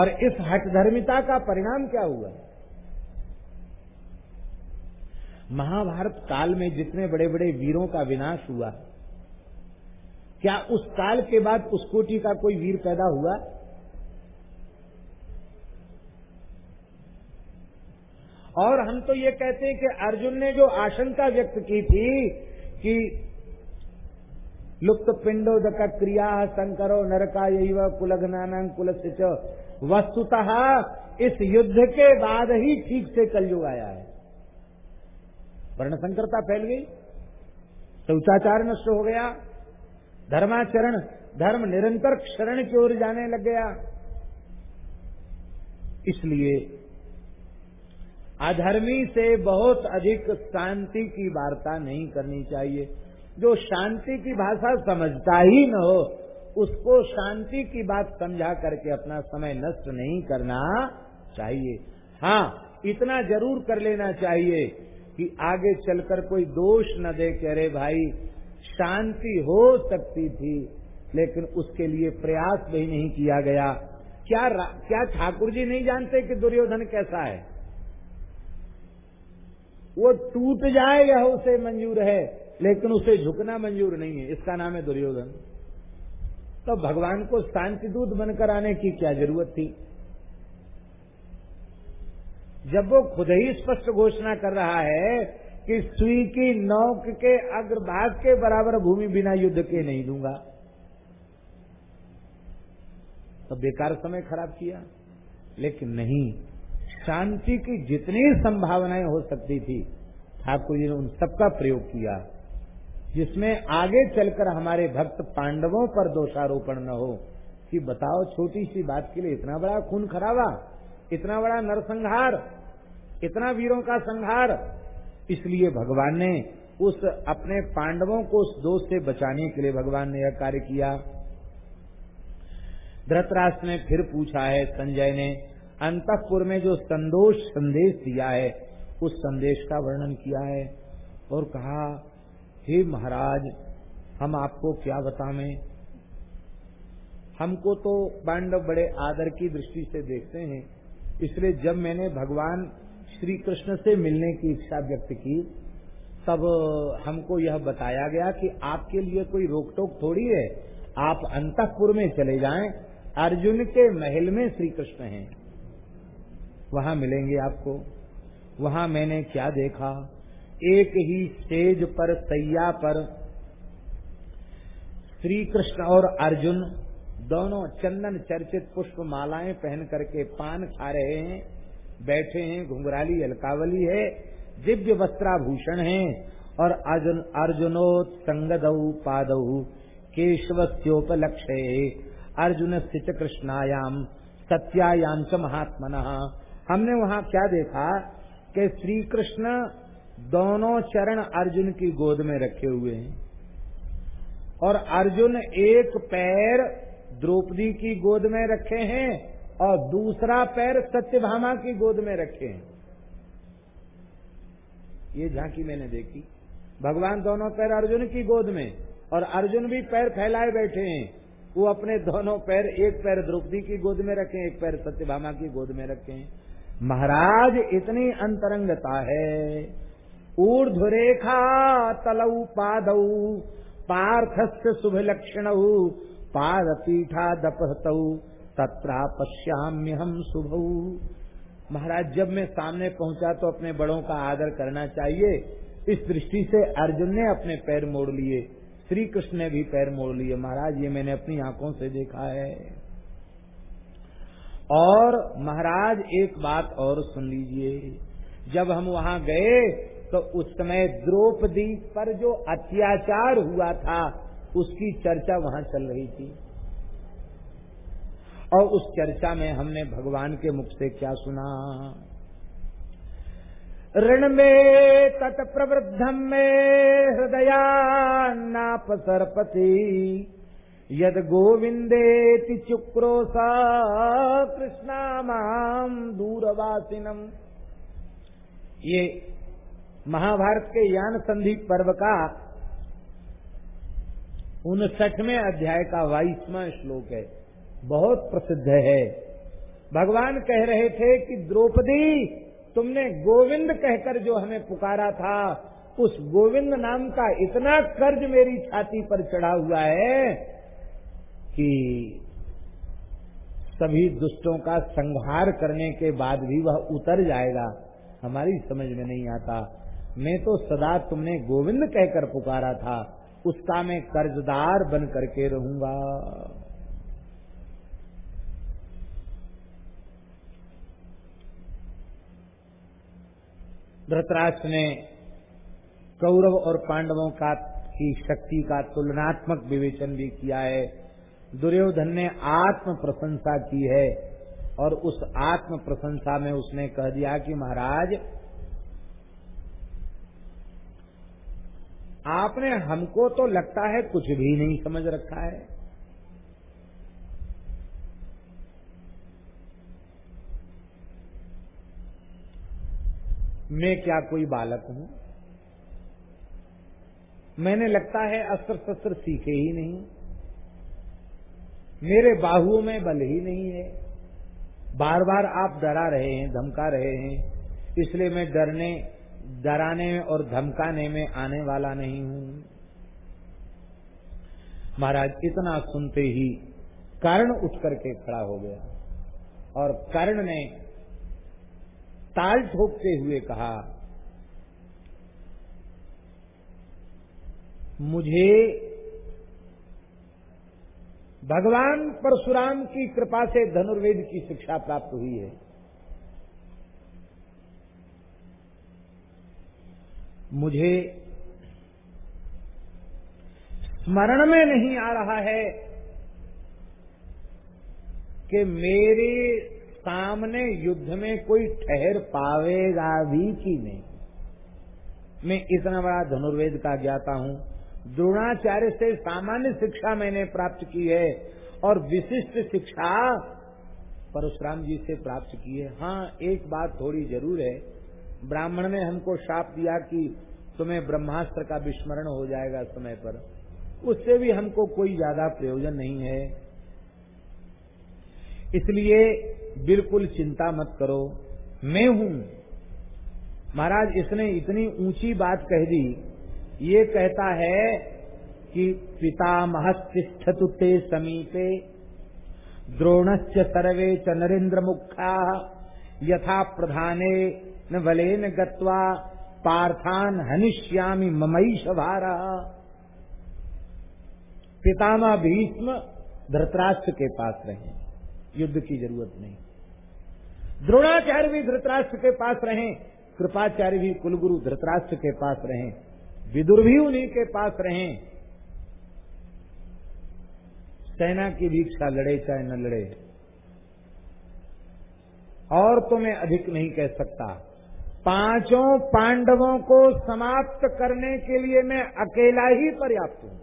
और इस हठधर्मिता का परिणाम क्या हुआ? महाभारत काल में जितने बड़े बड़े वीरों का विनाश हुआ, क्या उस काल के बाद उस कोटि का कोई वीर पैदा हुआ? और हम तो ये कहते हैं कि अर्जुन ने जो आशंका व्यक्त की थी कि लुप्त पिंडो पिंडोदक क्रिया संकरो नरका यही कुलघनान कुल वस्तुतः इस युद्ध के बाद ही ठीक से कलयुग आया है। वर्ण संकरता फैल गई शौचाचार नष्ट हो गया, धर्माचरण, धर्म निरंतर क्षरण की ओर जाने लग गया। इसलिए अधर्मी से बहुत अधिक शांति की वार्ता नहीं करनी चाहिए। जो शांति की भाषा समझता ही न हो, उसको शांति की बात समझा करके अपना समय नष्ट नहीं करना चाहिए। हाँ इतना ज़रूर कर लेना चाहिए कि आगे चलकर कोई दोष न दे कह रहे भाई, शांति हो सकती थी, लेकिन उसके लिए प्रयास भी नहीं किया गया। क्या क्या ठाकुर जी नहीं जानते कि दुर्योधन कैसा है? वो टूट जाए यह उसे मंजूर है, लेकिन उसे झुकना मंजूर नहीं है। इसका नाम है दुर्योधन। तो भगवान को शांति दूत बनकर आने की क्या ज़रूरत थी? जब वो खुद ही स्पष्ट घोषणा कर रहा है कि सुई की नौक के अग्रभाग के बराबर भूमि बिना युद्ध के नहीं दूँगा। तो बेकार समय खराब किया। लेकिन नहीं, शांति की जितनी संभावनाएँ हो सकती थी, ठाकुर जी ने उन सबका प्रयोग किया, जिसमें आगे चलकर हमारे भक्त पांडवों पर दोषारोपण न हो। कि बताओ, छोटी सी बात के लिए इतना बड़ा खून खराबा? इतना बड़ा नरसंहार, इतना वीरों का संहार। इसलिए भगवान ने उस अपने पांडवों को उस दोष से बचाने के लिए भगवान ने यह कार्य किया। धृतराष्ट्र ने फिर पूछा है, संजय ने, अंतपुर में जो संदोष संदेश दिया है, उस संदेश का वर्णन किया है और कहा, हे महाराज, हम आपको क्या बतावें? हमको तो पांडव बड़े आदर की दृष्टि से देखते हैं इसलिए जब मैंने भगवान श्री कृष्ण से मिलने की इच्छा व्यक्त की, तब हमको यह बताया गया कि आपके लिए कोई रोक टोक थोड़ी है। आप अंतपुर में चले जाएँ। अर्जुन के महल में श्री कृष्ण हैं। वहाँ मिलेंगे आपको। वहाँ मैंने क्या देखा? एक ही स्टेज पर सैया पर श्री कृष्ण और अर्जुन दोनों चंदन चर्चित पुष्प मालाएँ पहन करके पान खा रहे हैं, बैठे हैं, घुंघराली, अलकावली है, दिव्य वस्त्राभूषण है और अर्जुन संगदऊ पादऊ केशवस्योपलक्ष्य अर्जुन स्थित कृष्णायाम, सत्यायाम च महात्मन। हमने वहाँ क्या देखा कि श्री कृष्ण दोनों चरण अर्जुन की गोद में रखे हुए हैं और अर्जुन एक पैर द्रौपदी की गोद में रखे हैं और दूसरा पैर सत्यभामा की गोद में रखे हैं। ये झांकी मैंने देखी। भगवान दोनों पैर अर्जुन की गोद में और अर्जुन भी पैर फैलाए बैठे हैं। वो अपने दोनों पैर, एक पैर द्रौपदी की गोद में रखे एक पैर सत्यभामा की गोद में रखें महाराज, इतनी अंतरंगता है। ऊर्ध्वरेखा तलऊ पादऊ पार्थस्य शुभ लक्षण पाद पीठा दपहतऊ तत्रा पश्याम्य हम शुभ। महाराज, जब मैं सामने पहुँचा तो अपने बड़ों का आदर करना चाहिए। इस दृष्टि से अर्जुन ने अपने पैर मोड़ लिए। श्री कृष्ण ने भी पैर मोड़ लिए। महाराज, ये मैंने अपनी आँखों से देखा है। और महाराज, एक बात और सुन लीजिए। जब हम वहाँ गए तो उस समय द्रौपदी पर जो अत्याचार हुआ था उसकी चर्चा वहाँ चल रही थी। और उस चर्चा में हमने भगवान के मुख से क्या सुना? ऋण में तत् प्रवृद्धम में हृदया नाप सरपति यद गोविंदे चुक्रोसा कृष्णा माम दूरवासिनम। ये महाभारत के यान संधि पर्व का उनसठवें अध्याय का बाईसवा श्लोक है। बहुत प्रसिद्ध है। भगवान कह रहे थे कि द्रौपदी, तुमने गोविंद कहकर जो हमें पुकारा था, उस गोविंद नाम का इतना कर्ज मेरी छाती पर चढ़ा हुआ है कि सभी दुष्टों का संहार करने के बाद भी वह उतर जाएगा। हमारी समझ में नहीं आता। मैं तो सदा तुमने गोविंद कहकर पुकारा था। उसका मैं कर्जदार बन करके रहूँगा। धृतराष्ट्र ने कौरव और पांडवों का की शक्ति का तुलनात्मक विवेचन भी किया है। दुर्योधन ने आत्म प्रशंसा की है और उस आत्म प्रशंसा में उसने कह दिया कि महाराज आपने हमको तो लगता है कुछ भी नहीं समझ रखा है। मैं क्या कोई बालक हूँ? मैंने लगता है अस्त्र शस्त्र सीखे ही नहीं। मेरे बाहुओं में बल ही नहीं है। बार बार आप डरा रहे हैं, धमका रहे हैं, इसलिए मैं डरने डराने और धमकाने में आने वाला नहीं हूँ। महाराज, इतना सुनते ही कर्ण उठ करके खड़ा हो गया और कर्ण ने ताल ठोकते हुए कहा, मुझे भगवान परशुराम की कृपा से धनुर्वेद की शिक्षा प्राप्त हुई है। मुझे स्मरण में नहीं आ रहा है कि मेरे सामने युद्ध में कोई ठहर पावेगा भी कि नहीं। मैं इतना बड़ा धनुर्वेद का ज्ञाता हूँ। द्रोणाचार्य से सामान्य शिक्षा मैंने प्राप्त की है और विशिष्ट शिक्षा परशुराम जी से प्राप्त की है। हाँ एक बात थोड़ी ज़रूर है ब्राह्मण ने हमको शाप दिया कि तुम्हें ब्रह्मास्त्र का विस्मरण हो जाएगा समय पर। उससे भी हमको कोई ज़्यादा प्रयोजन नहीं है। इसलिए बिल्कुल चिंता मत करो। मैं हूँ। महाराज, इसने इतनी ऊँची बात कह दी। ये कहता है कि पिता पितामहस्तिष्ठतु ते समीपे द्रोणस्य सर्वे च नरेन्द्र मुखा यथा प्रधाने न बले न गत्वा पार्थान हनिष्यामी ममई भारा पितामह भीष्म धृतराष्ट्र के पास रहे, युद्ध की ज़रूरत नहीं। द्रोणाचार्य भी धृतराष्ट्र के पास रहे, कृपाचार्य भी कुलगुरु धृतराष्ट्र के पास रहे, विदुर भी उन्हीं के पास रहे। सेना की भिक्षा लड़े चाहे न लड़े, और तो मैं अधिक नहीं कह सकता। पाँचों पांडवों को समाप्त करने के लिए मैं अकेला ही पर्याप्त हूँ।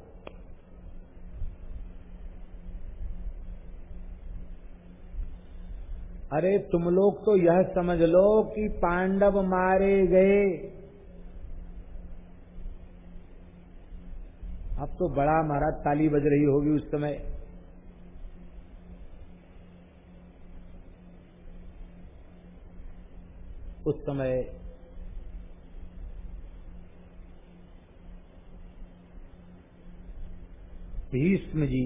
अरे तुम लोग तो यह समझ लो कि पांडव मारे गए। अब तो बड़ा महाराज ताली बज रही होगी उस समय। उस समय भीष्म जी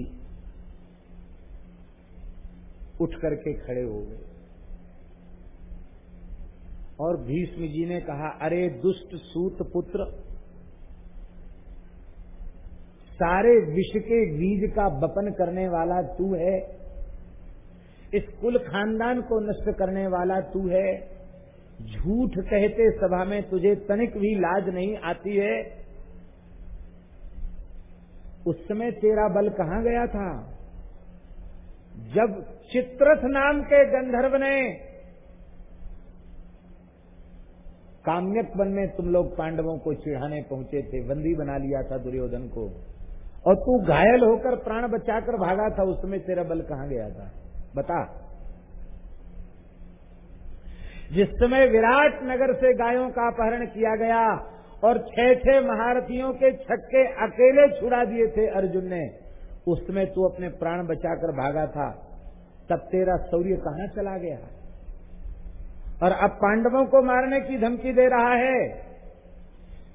उठ करके खड़े हो गए। और भीष्म जी ने कहा, अरे दुष्ट सूत पुत्र, सारे विश्व के बीज का बपन करने वाला तू है। इस कुल खानदान को नष्ट करने वाला तू है। झूठ कहते सभा में तुझे तनिक भी लाज नहीं आती है। उस समय तेरा बल कहाँ गया था? जब चित्रथ नाम के गंधर्व ने काम्यक वन में तुम लोग पांडवों को चिढ़ाने पहुँचे थे बंदी बना लिया था दुर्योधन को। और तू घायल होकर प्राण बचाकर भागा था, उस समय तेरा बल कहाँ गया था? बता। जिस समय विराट नगर से गायों का अपहरण किया गया और छह छह महारथियों के छक्के अकेले छुड़ा दिए थे अर्जुन ने, उस समय तू अपने प्राण बचाकर भागा था। तब तेरा शौर्य कहाँ चला गया? और अब पांडवों को मारने की धमकी दे रहा है।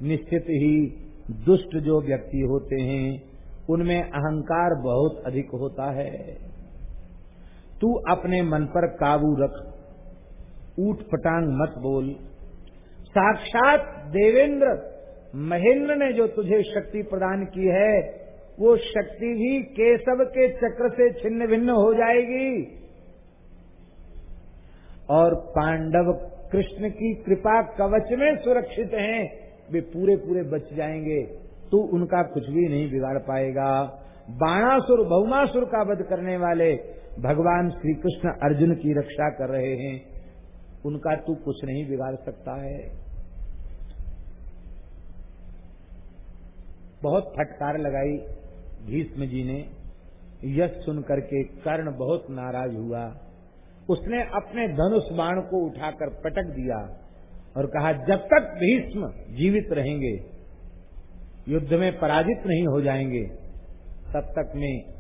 निश्चित ही दुष्ट जो व्यक्ति होते हैं, उनमें अहंकार बहुत अधिक होता है। तू अपने मन पर काबू रख ऊट पटांग मत बोल। साक्षात देवेंद्र महेंद्र ने जो तुझे शक्ति प्रदान की है, वो शक्ति भी केशव के चक्र से छिन्न भिन्न हो जाएगी। और पांडव कृष्ण की कृपा कवच में सुरक्षित हैं, वे पूरे पूरे बच जाएँगे। तू उनका कुछ भी नहीं बिगाड़ पाएगा। बाणासुर बहुमासुर का वध करने वाले भगवान श्री कृष्ण अर्जुन की रक्षा कर रहे हैं। उनका तू कुछ नहीं बिगाड़ सकता है। बहुत फटकार लगाई भीष्म जी ने। यश सुन करके कर्ण बहुत नाराज़ हुआ। उसने अपने धनुष बाण को उठाकर पटक दिया और कहा, जब तक भीष्म जीवित रहेंगे, युद्ध में पराजित नहीं हो जाएँगे, तब तक मैं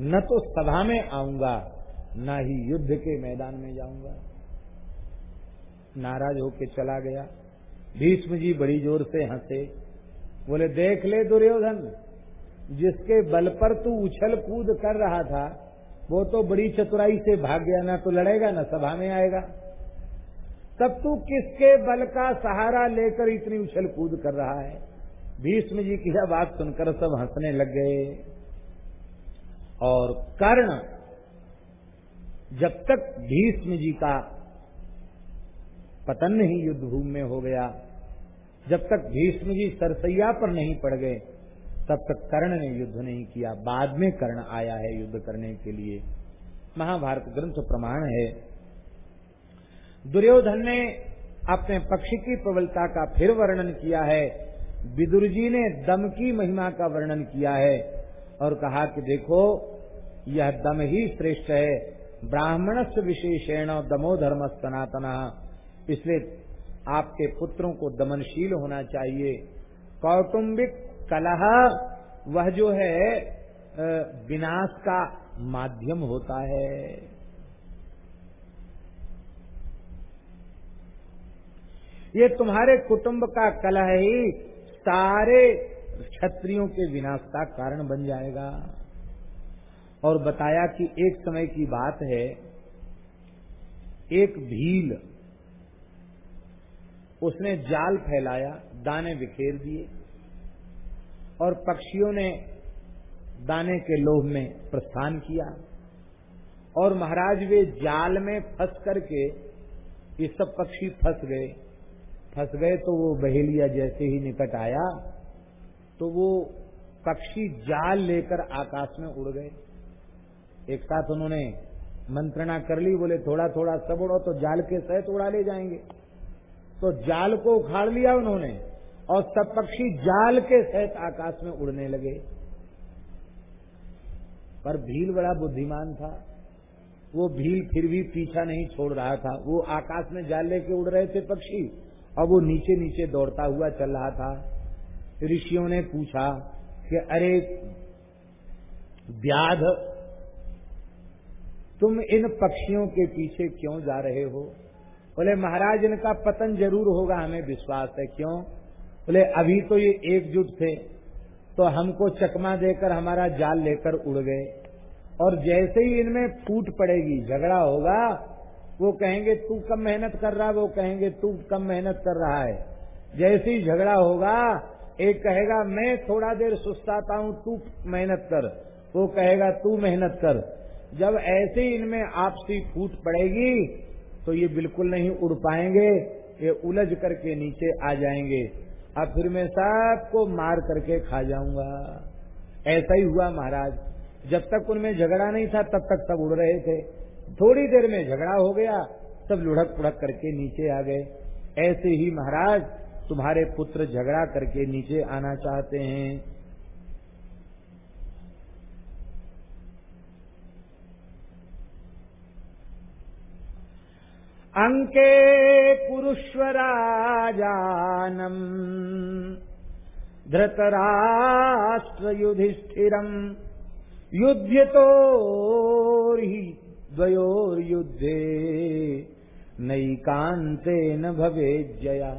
न तो सभा में आऊँगा ना ही युद्ध के मैदान में जाऊँगा। नाराज़ होके चला गया। भीष्म जी बड़ी ज़ोर से हंसे। बोले, देख ले दुर्योधन, जिसके बल पर तू उछल कूद कर रहा था, वो तो बड़ी चतुराई से भाग गया, ना तो लड़ेगा, ना सभा में आएगा। तब तू किसके बल का सहारा लेकर इतनी उछल कूद कर रहा है? भीष्म जी की यह बात सुनकर सब हंसने लग गए। और कर्ण जब तक भीष्म जी का पतन नहीं युद्ध भूमि में हो गया, जब तक भीष्म जी सरसैया पर नहीं पड़ गए, तब तक कर्ण ने युद्ध नहीं किया। बाद में कर्ण आया है युद्ध करने के लिए। महाभारत ग्रंथ प्रमाण है। दुर्योधन ने अपने पक्ष की प्रबलता का फिर वर्णन किया है। विदुर जी ने दम की महिमा का वर्णन किया है और कहा कि देखो, यह दम ही श्रेष्ठ है। ब्राह्मण से विशेषण दमो धर्म सनातना इसलिए आपके पुत्रों को दमनशील होना चाहिए। कौटुंबिक कलह, वह जो है विनाश का माध्यम होता है। ये तुम्हारे कुटुंब का कलह ही सारे क्षत्रियों के विनाश का कारण बन जाएगा। और बताया कि एक समय की बात है, एक भील, उसने जाल फैलाया, दाने बिखेर दिए, और पक्षियों ने दाने के लोभ में प्रस्थान किया, और महाराज वे जाल में फंस करके, ये सब पक्षी फंस गए। फंस गए तो वो बहेलिया जैसे ही निकट आया तो वो पक्षी जाल लेकर आकाश में उड़ गए। एक साथ उन्होंने मंत्रणा कर ली, बोले, थोड़ा थोड़ा सब उड़ो तो जाल के सहित उड़ा ले जाएँगे। तो जाल को उखाड़ लिया उन्होंने और सब पक्षी जाल के सहित आकाश में उड़ने लगे। पर भील बड़ा बुद्धिमान था। वो भील फिर भी पीछा नहीं छोड़ रहा था। वो आकाश में जाल लेके उड़ रहे थे पक्षी, और वो नीचे नीचे दौड़ता हुआ चल रहा था। ऋषियों ने पूछा कि, अरे व्याध तुम इन पक्षियों के पीछे क्यों जा रहे हो? बोले, महाराज, इनका पतन ज़रूर होगा, हमें विश्वास है। क्यों? बोले, अभी तो ये एकजुट थे तो हमको चकमा देकर हमारा जाल लेकर उड़ गए। और जैसे ही इनमें फूट पड़ेगी, झगड़ा होगा, वो कहेंगे, तू कम मेहनत कर रहा है। वो कहेंगे, तू कम मेहनत कर रहा है। जैसे ही झगड़ा होगा, एक कहेगा, मैं थोड़ा देर सुस्ताता हूँ, तू मेहनत कर। वो कहेगा, तू मेहनत कर। जब ऐसे इनमें आपसी फूट पड़ेगी तो ये बिल्कुल नहीं उड़ पाएँगे, ये उलझ करके नीचे आ जाएँगे। अब फिर मैं सबको मार करके खा जाऊँगा। ऐसा ही हुआ महाराज। जब तक उनमें झगड़ा नहीं था, तब तक सब उड़ रहे थे। थोड़ी देर में झगड़ा हो गया, सब लुढ़क पुढ़क करके नीचे आ गए। ऐसे ही महाराज, तुम्हारे पुत्र झगड़ा करके नीचे आना चाहते हैं। अंके पुरुष्वराजानम्। धृतराष्ट्रयुधिष्ठिरम्। युध्यतोर्हि द्वयोर्युद्धे नैकांते न भवे जया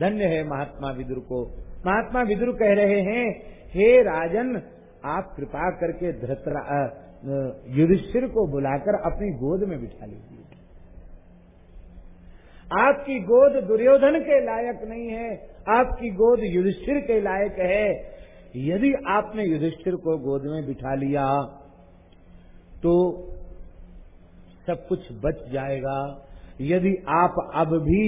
धन्य है महात्मा विदुर को। महात्मा विदुर कह रहे हैं, हे राजन, आप कृपा करके धृतरा युधिष्ठिर को बुलाकर अपनी गोद में बिठा लीजिए। आपकी गोद दुर्योधन के लायक नहीं है, आपकी गोद युधिष्ठिर के लायक है। यदि आपने युधिष्ठिर को गोद में बिठा लिया तो सब कुछ बच जाएगा। यदि आप अब भी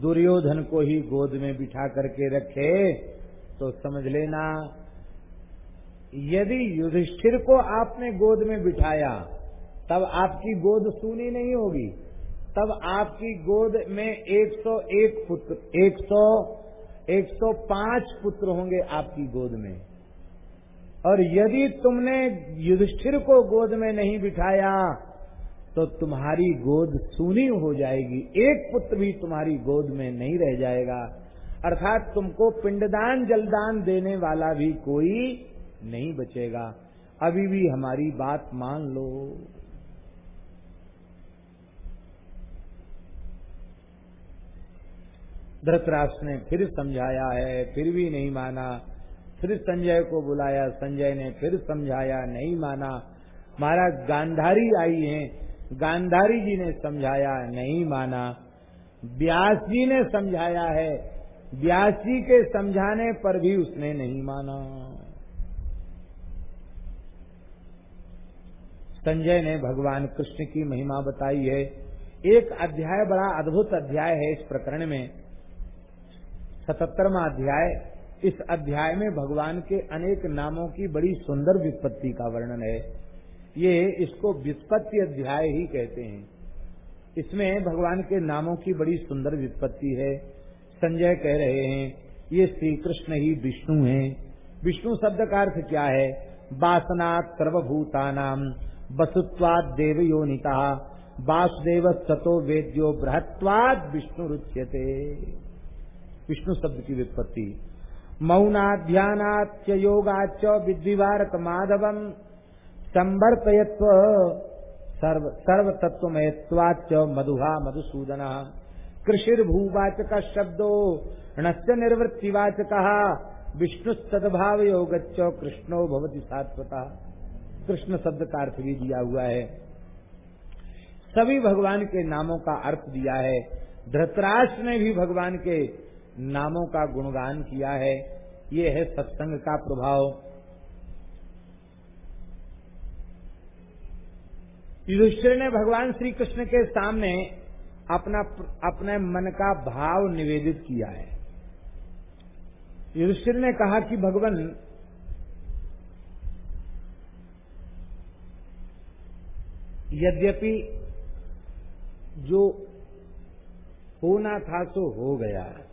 दुर्योधन को ही गोद में बिठा करके रखे तो समझ लेना, यदि युधिष्ठिर को आपने गोद में बिठाया, तब आपकी गोद सूनी नहीं होगी। तब आपकी गोद में 101 पुत्र 100 105 पुत्र होंगे आपकी गोद में। और यदि तुमने युधिष्ठिर को गोद में नहीं बिठाया तो तुम्हारी गोद सूनी हो जाएगी। एक पुत्र भी तुम्हारी गोद में नहीं रह जाएगा। अर्थात तुमको पिंडदान, जलदान देने वाला भी कोई नहीं बचेगा। अभी भी हमारी बात मान लो। धृतराष्ट्र ने फिर समझाया है, फिर भी नहीं माना। फिर संजय को बुलाया, संजय ने फिर समझाया, नहीं माना। महाराज, गांधारी आई हैं। गांधारी जी ने समझाया, नहीं माना। व्यास जी ने समझाया है। व्यास जी के समझाने पर भी उसने नहीं माना। संजय ने भगवान कृष्ण की महिमा बताई है। एक अध्याय, बड़ा अद्भुत अध्याय है इस प्रकरण में। सतहत्तरवा अध्याय। इस अध्याय में भगवान के अनेक नामों की बड़ी सुंदर विपत्ति का वर्णन है। ये इसको विस्पत्ति अध्याय ही कहते हैं। इसमें भगवान के नामों की बड़ी सुंदर विपत्ति है। संजय कह रहे हैं, ये श्री कृष्ण ही विष्णु हैं। विष्णु शब्द का अर्थ क्या है? वासनात् सर्वभूतानाम वसुत्वाद देव योनिता वासुदेव सतो वेद्यो बृहत्वाद विष्णु रुच्यते विष्णु शब्द की विपत्ति मौनाध्यानाच योगाच विद्विवारत माधवम संवर्तयत्व सर्व सर्व तत्वमयत्वाच मधुहा मधुसूदन। कृषिर्भूवाचक शब्दो णस्य निर्वृत्तिवाचक। विष्णु सद्भाव योग कृष्णो भवती सात्वता। कृष्ण शब्द का अर्थ भी दिया हुआ है। सभी भगवान के नामों का अर्थ दिया है। धृतराष्ट्र ने भी भगवान के नामों का गुणगान किया है। ये है सत्संग का प्रभाव। युधिष्ठिर ने भगवान श्री कृष्ण के सामने अपना अपने मन का भाव निवेदित किया है। युधिष्ठिर ने कहा कि भगवान, यद्यपि जो होना था सो हो गया।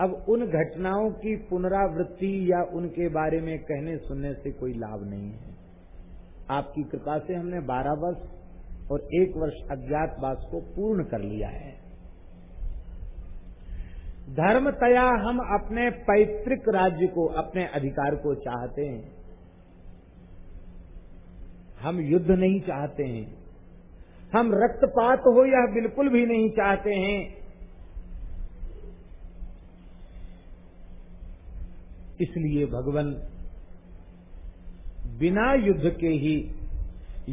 अब उन घटनाओं की पुनरावृत्ति या उनके बारे में कहने सुनने से कोई लाभ नहीं है। आपकी कृपा से हमने बारह वर्ष और एक वर्ष अज्ञातवास को पूर्ण कर लिया है। धर्मतया हम अपने पैतृक राज्य को, अपने अधिकार को चाहते हैं। हम युद्ध नहीं चाहते हैं। हम रक्तपात हो यह बिल्कुल भी नहीं चाहते हैं। इसलिए भगवान बिना युद्ध के ही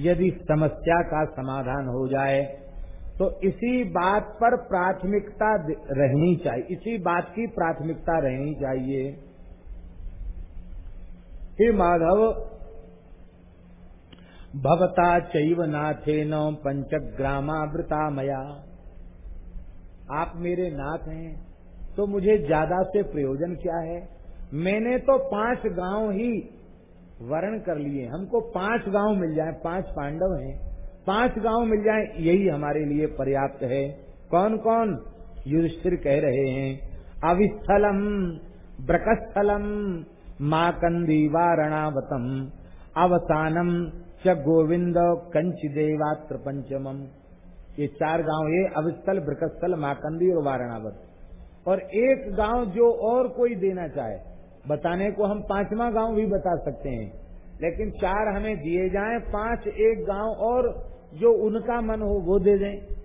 यदि समस्या का समाधान हो जाए तो इसी बात पर प्राथमिकता रहनी चाहिए। इसी बात की प्राथमिकता रहनी चाहिए हे माधव भवता चैव नाथे न पंचग्रामावृता मया आप मेरे नाथ हैं तो मुझे ज़्यादा से प्रयोजन क्या है? मैंने तो पाँच गाँव ही वर्ण कर लिए। हमको पाँच गाँव मिल जाए, पाँच पांडव हैं। पाँच गाँव मिल जाए, यही हमारे लिए पर्याप्त है। कौन कौन युधिष्ठिर कह रहे हैं? अविस्थलम, ब्रकस्थलम माकंदी वारणावतम, अवसानम च गोविंद कंच देवात्र पंचमम। ये चार गाँव, ये अविस्थल, ब्रकस्थल, माकंदी और वारणावत। और एक गाँव जो और कोई देना चाहे बताने को हम पांचवा गाँव भी बता सकते हैं। लेकिन चार हमें दिए जाएँ, पाँच एक गाँव और जो उनका मन हो वो दे दें।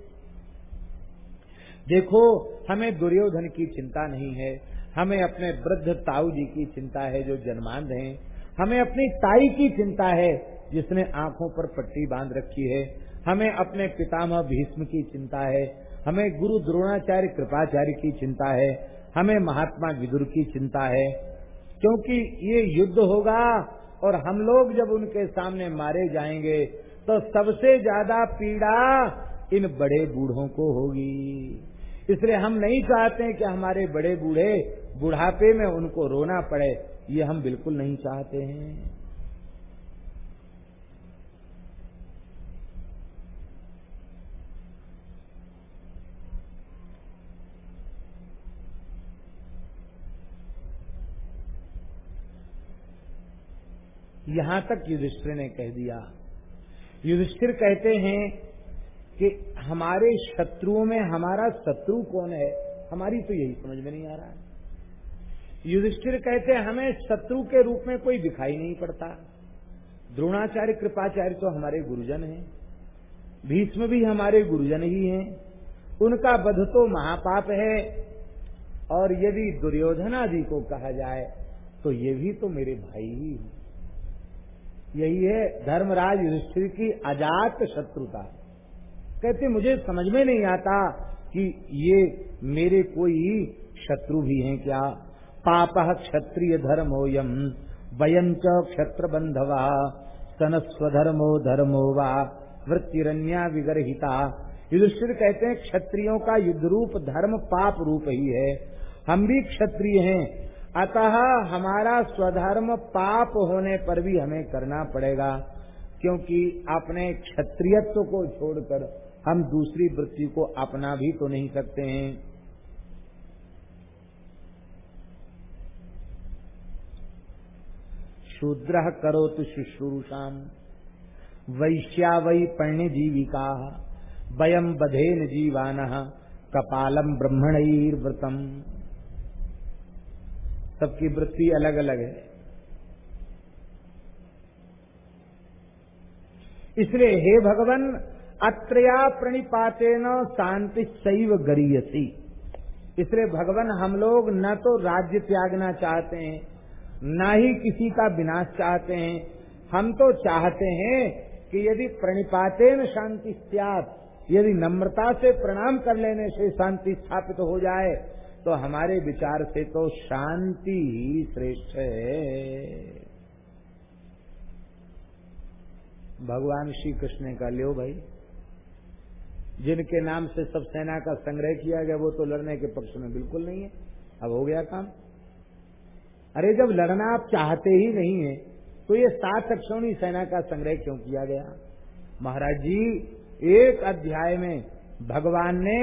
देखो, हमें दुर्योधन की चिंता नहीं है, हमें अपने वृद्ध ताऊ जी की चिंता है जो जन्मांध हैं, हमें अपनी ताई की चिंता है जिसने आँखों पर पट्टी बाँध रखी है, हमें अपने पितामह भीष्म की चिंता है, हमें गुरु द्रोणाचार्य कृपाचार्य की चिंता है, हमें महात्मा विदुर की चिंता है क्योंकि ये युद्ध होगा और हम लोग जब उनके सामने मारे जाएँगे तो सबसे ज़्यादा पीड़ा इन बड़े बूढ़ों को होगी। इसलिए हम नहीं चाहते कि हमारे बड़े बूढ़े बुढ़ापे में उनको रोना पड़े, ये हम बिल्कुल नहीं चाहते हैं। यहाँ तक युधिष्ठिर ने कह दिया। युधिष्ठिर कहते हैं कि हमारे शत्रुओं में हमारा शत्रु कौन है? हमारी तो यही समझ में नहीं आ रहा है। युधिष्ठिर कहते हैं, हमें शत्रु के रूप में कोई दिखाई नहीं पड़ता। द्रोणाचार्य, कृपाचार्य तो हमारे गुरुजन हैं। भीष्म भी हमारे गुरुजन ही हैं। उनका वध तो महापाप है। और यदि दुर्योधन आदि को कहा जाए तो ये भी तो मेरे भाई ही यही है धर्मराज युधिष्ठिर की अजात शत्रुता। कहते, मुझे समझ में नहीं आता कि ये मेरे कोई शत्रु भी हैं क्या? पाप क्षत्रिय धर्मो यम वयं च क्षत्र बंधवा सनस्वधर्मो धर्मो वा, वृत्तिरन्या विगरहिता। युधिष्ठिर कहते हैं, क्षत्रियो का युद्ध रूप धर्म पाप रूप ही है। हम भी क्षत्रिय हैं अतः हमारा स्वधर्म पाप होने पर भी हमें करना पड़ेगा, क्योंकि अपने क्षत्रियत्व को छोड़कर हम दूसरी वृत्ति को अपना भी तो नहीं सकते हैं। शूद्र करो तो शुश्रूषाम, वैश्या वै पण्य जीविका वयम बधेन जीवान कपालम व्रतम सबकी वृत्ति अलग अलग है। इसलिए हे भगवान, अत्रया प्रणिपातेन शांति सैव गरीयसी। इसलिए भगवान, हम लोग न तो राज्य त्यागना चाहते हैं, न ही किसी का विनाश चाहते हैं। हम तो चाहते हैं कि यदि प्रणिपातेन शांति त्याग यदि नम्रता से प्रणाम कर लेने से शांति स्थापित तो हो जाए तो हमारे विचार से तो शांति ही श्रेष्ठ है। भगवान श्री कृष्ण का लियो भाई, जिनके नाम से सब सेना का संग्रह किया गया, वो तो लड़ने के पक्ष में बिल्कुल नहीं है। अब हो गया काम। अरे जब लड़ना आप चाहते ही नहीं है तो ये सात अक्षौणी सेना का संग्रह क्यों किया गया? महाराज जी, एक अध्याय में भगवान ने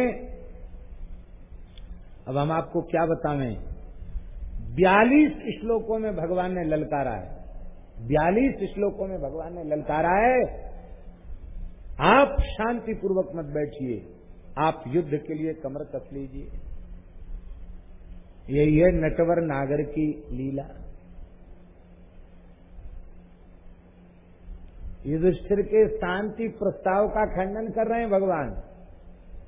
अब हम आपको क्या बतावें? बयालीस श्लोकों में भगवान ने ललकारा है। बयालीस श्लोकों में भगवान ने ललकारा है। आप शांति पूर्वक मत बैठिए। आप युद्ध के लिए कमर कस लीजिए। यही है नटवर नागर की लीला। युधिष्ठिर के शांति प्रस्ताव का खंडन कर रहे हैं भगवान।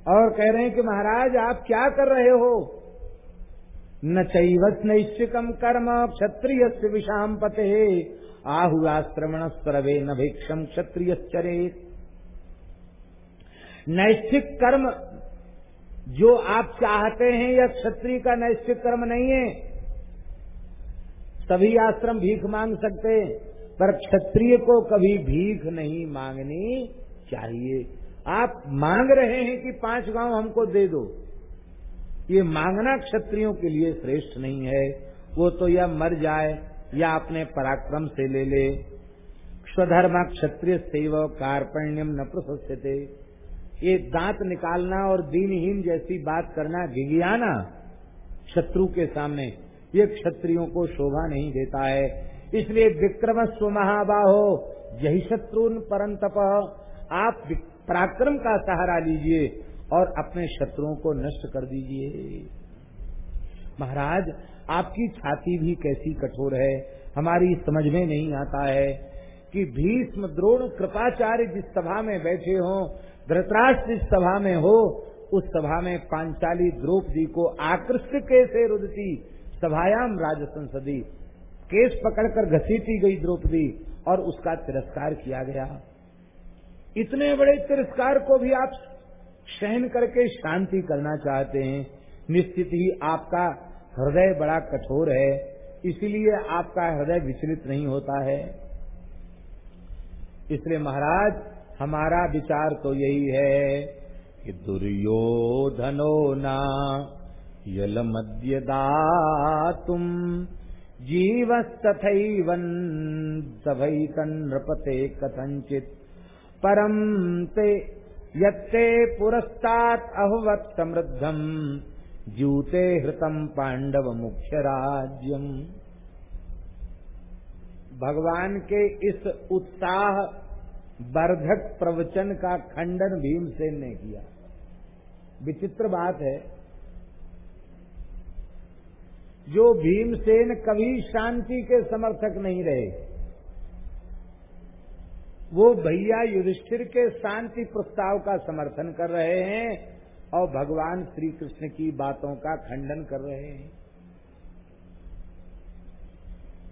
और कह रहे हैं कि महाराज, आप क्या कर रहे हो? न चैवत नैश्चिकम कर्म क्षत्रिय विषाम पते आहुआश्रमण स्रवे न भिक्षम क्षत्रिय चरे नैश्चिक कर्म जो आप चाहते हैं यह क्षत्रिय का नैश्चिक कर्म नहीं है सभी आश्रम भीख मांग सकते पर क्षत्रिय को कभी भीख नहीं मांगनी चाहिए। आप मांग रहे हैं कि पाँच गाँव हमको दे दो। ये मांगना क्षत्रियों के लिए श्रेष्ठ नहीं है। वो तो या मर जाए या अपने पराक्रम से ले ले। स्वधर्मा क्षत्रिय सेव कार्पण्यम न प्रशस्यते ये दांत निकालना और दीनहीन जैसी बात करना, गिगियाना शत्रु के सामने, ये क्षत्रियों को शोभा नहीं देता है। इसलिए विक्रम स्व महाबाहो, यही शत्रु परंतप। आप पराक्रम का सहारा लीजिए और अपने शत्रुओं को नष्ट कर दीजिए। महाराज, आपकी छाती भी कैसी कठोर है। हमारी समझ में नहीं आता है कि भीष्म द्रोण कृपाचार्य जिस सभा में बैठे हो, धृतराष्ट्र जिस सभा में हो, उस सभा में पांचाली द्रौपदी को आकृष्ट कैसे रुदती? सभायाम राज संसदी केस पकड़कर घसीटी गई द्रौपदी और उसका तिरस्कार किया गया। इतने बड़े तिरस्कार को भी आप सहन करके शांति करना चाहते हैं। निश्चित ही आपका हृदय बड़ा कठोर है, इसलिए आपका हृदय विचलित नहीं होता है। इसलिए महाराज, हमारा विचार तो यही है कि दुर्योधनो ना यल मध्य तुम जीवस्तथैवन सभई नृपते कथंचित परम ते यत्ते पुरस्तात् अभवत समृद्धम। जूते हृतम पांडव मुख्य राज्यम भगवान के इस उत्साह वर्धक प्रवचन का खंडन भीमसेन ने किया। विचित्र बात है, जो भीमसेन कभी शांति के समर्थक नहीं रहे। वो भैया युधिष्ठिर के शांति प्रस्ताव का समर्थन कर रहे हैं और भगवान श्री कृष्ण की बातों का खंडन कर रहे हैं।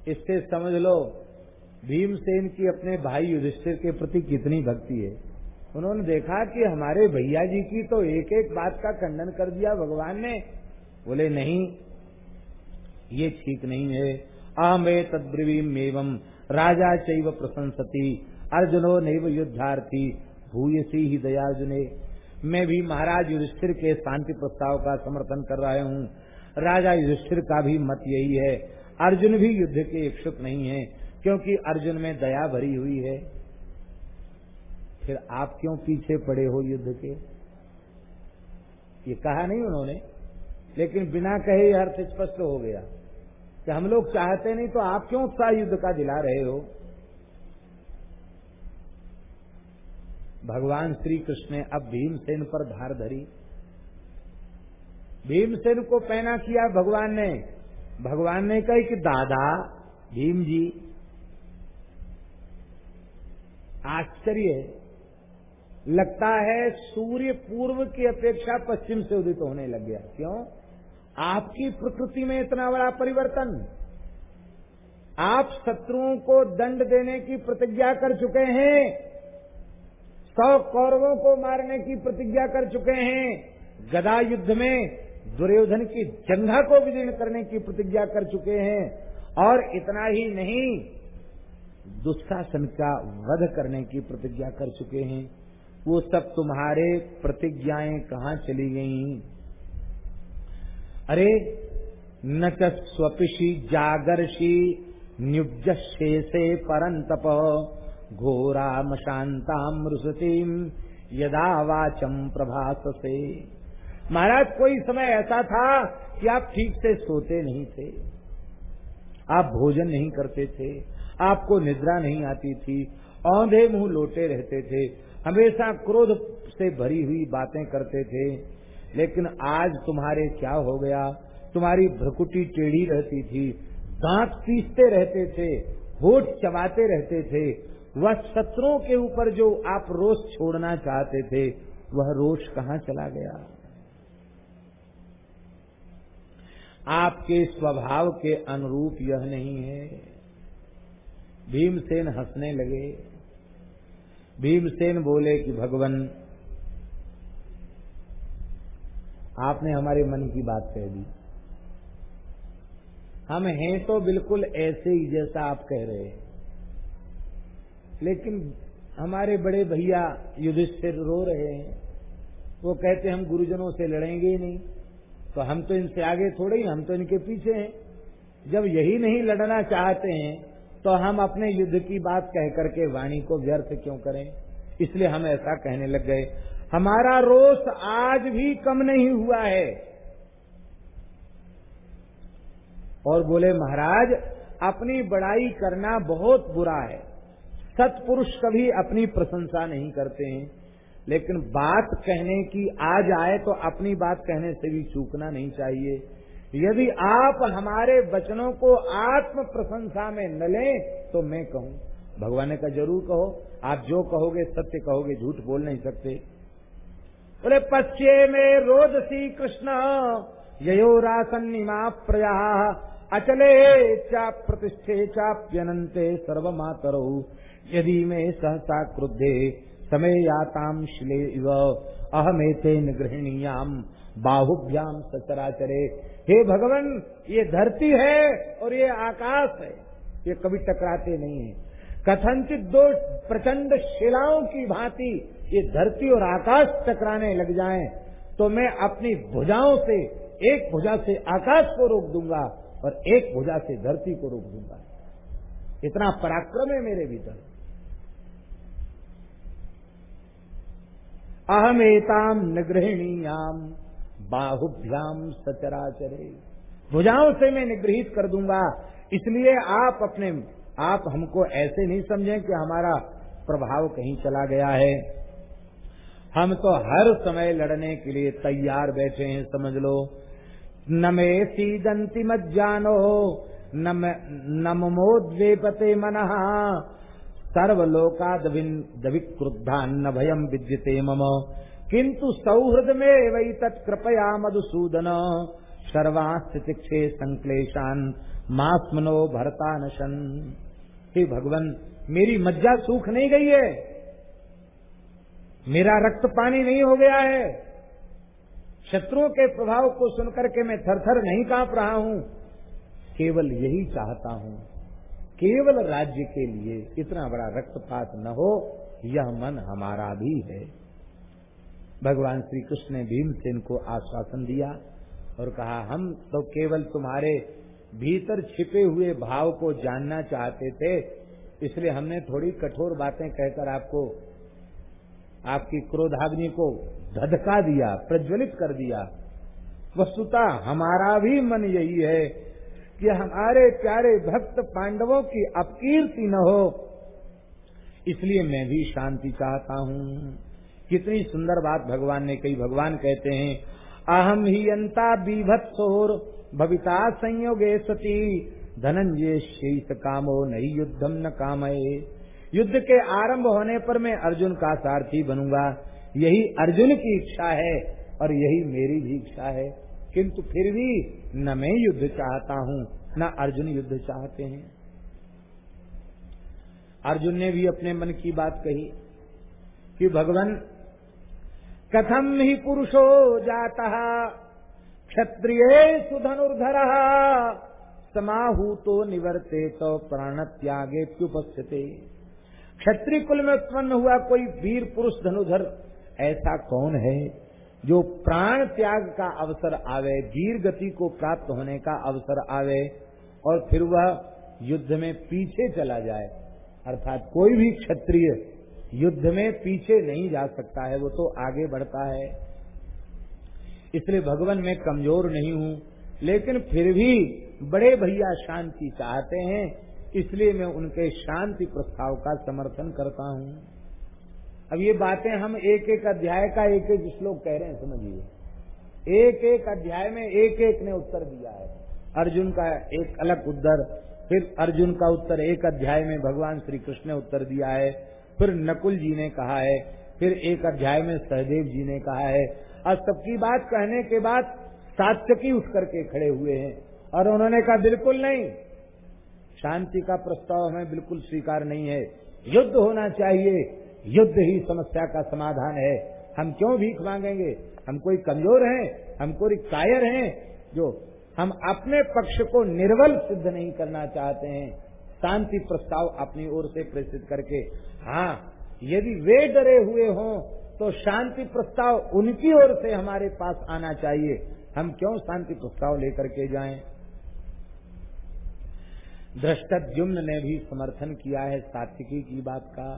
इससे समझ लो, भीमसेन की अपने भाई युधिष्ठिर के प्रति कितनी भक्ति है। उन्होंने देखा कि हमारे भैया जी की तो एक एक बात का खंडन कर दिया भगवान ने। बोले, नहीं, ये ठीक नहीं है। अहमे तद्ब्रवीम एवं राजा चैव प्रशंसती अर्जुनो नैव युद्धार्थी, भूयसी ही दयाजुने मैं भी महाराज युधिष्ठिर के शांति प्रस्ताव का समर्थन कर रहा हूँ। राजा युधिष्ठिर का भी मत यही है, अर्जुन भी युद्ध के इच्छुक नहीं है, क्योंकि अर्जुन में दया भरी हुई है। फिर आप क्यों पीछे पड़े हो युद्ध के? ये कहा नहीं उन्होंने, लेकिन बिना कहे अर्थ स्पष्ट हो गया कि हम लोग चाहते नहीं तो आप क्यों उत्साह युद्ध का दिला रहे हो? भगवान श्री कृष्ण ने अब भीमसेन पर धार धरी। भीमसेन को पैना किया भगवान ने। भगवान ने कही कि दादा, भीम जी, आश्चर्य। लगता है सूर्य पूर्व की अपेक्षा पश्चिम से उदित होने लग गया। क्यों? आपकी प्रकृति में इतना बड़ा परिवर्तन। आप शत्रुओं को दंड देने की प्रतिज्ञा कर चुके हैं। सौ कौरवों को मारने की प्रतिज्ञा कर चुके हैं। गदा युद्ध में दुर्योधन की जंघा को विदीर्ण करने की प्रतिज्ञा कर चुके हैं। और इतना ही नहीं, दुशासन का वध करने की प्रतिज्ञा कर चुके हैं। वो सब तुम्हारे प्रतिज्ञाएँ कहाँ चली गई? अरे, न स्वपिशी जागर्षी न्युब्ज शेषे परंतप। घोरा मशांतामृषतीम यदा वाचम प्रभास से महाराज, कोई समय ऐसा था कि आप ठीक से सोते नहीं थे, आप भोजन नहीं करते थे, आपको निद्रा नहीं आती थी, औंधे मुँह लोटे रहते थे, हमेशा क्रोध से भरी हुई बातें करते थे। लेकिन आज तुम्हारे क्या हो गया? तुम्हारी भ्रकुटी टेढ़ी रहती थी, दांत पीसते रहते थे, होठ चबाते रहते थे वह शत्रुओं के ऊपर जो आप रोष छोड़ना चाहते थे, वह रोष कहाँ चला गया? आपके स्वभाव के अनुरूप यह नहीं है। भीमसेन हंसने लगे। भीमसेन बोले कि, भगवान, आपने हमारे मन की बात कह दी। हम हैं तो बिल्कुल ऐसे ही जैसा आप कह रहे हैं। लेकिन हमारे बड़े भैया युधिष्ठिर रो रहे हैं। वो कहते हम गुरुजनों से लड़ेंगे ही नहीं। तो हम तो इनसे आगे थोड़े ही, हम तो इनके पीछे हैं। जब यही नहीं लड़ना चाहते हैं तो हम अपने युद्ध की बात कह करके वाणी को व्यर्थ क्यों करें? इसलिए हम ऐसा कहने लग गए। हमारा रोष आज भी कम नहीं हुआ है। और बोले, महाराज, अपनी बड़ाई करना बहुत बुरा है। सत्पुरुष कभी अपनी प्रशंसा नहीं करते हैं। लेकिन बात कहने की आ जाए तो अपनी बात कहने से भी चूकना नहीं चाहिए। यदि आप हमारे वचनों को आत्म प्रशंसा में न लें तो मैं कहूँ, भगवान का ज़रूर कहो। आप जो कहोगे, सत्य कहोगे, झूठ बोल नहीं सकते। बोले, पश्चे में रोज सी कृष्ण यो ययोरासन्निमा प्रया, अचले चा प्रतिष्ठे चाप्यनंते सर्वमातरऊ यदि में सहसा क्रुद्धे समय याताम शिले अहमेते निगृहणीयाम बाहुभ्याम सचराचरे। हे भगवान, ये धरती है और ये आकाश है। ये कभी टकराते नहीं है। कथनचित दो प्रचंड शिलाओं की भांति ये धरती और आकाश टकराने लग जाएँ तो मैं अपनी भुजाओं से, एक भुजा से आकाश को रोक दूँगा और एक भुजा से धरती को रोक दूँगा। इतना पराक्रम है मेरे भीतर। अहमेताम निगृहिणीयाम बाहुभ्याम सचराचरे। भुजाओं से मैं निगृहित कर दूँगा, इसलिए आप अपने, आप हमको ऐसे नहीं समझें कि हमारा प्रभाव कहीं चला गया है। हम तो हर समय लड़ने के लिए तैयार बैठे हैं, समझ लो। न मे सीदंती मत जानो नमोद्वेपते मन सर्वलोका दविक्रुद्धान्न भयम विद्यते मम। किंतु सौहृद में वही तत्कृपया मधुसूदन। सर्वास्तिक्षे संक्लेशान मास्मनो भरता नशन हे भगवान, मेरी मज्जा सूख नहीं गई है। मेरा रक्त पानी नहीं हो गया है। शत्रुओं के प्रभाव को सुनकर के मैं थर थर नहीं काँप रहा हूँ। केवल यही चाहता हूँ। केवल राज्य के लिए इतना बड़ा रक्तपात न हो, यह मन हमारा भी है। भगवान श्री कृष्ण ने भीमसेन को आश्वासन दिया और कहा, हम तो केवल तुम्हारे भीतर छिपे हुए भाव को जानना चाहते थे, इसलिए हमने थोड़ी कठोर बातें कहकर आपको, आपकी क्रोधाग्नि को धधका दिया, प्रज्वलित कर दिया। वस्तुता हमारा भी मन यही है कि हमारे प्यारे भक्त पांडवों की अपकीर्ति न हो। इसलिए मैं भी शांति चाहता हूँ। कितनी सुंदर बात भगवान ने कही। भगवान कहते हैं, अहम ही अंता बीभत्सोर भविता संयोगे सती। धनंजय शेष कामो नहीं युद्धम न कामये। युद्ध के आरंभ होने पर मैं अर्जुन का सारथी बनूँगा। यही अर्जुन की इच्छा है और यही मेरी भी इच्छा है। किंतु फिर भी न मैं युद्ध चाहता हूँ, न अर्जुन युद्ध चाहते हैं। अर्जुन ने भी अपने मन की बात कही कि भगवान, कथम ही पुरुषो जाता, क्षत्रिय सुधनुर्धर, समाहूतो निवर्ते तो प्राण त्यागे प्युपस्थित। क्षत्रिय कुल में उत्पन्न हुआ कोई वीर पुरुष धनुधर ऐसा कौन है? जो प्राण त्याग का अवसर आवे वीर गति को प्राप्त होने का अवसर आवे और फिर वह युद्ध में पीछे चला जाए। अर्थात कोई भी क्षत्रिय युद्ध में पीछे नहीं जा सकता है, वो तो आगे बढ़ता है। इसलिए भगवान मैं कमज़ोर नहीं हूँ, लेकिन फिर भी बड़े भैया शांति चाहते हैं, इसलिए मैं उनके शांति प्रस्ताव का समर्थन करता हूँ। अब ये बातें हम एक एक अध्याय का एक एक श्लोक कह रहे हैं, समझिए। एक एक अध्याय में एक एक ने उत्तर दिया है। अर्जुन का एक अलग उत्तर, फिर अर्जुन का उत्तर एक अध्याय में भगवान श्री कृष्ण ने उत्तर दिया है, फिर नकुल जी ने कहा है, फिर एक अध्याय में सहदेव जी ने कहा है। और सबकी बात कहने के बाद सात्यकी उठ करके खड़े हुए हैं और उन्होंने कहा, बिल्कुल नहीं। शांति का प्रस्ताव हमें बिल्कुल स्वीकार नहीं है। युद्ध होना चाहिए। युद्ध ही समस्या का समाधान है। हम क्यों भीख मांगेंगे? हम कोई कमज़ोर हैं? हम कोई कायर हैं? जो हम अपने पक्ष को निर्बल सिद्ध नहीं करना चाहते हैं। शांति प्रस्ताव अपनी ओर से प्रेषित करके हाँ यदि वे डरे हुए हों तो शांति प्रस्ताव उनकी ओर से हमारे पास आना चाहिए। हम क्यों शांति प्रस्ताव लेकर के जाएँ? दृष्टुम्न ने भी समर्थन किया है सात्विकी की बात का।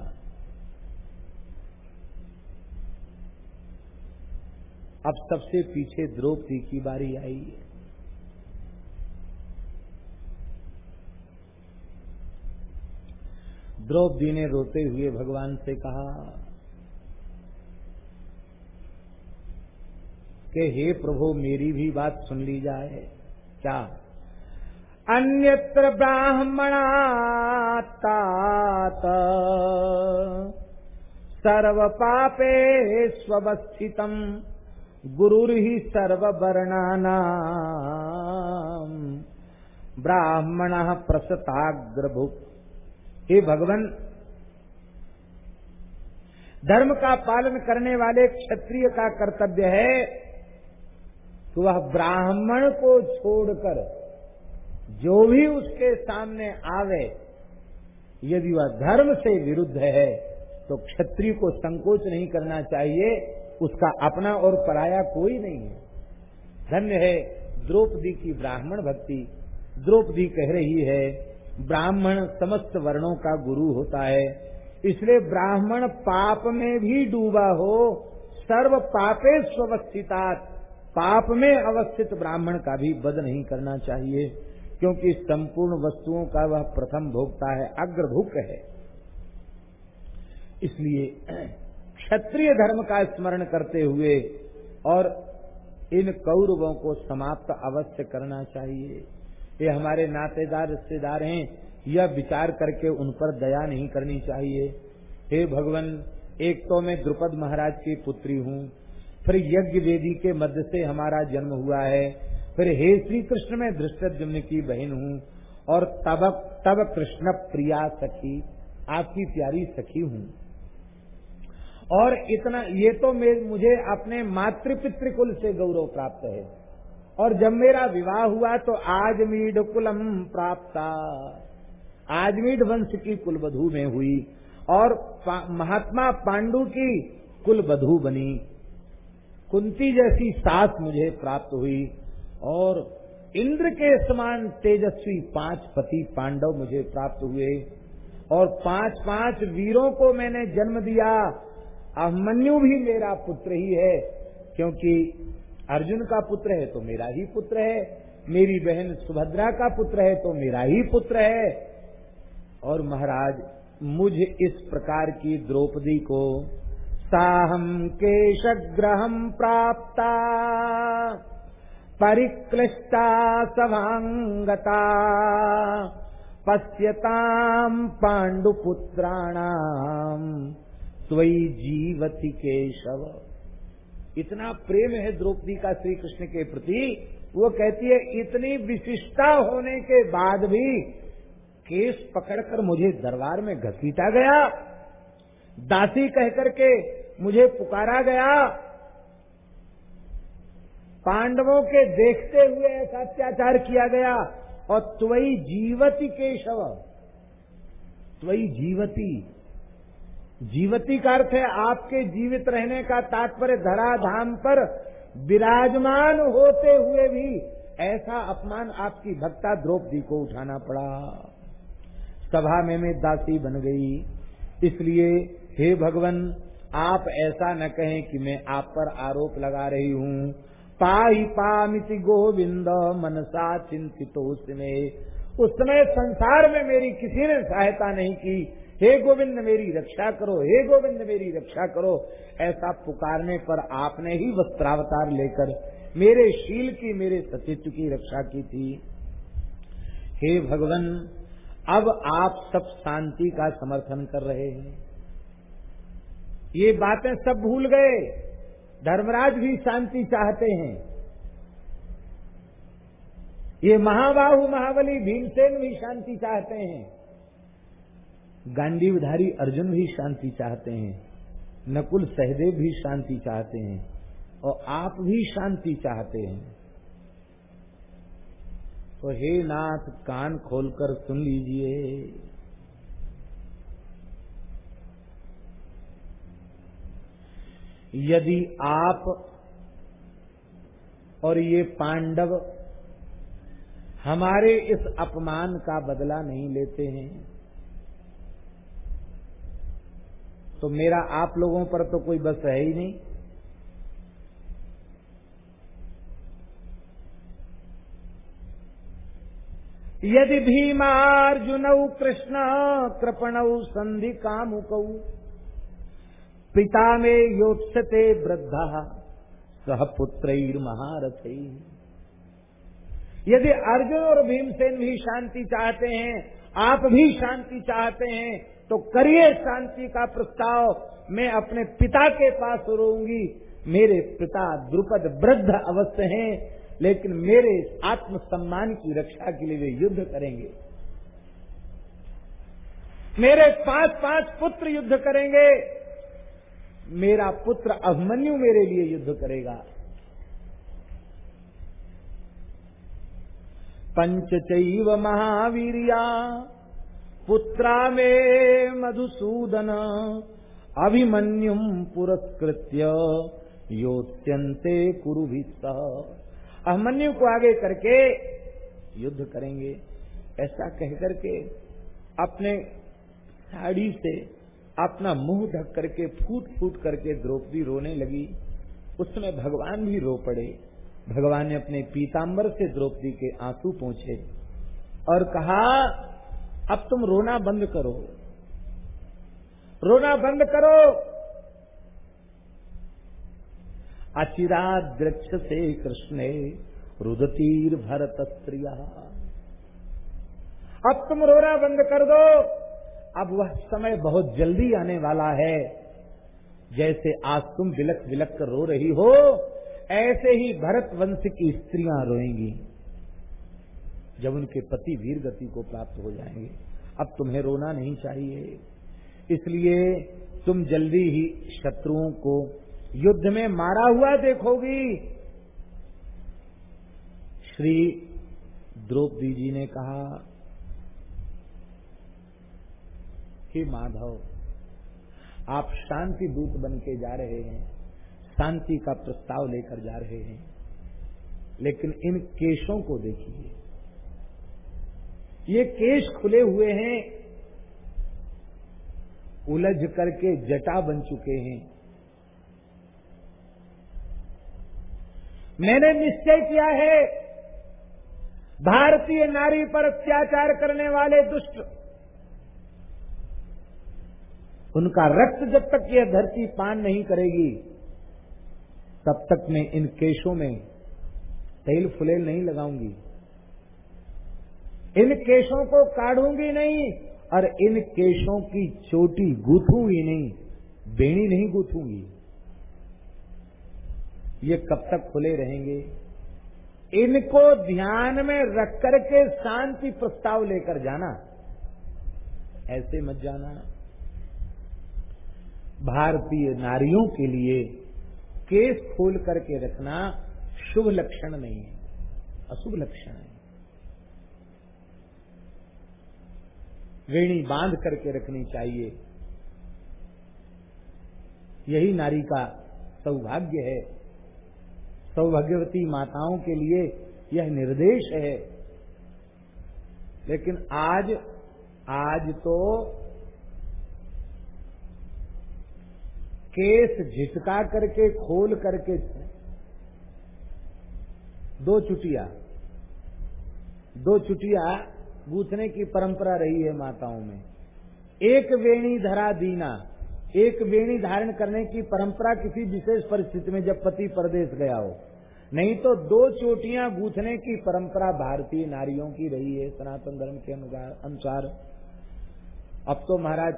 अब सबसे पीछे द्रौपदी की बारी आई। है द्रौपदी ने रोते हुए भगवान से कहा, कि हे प्रभु, मेरी भी बात सुन ली जाए। क्या? अन्यत्र ब्राह्मणातात सर्व पापे स्वस्थितम गुरुर ही सर्ववर्णाना ब्राह्मण प्रसताग्रभु। हे भगवान, धर्म का पालन करने वाले क्षत्रिय का कर्तव्य है कि वह ब्राह्मण को छोड़कर जो भी उसके सामने आवे, यदि वह धर्म से विरुद्ध है तो क्षत्रिय को संकोच नहीं करना चाहिए। उसका अपना और पराया कोई नहीं है। धन्य है द्रौपदी की ब्राह्मण भक्ति। द्रौपदी कह रही है, ब्राह्मण समस्त वर्णों का गुरु होता है। इसलिए ब्राह्मण पाप में भी डूबा हो, सर्व पापे स्वस्थिता पाप में अवस्थित ब्राह्मण का भी वध नहीं करना चाहिए, क्योंकि संपूर्ण वस्तुओं का वह प्रथम भोगता है अग्रभुक है। इसलिए क्षत्रिय धर्म का स्मरण करते हुए और इन कौरवों को समाप्त अवश्य करना चाहिए। ये हमारे नातेदार, रिश्तेदार हैं, यह विचार करके उन पर दया नहीं करनी चाहिए। हे भगवान, एक तो मैं द्रुपद महाराज की पुत्री हूँ, फिर यज्ञ वेदी के मध्य से हमारा जन्म हुआ है, फिर हे श्री कृष्ण में दृष्टि की बहन हूँ, और तब तब कृष्ण प्रिया सखी, आपकी प्यारी सखी हूँ। और इतना ये तो मुझे अपने मातृ पितृकुल से गौरव प्राप्त है। और जब मेरा विवाह हुआ तो आजमीड कुलम प्राप्त। आजमीड वंश की कुलवधु में हुई और पा, महात्मा पांडु की कुलवधु बनी। कुंती जैसी सास मुझे प्राप्त हुई और इंद्र के समान तेजस्वी पाँच पति पांडव मुझे प्राप्त हुए और पाँच पाँच वीरों को मैंने जन्म दिया अभिमन्यु भी मेरा पुत्र ही है, क्योंकि अर्जुन का पुत्र है तो मेरा ही पुत्र है, मेरी बहन सुभद्रा का पुत्र है तो मेरा ही पुत्र है। और महाराज, मुझ इस प्रकार की द्रौपदी को साहम केशग्रहम प्राप्ता, परिक्लिष्टा सभांगता पश्यताम पांडुपुत्राणाम जीवती केशव। इतना प्रेम है द्रौपदी का श्री कृष्ण के प्रति, वो कहती है, इतनी विशिष्टता होने के बाद भी केस पकड़कर मुझे दरबार में घसीटा गया। दासी कहकर के मुझे पुकारा गया। पांडवों के देखते हुए ऐसा अत्याचार किया गया। और त्वई जीवती केशव। त्वई जीवती जीवती का अर्थ है आपके जीवित रहने का तात्पर्य धराधाम पर विराजमान होते हुए भी ऐसा अपमान आपकी भक्ता द्रौपदी को उठाना पड़ा। सभा में मैं दासी बन गई। इसलिए, हे भगवान, आप ऐसा न कहें कि मैं आप पर आरोप लगा रही हूँ। पाई पामिति गोविंद मनसा चिंतित उस समय संसार में मेरी किसी ने सहायता नहीं की। हे गोविंद मेरी रक्षा करो, हे गोविंद मेरी रक्षा करो, ऐसा पुकारने पर आपने ही वस्त्रावतार लेकर मेरे शील की, मेरे सचित्व की रक्षा की थी। हे भगवान, अब आप सब शांति का समर्थन कर रहे हैं। ये बातें सब भूल गए। धर्मराज भी शांति चाहते हैं। ये महाबाहु महाबली भीमसेन भी शांति चाहते हैं। गांडीवधारी अर्जुन भी शांति चाहते हैं, नकुल सहदेव भी शांति चाहते हैं, और आप भी शांति चाहते हैं। तो हे नाथ, कान खोलकर सुन लीजिए। यदि आप और ये पांडव हमारे इस अपमान का बदला नहीं लेते हैं तो मेरा आप लोगों पर तो कोई बस है ही नहीं। यदि भीमार्जुन कृष्ण, कृपण संधि कामुक। पिता में योत्सते वृद्धा, सह पुत्र महारथ यदि अर्जुन और भीमसेन भी शांति चाहते हैं, आप भी शांति चाहते हैं तो करिए शांति का प्रस्ताव। मैं अपने पिता के पास रोऊँगी। मेरे पिता द्रुपद वृद्ध अवश्य हैं, लेकिन मेरे आत्म सम्मान की रक्षा के लिए वे युद्ध करेंगे। मेरे पाँच पाँच पुत्र युद्ध करेंगे। मेरा पुत्र अभिमन्यु मेरे लिए युद्ध करेगा। पंच चैव महावीरिया पुत्रा में मधुसूदन। अभिमन्युम पुरस्कृत्य योत्यंते कुरु भी को आगे करके युद्ध करेंगे। ऐसा कह करके अपने साड़ी से अपना मुँह ढक करके फूट फूट करके द्रौपदी रोने लगी। उस समय भगवान भी रो पड़े। भगवान ने अपने पीताम्बर से द्रौपदी के आँसू पहुँचे और कहा अब तुम रोना बंद करो। रोना बंद करो। अचिरा दृक्ष से कृष्ण रुदतीर भरत स्त्रिया। अब तुम रोना बंद कर दो। अब वह समय बहुत जल्दी आने वाला है। जैसे आज तुम बिलक बिलक कर रो रही हो, ऐसे ही भरत वंश की स्त्रियाँ रोएँगी। जब उनके पति वीर गति को प्राप्त हो जाएँगे। अब तुम्हें रोना नहीं चाहिए। इसलिए तुम जल्दी ही शत्रुओं को युद्ध में मारा हुआ देखोगी। श्री द्रौपदी जी ने कहा, हे माधव, आप शांति दूत बन के जा रहे हैं, शांति का प्रस्ताव लेकर जा रहे हैं, लेकिन इन केशों को देखिए। ये केश खुले हुए हैं। उलझ करके जटा बन चुके हैं। मैंने निश्चय किया है, भारतीय नारी पर अत्याचार करने वाले दुष्ट, उनका रक्त जब तक यह धरती पान नहीं करेगी, तब तक मैं इन केशों में तेल फुलेल नहीं लगाऊँगी। इन केशों को काढ़ूँगी नहीं, और इन केशों की चोटी गूथूँगी नहीं, बेणी नहीं गूथूँगी। ये कब तक खुले रहेंगे? इनको ध्यान में रख करके शांति प्रस्ताव लेकर जाना। ऐसे मत जाना। भारतीय नारियों के लिए केस खोल करके रखना शुभ लक्षण नहीं है, अशुभ लक्षण है। वेणी बाँध करके रखनी चाहिए। यही नारी का सौभाग्य है। सौभाग्यवती माताओं के लिए यह निर्देश है। लेकिन आज आज तो केस झिटका करके, खोल करके, दो चुटिया दो चुटिया गूथने की परंपरा रही है माताओं में। एक वेणी धरा दीना, एक वेणी धारण करने की परंपरा किसी विशेष परिस्थिति में जब पति परदेश गया हो, नहीं तो दो चोटियाँ गूथने की परंपरा भारतीय नारियों की रही है, सनातन धर्म के अनुसार। अब तो महाराज,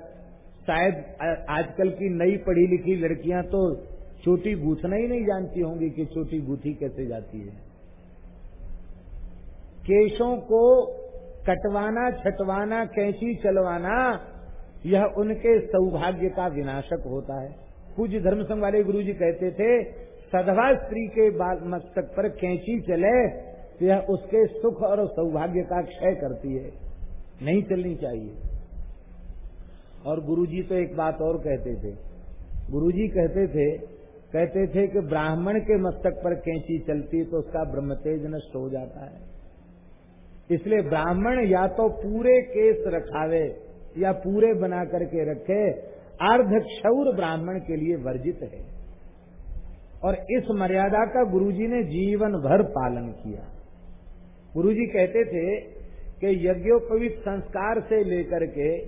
शायद आजकल की नई पढ़ी लिखी लड़कियाँ तो चोटी गूथना ही नहीं जानती होंगी कि चोटी गूथी कैसे जाती है। केशों को कटवाना, छटवाना, कैंची चलवाना, यह उनके सौभाग्य का विनाशक होता है। पूज्य धर्म संघ वाले गुरु जी कहते थे सदभा स्त्री के बाल मस्तक पर कैंची चले तो यह उसके सुख और सौभाग्य का क्षय करती है। नहीं चलनी चाहिए। और गुरुजी तो एक बात और कहते थे। गुरुजी कहते थे कहते थे कि ब्राह्मण के मस्तक पर कैंची चलती तो उसका ब्रह्म तेज नष्ट हो जाता है। इसलिए ब्राह्मण या तो पूरे केस रखावे या पूरे बना करके रखे, अर्ध क्षौर ब्राह्मण के लिए वर्जित है। और इस मर्यादा का गुरुजी ने जीवन भर पालन किया। गुरुजी कहते थे कि यज्ञोपवित संस्कार से लेकर के,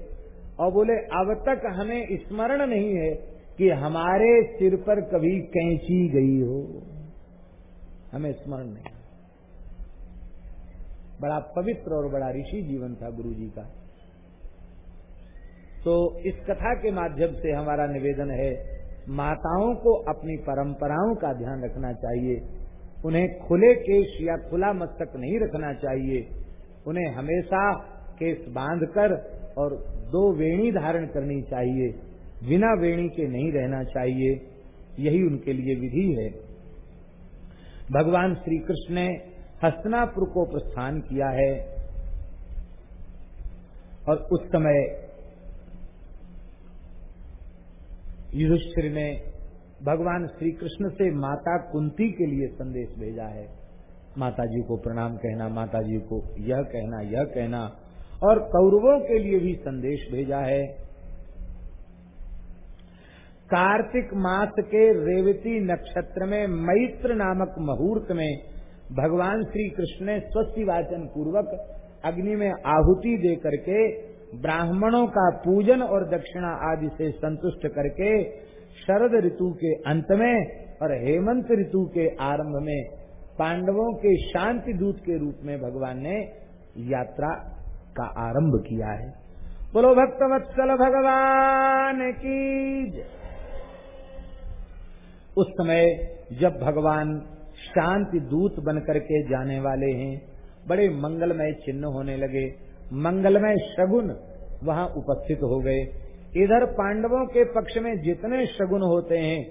और बोले, अब तक हमें स्मरण नहीं है कि हमारे सिर पर कभी कैंची गई हो। हमें स्मरण नहीं। बड़ा पवित्र और बड़ा ऋषि जीवन था गुरु जी का। तो इस कथा के माध्यम से हमारा निवेदन है, माताओं को अपनी परंपराओं का ध्यान रखना चाहिए। उन्हें खुले केश या खुला मस्तक नहीं रखना चाहिए। उन्हें हमेशा केस बांधकर और दो वेणी धारण करनी चाहिए। बिना वेणी के नहीं रहना चाहिए। यही उनके लिए विधि है। भगवान श्री कृष्ण ने हस्तनापुर को प्रस्थान किया है। और उस समय युधिष्ठिर ने भगवान श्री कृष्ण से माता कुंती के लिए संदेश भेजा है। माता जी को प्रणाम कहना माता जी को यह कहना यह कहना, और कौरवों के लिए भी संदेश भेजा है। कार्तिक मास के रेवती नक्षत्र में मैत्र नामक मुहूर्त में भगवान श्री कृष्ण ने स्वस्ति वाचन पूर्वक अग्नि में आहुति दे करके ब्राह्मणों का पूजन और दक्षिणा आदि से संतुष्ट करके शरद ऋतु के अंत में और हेमंत ऋतु के आरंभ में पांडवों के शांति दूत के रूप में भगवान ने यात्रा का आरंभ किया है। बोलो भक्त वत्सल भगवान की उस समय जब भगवान शांति दूत बनकर के जाने वाले हैं। बड़े मंगलमय चिन्ह होने लगे। मंगलमय शगुन वहाँ उपस्थित हो गए। इधर पांडवों के पक्ष में जितने शगुन होते हैं,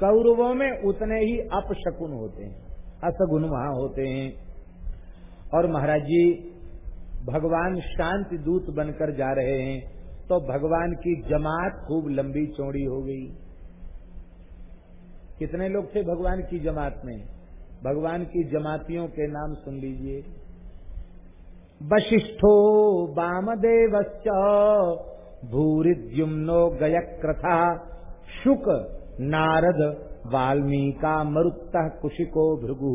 कौरवों में उतने ही अपशकुन होते हैं, असगुन वहाँ होते हैं। और महाराज जी, भगवान शांति दूत बनकर जा रहे हैं तो भगवान की जमात खूब लंबी चौड़ी हो गई। कितने लोग थे भगवान की जमात में? भगवान की जमातियों के नाम सुन लीजिए। वशिष्ठो वामदेवश्च भूरिद्युम्नो गयक्रथा शुक नारद वाल्मीका मरुत्त कुशिको भृगु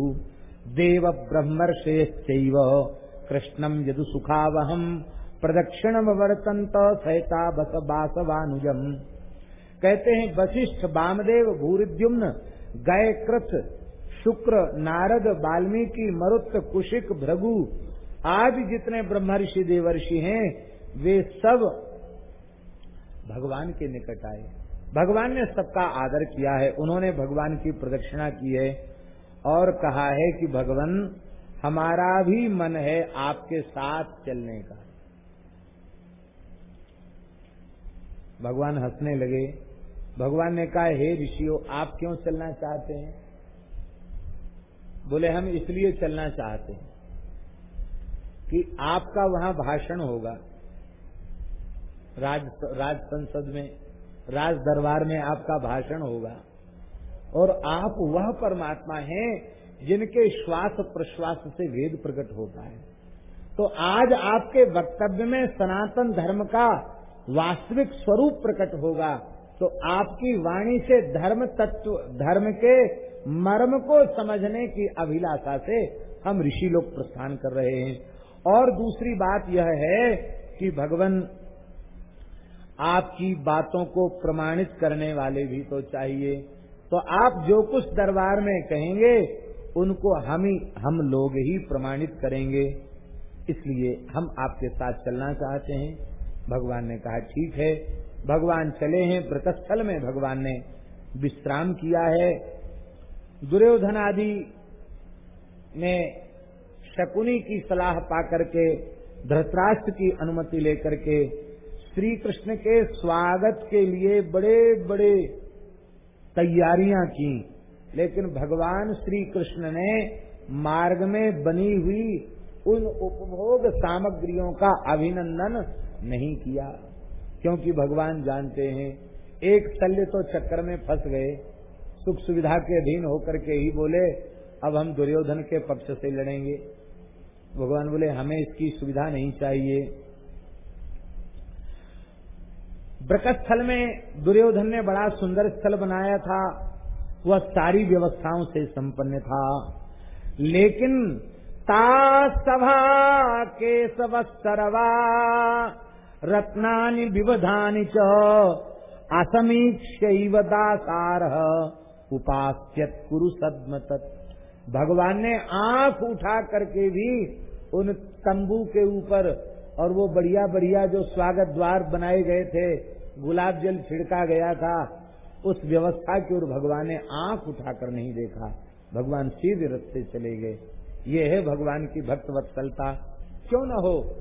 देव ब्रह्मर्षेश्चैव कृष्णम यदु सुखावहम प्रदक्षिणम वर्तंत सहिता बस बासवानुजम। कहते हैं, वशिष्ठ वामदेव भूरिद्युम्न गय कृत शुक्र, नारद, वाल्मीकि, मरुत, कुशिक, भृगु, आदि जितने ब्रह्मर्षि देवर्षि हैं, वे सब भगवान के निकट आए। भगवान ने सबका आदर किया है, उन्होंने भगवान की प्रदक्षिणा की है और कहा है कि भगवान, हमारा भी मन है आपके साथ चलने का। भगवान हंसने लगे। भगवान ने कहा, हे ऋषियों, आप क्यों चलना चाहते हैं? बोले, हम इसलिए चलना चाहते हैं कि आपका वहाँ भाषण होगा। राज राज संसद में, राज दरबार में आपका भाषण होगा। और आप वह परमात्मा हैं जिनके श्वास प्रश्वास से वेद प्रकट होता है। तो आज आपके वक्तव्य में सनातन धर्म का वास्तविक स्वरूप प्रकट होगा। तो आपकी वाणी से धर्म तत्व, धर्म के मर्म को समझने की अभिलाषा से हम ऋषि लोग प्रस्थान कर रहे हैं। और दूसरी बात यह है कि भगवान आपकी बातों को प्रमाणित करने वाले भी तो चाहिए। तो आप जो कुछ दरबार में कहेंगे, उनको हम ही, हम लोग ही प्रमाणित करेंगे। इसलिए हम आपके साथ चलना चाहते हैं। भगवान ने कहा, ठीक है। भगवान चले हैं, व्रतस्थल में भगवान ने विश्राम किया है। दुर्योधन आदि ने शकुनी की सलाह पाकर के, धृतराष्ट्र की अनुमति लेकर के श्री कृष्ण के स्वागत के लिए बड़े बड़े तैयारियाँ की। लेकिन भगवान श्री कृष्ण ने मार्ग में बनी हुई उन उपभोग सामग्रियों का अभिनंदन नहीं किया। क्योंकि भगवान जानते हैं, एक शल्य तो चक्कर में फंस गए। सुख सुविधा के अधीन होकर के ही बोले, अब हम दुर्योधन के पक्ष से लड़ेंगे। भगवान बोले, हमें इसकी सुविधा नहीं चाहिए। ब्रकस्थल में दुर्योधन ने बड़ा सुंदर स्थल बनाया था। वह सारी व्यवस्थाओं से संपन्न था। लेकिन ता सभा के सरवा रत्नानि विवधानि च असमीक्ष दासार उपास्यत कुरु सदम भगवान ने आँख उठा करके भी उन तंबू के ऊपर और वो बढ़िया बढ़िया जो स्वागत द्वार बनाए गए थे, गुलाब जल छिड़का गया था, उस व्यवस्था की ओर भगवान ने आँख उठाकर नहीं देखा। भगवान सीधे रस्ते चले गए। ये है भगवान की भक्त वत्सलता क्यों न हो?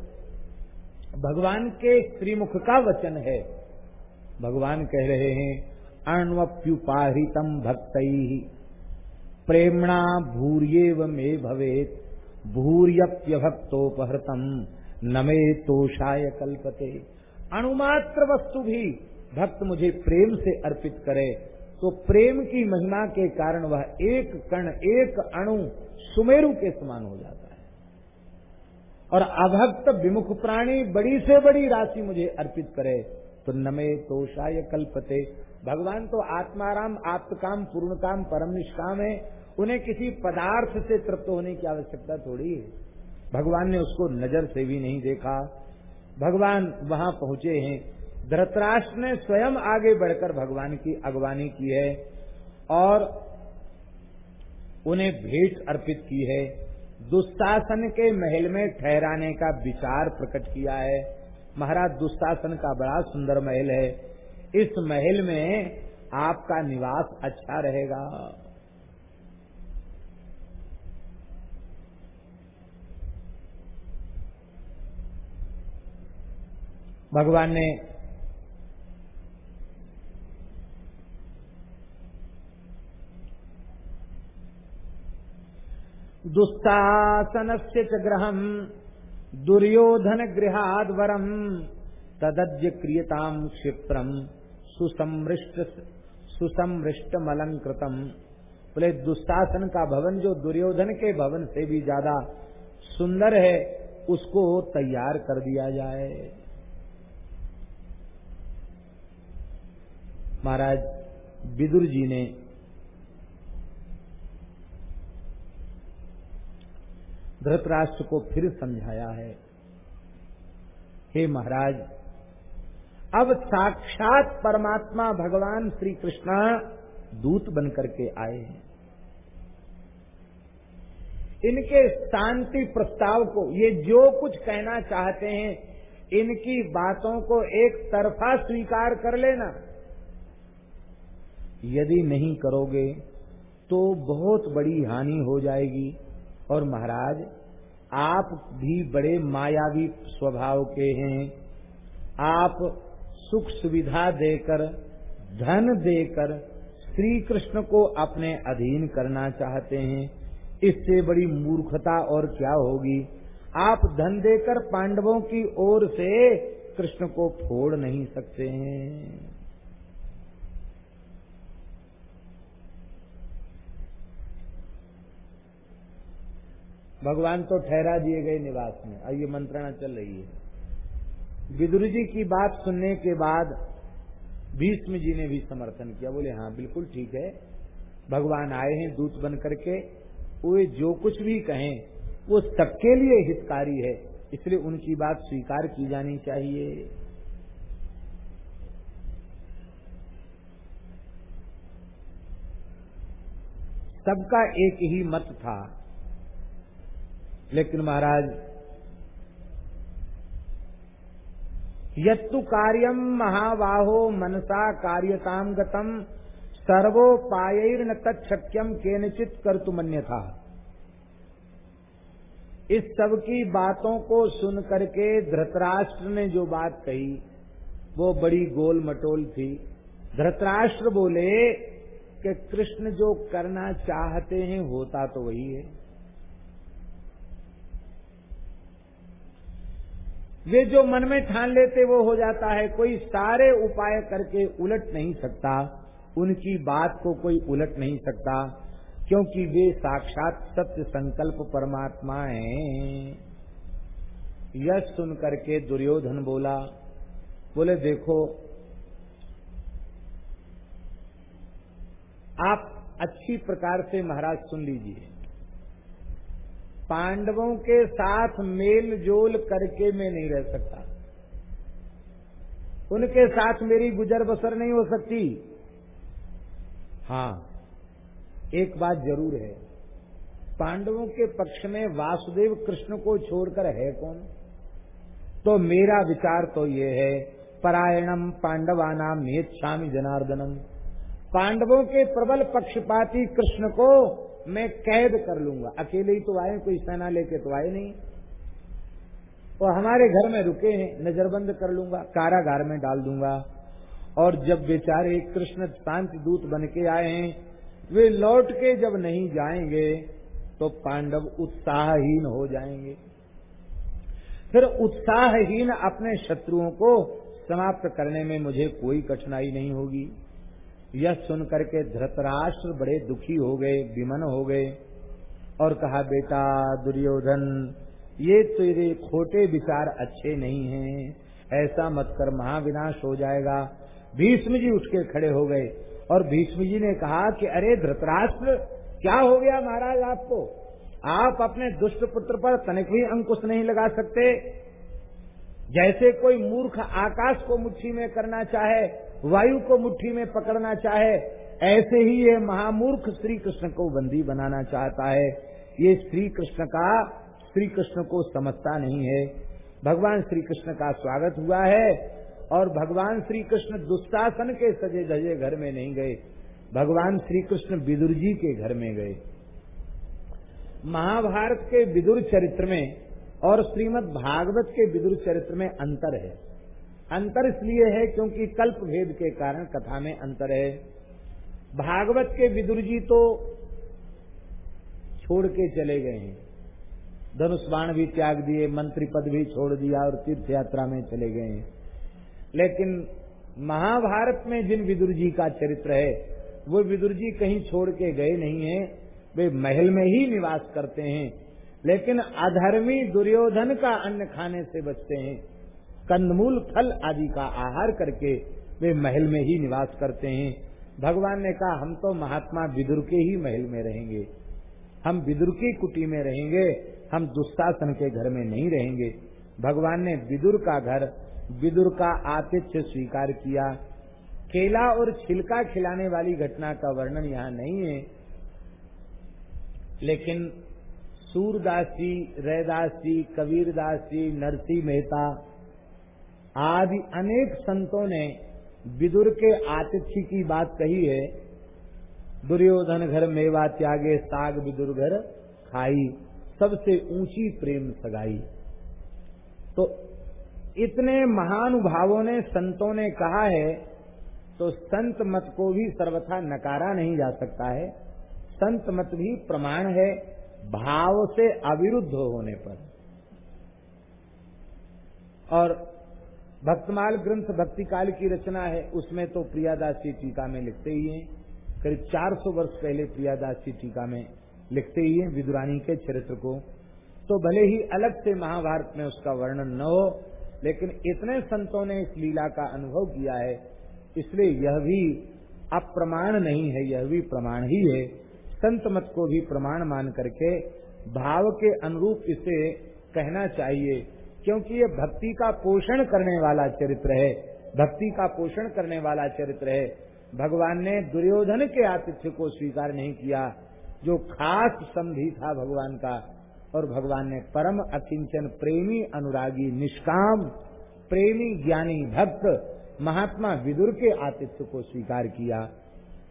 भगवान के श्रीमुख का वचन है। भगवान कह रहे हैं अण्वप्युपाहितम भक्त। प्रेमणा भूर्येव मे भवेत। भूर्यप्य भक्तोपहृतम नमे तोषाय कल्पते। अणुमात्र वस्तु भी भक्त मुझे प्रेम से अर्पित करे तो प्रेम की महिमा के कारण वह एक कण, एक अणु सुमेरु के समान हो जाता है। और अभक्त विमुख प्राणी बड़ी से बड़ी राशि मुझे अर्पित करे तो नमे तोषाय कल्पते। भगवान तो आत्माराम, आत्मकाम पूर्ण काम परम निष्काम है। उन्हें किसी पदार्थ से तृप्त होने की आवश्यकता थोड़ी है। भगवान ने उसको नज़र से भी नहीं देखा। भगवान वहाँ पहुँचे हैं। धृतराष्ट्र ने स्वयं आगे बढ़कर भगवान की अगवानी की है और उन्हें भेंट अर्पित की है। दुस्तासन के महल में ठहराने का विचार प्रकट किया है। महाराज, दुस्तासन का बड़ा सुंदर महल है। इस महल में आपका निवास अच्छा रहेगा। भगवान ने दुस्तासन से ग्रहम दुर्योधन गृहाद वरम तदज्य क्रियताम क्षिप्रम। सुसमृष्ट सुसमृष्ट मलंकृतम बोले दुस्तासन का भवन जो दुर्योधन के भवन से भी ज़्यादा सुंदर है, उसको तैयार कर दिया जाए। महाराज, विदुर जी ने धृतराष्ट्र को फिर समझाया है। हे महाराज अब साक्षात परमात्मा भगवान श्री कृष्ण दूत बनकर के आए हैं। इनके शांति प्रस्ताव को, ये जो कुछ कहना चाहते हैं, इनकी बातों को एक तरफा स्वीकार कर लेना। यदि नहीं करोगे तो बहुत बड़ी हानि हो जाएगी। और महाराज, आप भी बड़े मायावी स्वभाव के हैं। आप सुख सुविधा देकर, धन देकर श्री कृष्ण को अपने अधीन करना चाहते हैं। इससे बड़ी मूर्खता और क्या होगी? आप धन देकर पांडवों की ओर से कृष्ण को फोड़ नहीं सकते हैं। भगवान तो ठहरा दिए गए निवास में। और ये मंत्रणा चल रही है। विदुर जी की बात सुनने के बाद भीष्म जी ने भी समर्थन किया। बोले हाँ बिल्कुल ठीक है। भगवान आए हैं दूत बन करके। वे जो कुछ भी कहें, वो सबके लिए हितकारी है। इसलिए उनकी बात स्वीकार की जानी चाहिए। सबका एक ही मत था। लेकिन महाराज यत्तु कार्यम महाबाहो मनसा कार्यताम गतम। सर्वोपायर न तत्क्यम केनचित कर तुमन्य था इस सब की बातों को सुन करके धृतराष्ट्र ने जो बात कही, वो बड़ी गोल मटोल थी। धृतराष्ट्र बोले कि कृष्ण जो करना चाहते हैं, होता तो वही है। वे जो मन में ठान लेते वो हो जाता है, कोई सारे उपाय करके उलट नहीं सकता। उनकी बात को कोई उलट नहीं सकता, क्योंकि वे साक्षात सत्य संकल्प परमात्मा हैं। यह सुन करके दुर्योधन बोला, बोले, देखो, आप अच्छी प्रकार से महाराज सुन लीजिए। पांडवों के साथ मेल जोल करके मैं नहीं रह सकता। उनके साथ मेरी गुजर बसर नहीं हो सकती। हाँ एक बात ज़रूर है। पांडवों के पक्ष में वासुदेव कृष्ण को छोड़कर है कौन? तो मेरा विचार तो ये है, परायणम पांडवानाम मेच्छामी जनार्दनम। पांडवों के प्रबल पक्षपाती कृष्ण को मैं कैद कर लूँगा। अकेले ही तो आए कोई सेना लेके तो आए नहीं। और हमारे घर में रुके हैं, नजरबंद कर लूँगा, कारागार में डाल दूँगा। और जब बेचारे कृष्ण शांति दूत बन के आए हैं, वे लौट के जब नहीं जाएँगे तो पांडव उत्साहहीन हो जाएँगे। फिर उत्साहहीन अपने शत्रुओं को समाप्त करने में मुझे कोई कठिनाई नहीं होगी। यह सुनकर के धृतराष्ट्र बड़े दुखी हो गए, विमन हो गए और कहा, बेटा दुर्योधन, ये तेरे खोटे विचार अच्छे नहीं हैं। ऐसा मत कर, महाविनाश हो जाएगा। भीष्म जी उठ के खड़े हो गए और भीष्म जी ने कहा कि, अरे धृतराष्ट्र, क्या हो गया महाराज आपको? आप अपने दुष्ट पुत्र पर तनिक भी अंकुश नहीं लगा सकते। जैसे कोई मूर्ख आकाश को मुट्ठी में करना चाहे वायु को मुट्ठी में पकड़ना चाहे, ऐसे ही यह महामूर्ख श्री कृष्ण को बंदी बनाना चाहता है। ये श्री कृष्ण का श्री कृष्ण को समझता नहीं है। भगवान श्री कृष्ण का स्वागत हुआ है, और भगवान श्री कृष्ण दुस्शासन के सजे धजे घर में नहीं गए। भगवान श्री कृष्ण विदुर जी के घर में गए। महाभारत के विदुर चरित्र में और श्रीमद भागवत के विदुर चरित्र में अंतर है। अंतर इसलिए है क्योंकि कल्प भेद के कारण कथा में अंतर है। भागवत के विदुर जी तो छोड़ के चले गए हैं। धनुष बाण भी त्याग दिए, मंत्री पद भी छोड़ दिया और तीर्थ यात्रा में चले गए हैं। लेकिन महाभारत में जिन विदुर जी का चरित्र है, वो विदुर जी कहीं छोड़ के गए नहीं हैं। वे महल में ही निवास करते हैं। लेकिन अधर्मी दुर्योधन का अन्न खाने से बचते हैं। कंदमूल फल आदि का आहार करके वे महल में ही निवास करते हैं। भगवान ने कहा, हम तो महात्मा विदुर के ही महल में रहेंगे। हम विदुर की कुटी में रहेंगे, हम दुस्शासन के घर में नहीं रहेंगे। भगवान ने विदुर का घर, विदुर का आतिथ्य स्वीकार किया। केला और छिलका खिलाने वाली घटना का वर्णन यहाँ नहीं है। लेकिन सूरदास जी रैदास जी कबीरदास जी नरसी मेहता आदि अनेक संतों ने विदुर के आतिथ्य की बात कही है। दुर्योधन घर मेवा त्यागे, साग विदुर घर खाई, सबसे ऊँची प्रेम सगाई। तो इतने महानुभावों ने, संतों ने कहा है तो संत मत को भी सर्वथा नकारा नहीं जा सकता है। संत मत भी प्रमाण है, भाव से अविरुद्ध होने पर। और भक्तमाल ग्रंथ भक्ति काल की रचना है, उसमें तो प्रियादास जी टीका में लिखते ही हैं। करीब 400 वर्ष पहले प्रियादास जी टीका में लिखते ही हैं विदुरानी के चरित्र को। तो भले ही अलग से महाभारत में उसका वर्णन न हो, लेकिन इतने संतों ने इस लीला का अनुभव किया है, इसलिए यह भी अप्रमाण नहीं है, यह भी प्रमाण ही है। संत मत को भी प्रमाण मान करके भाव के अनुरूप इसे कहना चाहिए। क्योंकि ये भक्ति का पोषण करने वाला चरित्र है, भक्ति का पोषण करने वाला चरित्र है। भगवान ने दुर्योधन के आतिथ्य को स्वीकार नहीं किया, जो खास संधि था भगवान का, और भगवान ने परम अकिंचन प्रेमी अनुरागी निष्काम, प्रेमी ज्ञानी भक्त महात्मा विदुर के आतिथ्य को स्वीकार किया।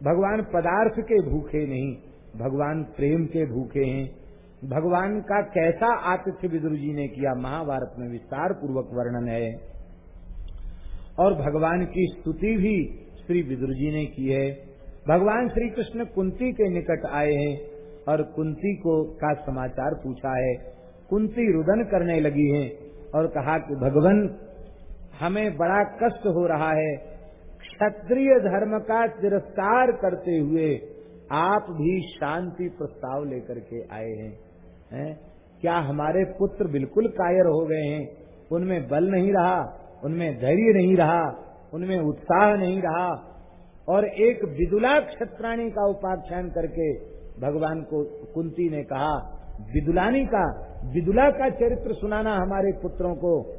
भगवान पदार्थ के भूखे नहीं, भगवान प्रेम के भूखे हैं। भगवान का कैसा आतिथ्य विदुर जी ने किया, महाभारत में विस्तार पूर्वक वर्णन है। और भगवान की स्तुति भी श्री विदुर जी ने की है। भगवान श्री कृष्ण कुंती के निकट आए हैं और कुंती को का समाचार पूछा है। कुंती रुदन करने लगी है और कहा कि, भगवान, हमें बड़ा कष्ट हो रहा है। क्षत्रिय धर्म का तिरस्कार करते हुए आप भी शांति प्रस्ताव लेकर के आए हैं। है? क्या हमारे पुत्र बिल्कुल कायर हो गए हैं? उनमें बल नहीं रहा, उनमें धैर्य नहीं रहा, उनमें उत्साह नहीं रहा। और एक विदुला क्षत्राणी का उपाख्यान करके भगवान को कुंती ने कहा, विदुलानी का, विदुला का चरित्र सुनाना हमारे पुत्रों को।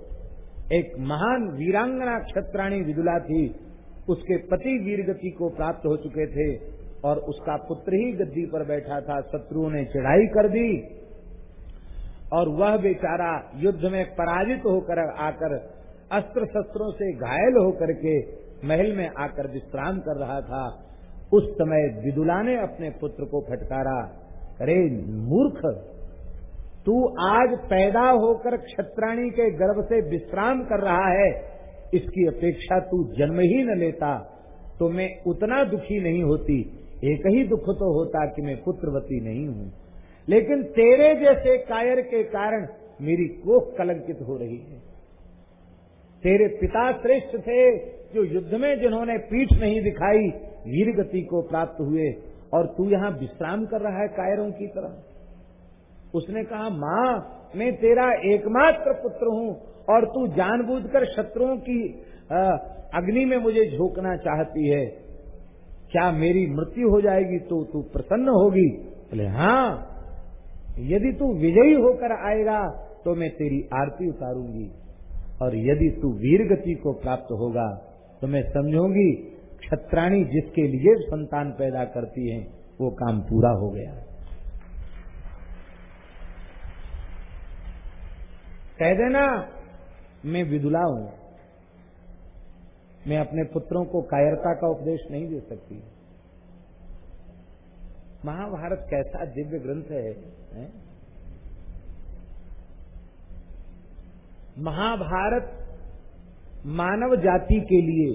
एक महान वीरांगना क्षत्राणी विदुला थी। उसके पति वीरगति को प्राप्त हो चुके थे और उसका पुत्र ही गद्दी पर बैठा था। शत्रुओं ने चढ़ाई कर दी। और वह बेचारा युद्ध में पराजित होकर आकर अस्त्र शस्त्रों से घायल होकर के महल में आकर विश्राम कर रहा था। उस समय विदुला ने अपने पुत्र को फटकारा। अरे, मूर्ख, तू आज पैदा होकर क्षत्राणी के गर्भ से विश्राम कर रहा है। इसकी अपेक्षा तू जन्म ही न लेता तो मैं उतना दुखी नहीं होती। एक ही दुख तो होता कि मैं पुत्रवती नहीं हूँ। लेकिन तेरे जैसे कायर के कारण मेरी कोख कलंकित हो रही है। तेरे पिता श्रेष्ठ थे जो युद्ध में जिन्होंने पीठ नहीं दिखाई वीर गति को प्राप्त हुए और तू यहाँ विश्राम कर रहा है कायरों की तरह। उसने कहा, माँ, मैं तेरा एकमात्र पुत्र हूँ और तू जानबूझकर शत्रुओं की अग्नि में मुझे झोंकना चाहती है। क्या मेरी मृत्यु हो जाएगी तो तू प्रसन्न होगी? बोले हाँ। यदि तू विजयी होकर आएगा तो मैं तेरी आरती उतारूँगी। और यदि तू वीर गति को प्राप्त होगा तो मैं समझूँगी, क्षत्राणी जिसके लिए संतान पैदा करती है, वो काम पूरा हो गया। कह देना, मैं विदुला हूँ। मैं अपने पुत्रों को कायरता का उपदेश नहीं दे सकती। महाभारत कैसा दिव्य ग्रंथ है, है? महाभारत मानव जाति के लिए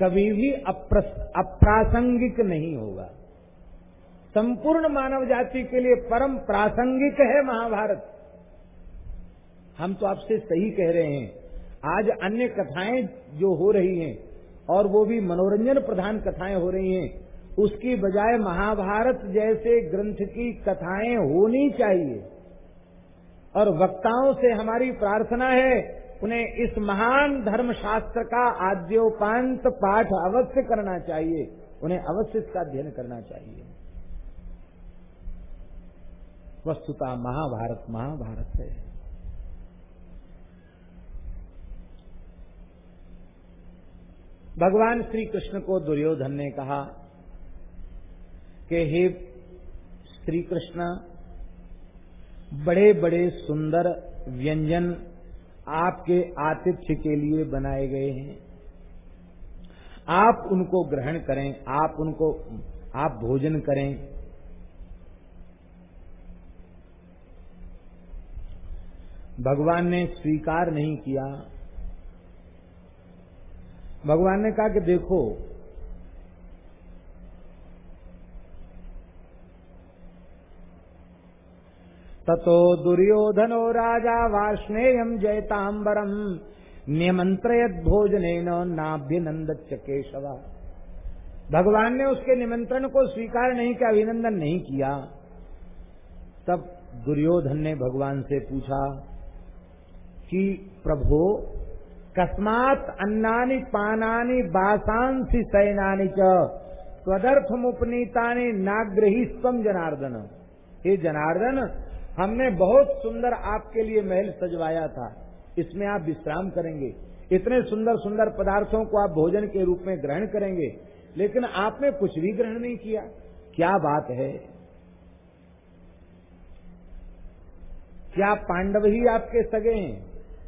कभी भी अप्रासंगिक नहीं होगा। संपूर्ण मानव जाति के लिए परम प्रासंगिक है महाभारत। हम तो आपसे सही कह रहे हैं। आज अन्य कथाएँ जो हो रही हैं और वो भी मनोरंजन प्रधान कथाएँ हो रही हैं उसकी बजाय महाभारत जैसे ग्रंथ की कथाएँ होनी चाहिए। और वक्ताओं से हमारी प्रार्थना है, उन्हें इस महान धर्म शास्त्र का आद्योपांत पाठ अवश्य करना चाहिए। उन्हें अवश्य इसका अध्ययन करना चाहिए। वस्तुता महाभारत महाभारत है। भगवान श्री कृष्ण को दुर्योधन ने कहा कि हे श्री कृष्ण बड़े बड़े सुंदर व्यंजन आपके आतिथ्य के लिए बनाए गए हैं। आप उनको ग्रहण करें, आप उनको, आप भोजन करें। भगवान ने स्वीकार नहीं किया। भगवान ने कहा कि देखो ततो दुर्योधनो राजा वार्ष्णेयम जयतांबरम निमंत्रयत नाभ्यनंद केशवा। भगवान ने उसके निमंत्रण को स्वीकार नहीं किया, अभिनंदन नहीं किया। तब दुर्योधन ने भगवान से पूछा कि, प्रभो, कस्मात अन्नानि पानानि बासांसी सैनानि च स्वदर्थमुपनीतानि नाग्रही स्वम जनार्दन। हे जनार्दन हमने बहुत सुंदर आपके लिए महल सजवाया था। इसमें आप विश्राम करेंगे। इतने सुंदर सुंदर पदार्थों को आप भोजन के रूप में ग्रहण करेंगे। लेकिन आपने कुछ भी ग्रहण नहीं किया। क्या बात है? क्या पांडव ही आपके सगे हैं?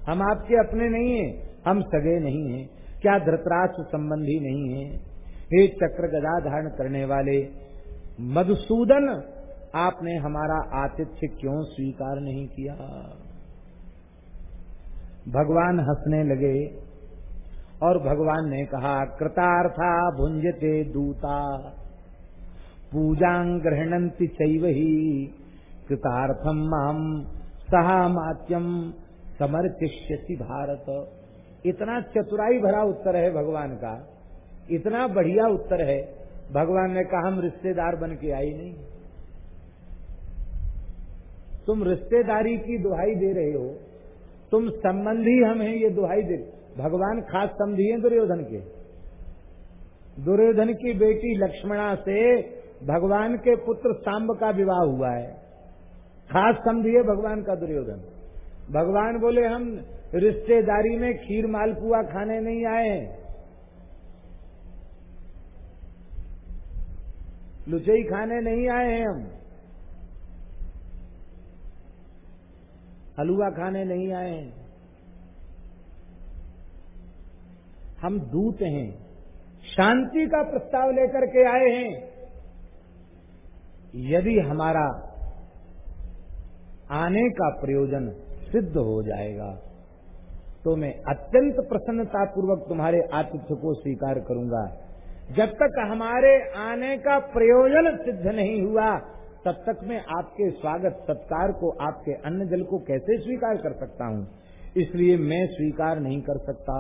हम आपके अपने नहीं हैं। हम सगे नहीं हैं। क्या धृतराष्ट्र संबंधी नहीं है? हे चक्र गदा धारण करने वाले, मधुसूदन आपने हमारा आतिथ्य क्यों स्वीकार नहीं किया? भगवान हंसने लगे और भगवान ने कहा, कृतार्था भुंजते दूता, पूजा गृहणंति चैव ही कृतार्थम माम सहामात्यम समर्थिष्यति भारत। इतना चतुराई भरा उत्तर है भगवान का, इतना बढ़िया उत्तर है। भगवान ने कहा, हम रिश्तेदार बन के आई नहीं। तुम रिश्तेदारी की दुहाई दे रहे हो, तुम संबंधी हम हैं ये दुहाई दे भगवान खास समझी है दुर्योधन के। दुर्योधन की बेटी लक्ष्मणा से भगवान के पुत्र सांब का विवाह हुआ है। खास समझिए भगवान का दुर्योधन। भगवान बोले, हम रिश्तेदारी में खीर मालपुआ खाने नहीं आए लुचई खाने नहीं आए हैं हम। हलवा खाने नहीं आए हैं। हम दूत हैं। शांति का प्रस्ताव लेकर के आए हैं। यदि हमारा आने का प्रयोजन सिद्ध हो जाएगा तो मैं अत्यंत प्रसन्नता पूर्वक तुम्हारे आतिथ्य को स्वीकार करूँगा। जब तक हमारे आने का प्रयोजन सिद्ध नहीं हुआ तब तक मैं आपके स्वागत, सत्कार को आपके अन्न जल को कैसे स्वीकार कर सकता हूँ? इसलिए मैं स्वीकार नहीं कर सकता।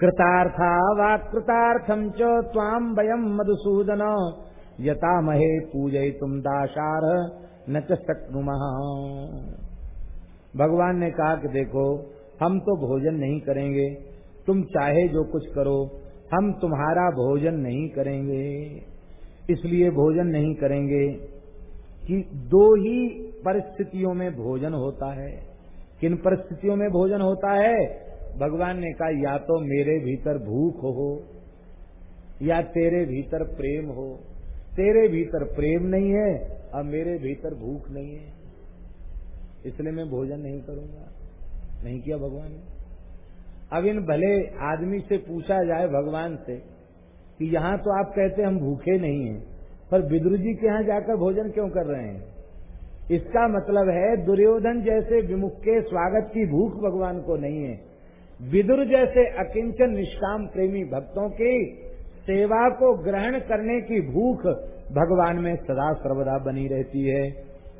कृतार्था वा कृतार्थम च ताम वयम मधुसूदन। यता महे पूजय तुम दाशार न भगवान ने कहा कि देखो, हम तो भोजन नहीं करेंगे। तुम चाहे जो कुछ करो, हम तुम्हारा भोजन नहीं करेंगे। इसलिए भोजन नहीं करेंगे कि दो ही परिस्थितियों में भोजन होता है। किन परिस्थितियों में भोजन होता है? भगवान ने कहा, या तो मेरे भीतर भूख हो, या तेरे भीतर प्रेम हो। तेरे भीतर प्रेम नहीं है अब मेरे भीतर भूख नहीं है। इसलिए मैं भोजन नहीं करूँगा। नहीं किया भगवान ने। अब इन भले आदमी से पूछा जाए भगवान से कि यहाँ तो आप कहते हम भूखे नहीं हैं, पर विदुर जी के यहाँ जाकर भोजन क्यों कर रहे हैं? इसका मतलब है, दुर्योधन जैसे विमुख के स्वागत की भूख भगवान को नहीं है। विदुर जैसे अकिंचन निष्काम प्रेमी भक्तों की सेवा को ग्रहण करने की भूख भगवान में सदा सर्वदा बनी रहती है।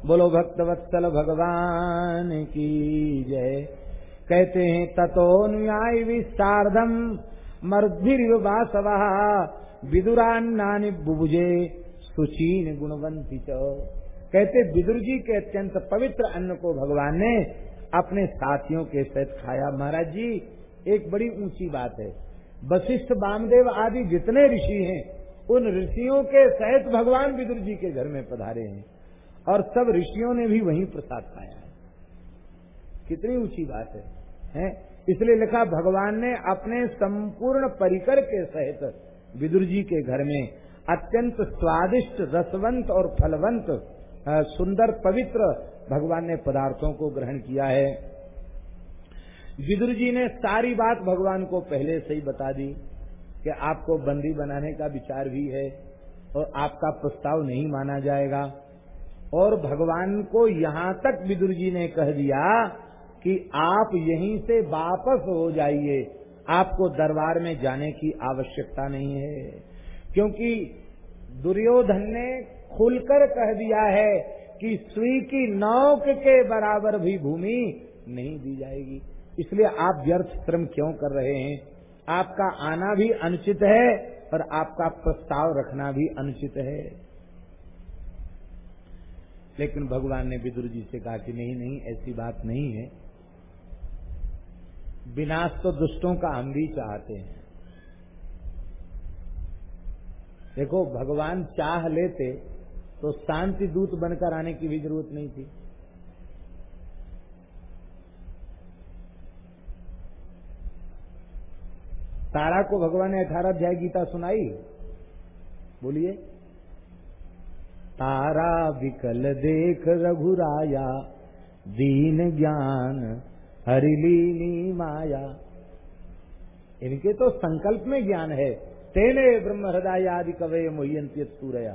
बोलो भक्त वत्सल भगवान की जय। कहते हैं तथोन्याय विस्तार्धम मर्भिर्वासवा विदुरान्नानि बुबुजे सुचीन गुणवंती कहते विदुर जी के अत्यंत पवित्र अन्न को भगवान ने अपने साथियों के सहित खाया। महाराज जी एक बड़ी ऊँची बात है। वशिष्ठ बामदेव आदि जितने ऋषि हैं उन ऋषियों के सहित भगवान विदुर जी के घर में पधारे हैं। और सब ऋषियों ने भी वहीं प्रसाद खाया है। कितनी ऊँची बात है, है? इसलिए लिखा, भगवान ने अपने संपूर्ण परिकर के सहित विदुर जी के घर में अत्यंत स्वादिष्ट, रसवंत और फलवंत सुंदर, पवित्र भगवान ने पदार्थों को ग्रहण किया है। विदुर जी ने सारी बात भगवान को पहले से ही बता दी कि आपको बंदी बनाने का विचार भी है और आपका प्रस्ताव नहीं माना जाएगा। और भगवान को यहाँ तक विदुर जी ने कह दिया कि आप यहीं से वापस हो जाइए। आपको दरबार में जाने की आवश्यकता नहीं है। क्योंकि दुर्योधन ने खुलकर कह दिया है कि सुई की नौक के बराबर भी भूमि नहीं दी जाएगी। इसलिए आप व्यर्थ श्रम क्यों कर रहे हैं? आपका आना भी अनुचित है और आपका प्रस्ताव रखना भी अनुचित है। लेकिन भगवान ने विदुर जी से कहा कि नहीं नहीं, ऐसी बात नहीं है। विनाश तो दुष्टों का हम भी चाहते हैं। देखो, भगवान चाह लेते तो शांति दूत बनकर आने की भी ज़रूरत नहीं थी। तारा को भगवान ने अठारह अध्याय गीता सुनाई। बोलिए। तारा विकल देख रघुराया, दीन ज्ञान हरिलीनी माया। इनके तो संकल्प में ज्ञान है। तेने ब्रह्म हृदय आदि कवय मोहयंत सूरया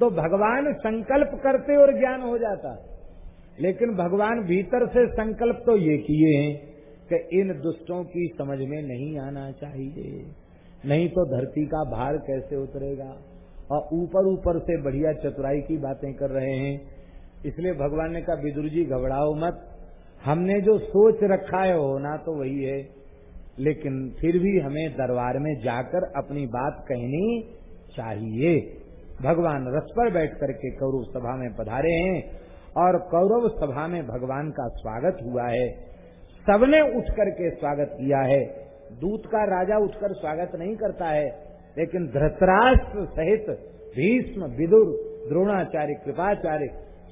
तो भगवान संकल्प करते और ज्ञान हो जाता। लेकिन भगवान भीतर से संकल्प तो ये किए हैं कि इन दुष्टों की समझ में नहीं आना चाहिए। नहीं तो धरती का भार कैसे उतरेगा? और ऊपर ऊपर से बढ़िया चतुराई की बातें कर रहे हैं। इसलिए भगवान ने कहा, विदुर जी, घबराओ मत। हमने जो सोच रखा है होना तो वही है। लेकिन फिर भी हमें दरबार में जाकर अपनी बात कहनी चाहिए। भगवान रस पर बैठ करके कौरव सभा में पधारे हैं और कौरव सभा में भगवान का स्वागत हुआ है। सबने उठ करके स्वागत किया है। दूत का राजा उठकर स्वागत नहीं करता है, लेकिन धृतराष्ट्र सहित भीष्म, विदुर, द्रोणाचार्य, कृपाचार्य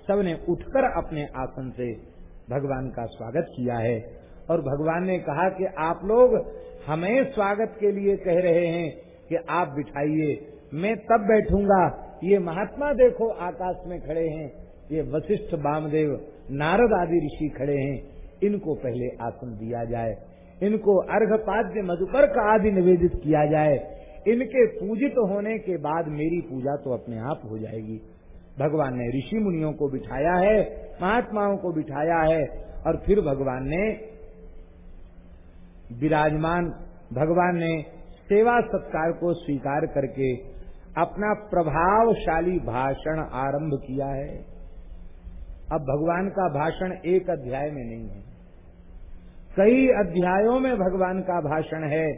सबने उठकर अपने आसन से भगवान का स्वागत किया है। और भगवान ने कहा कि आप लोग हमें स्वागत के लिए कह रहे हैं कि आप बिठाइए, मैं तब बैठूँगा। ये महात्मा देखो, आकाश में खड़े हैं। ये वशिष्ठ बामदेव, नारद आदि ऋषि खड़े हैं। इनको पहले आसन दिया जाए। इनको अर्घपाद्य मधुपर्क आदि निवेदित किया जाए। इनके पूजित होने के बाद मेरी पूजा तो अपने आप हो जाएगी। भगवान ने ऋषि मुनियों को बिठाया है, महात्माओं को बिठाया है, और फिर भगवान ने विराजमान, भगवान ने सेवा सत्कार को स्वीकार करके अपना प्रभावशाली भाषण आरंभ किया है। अब भगवान का भाषण एक अध्याय में नहीं है। कई अध्यायों में भगवान का भाषण है।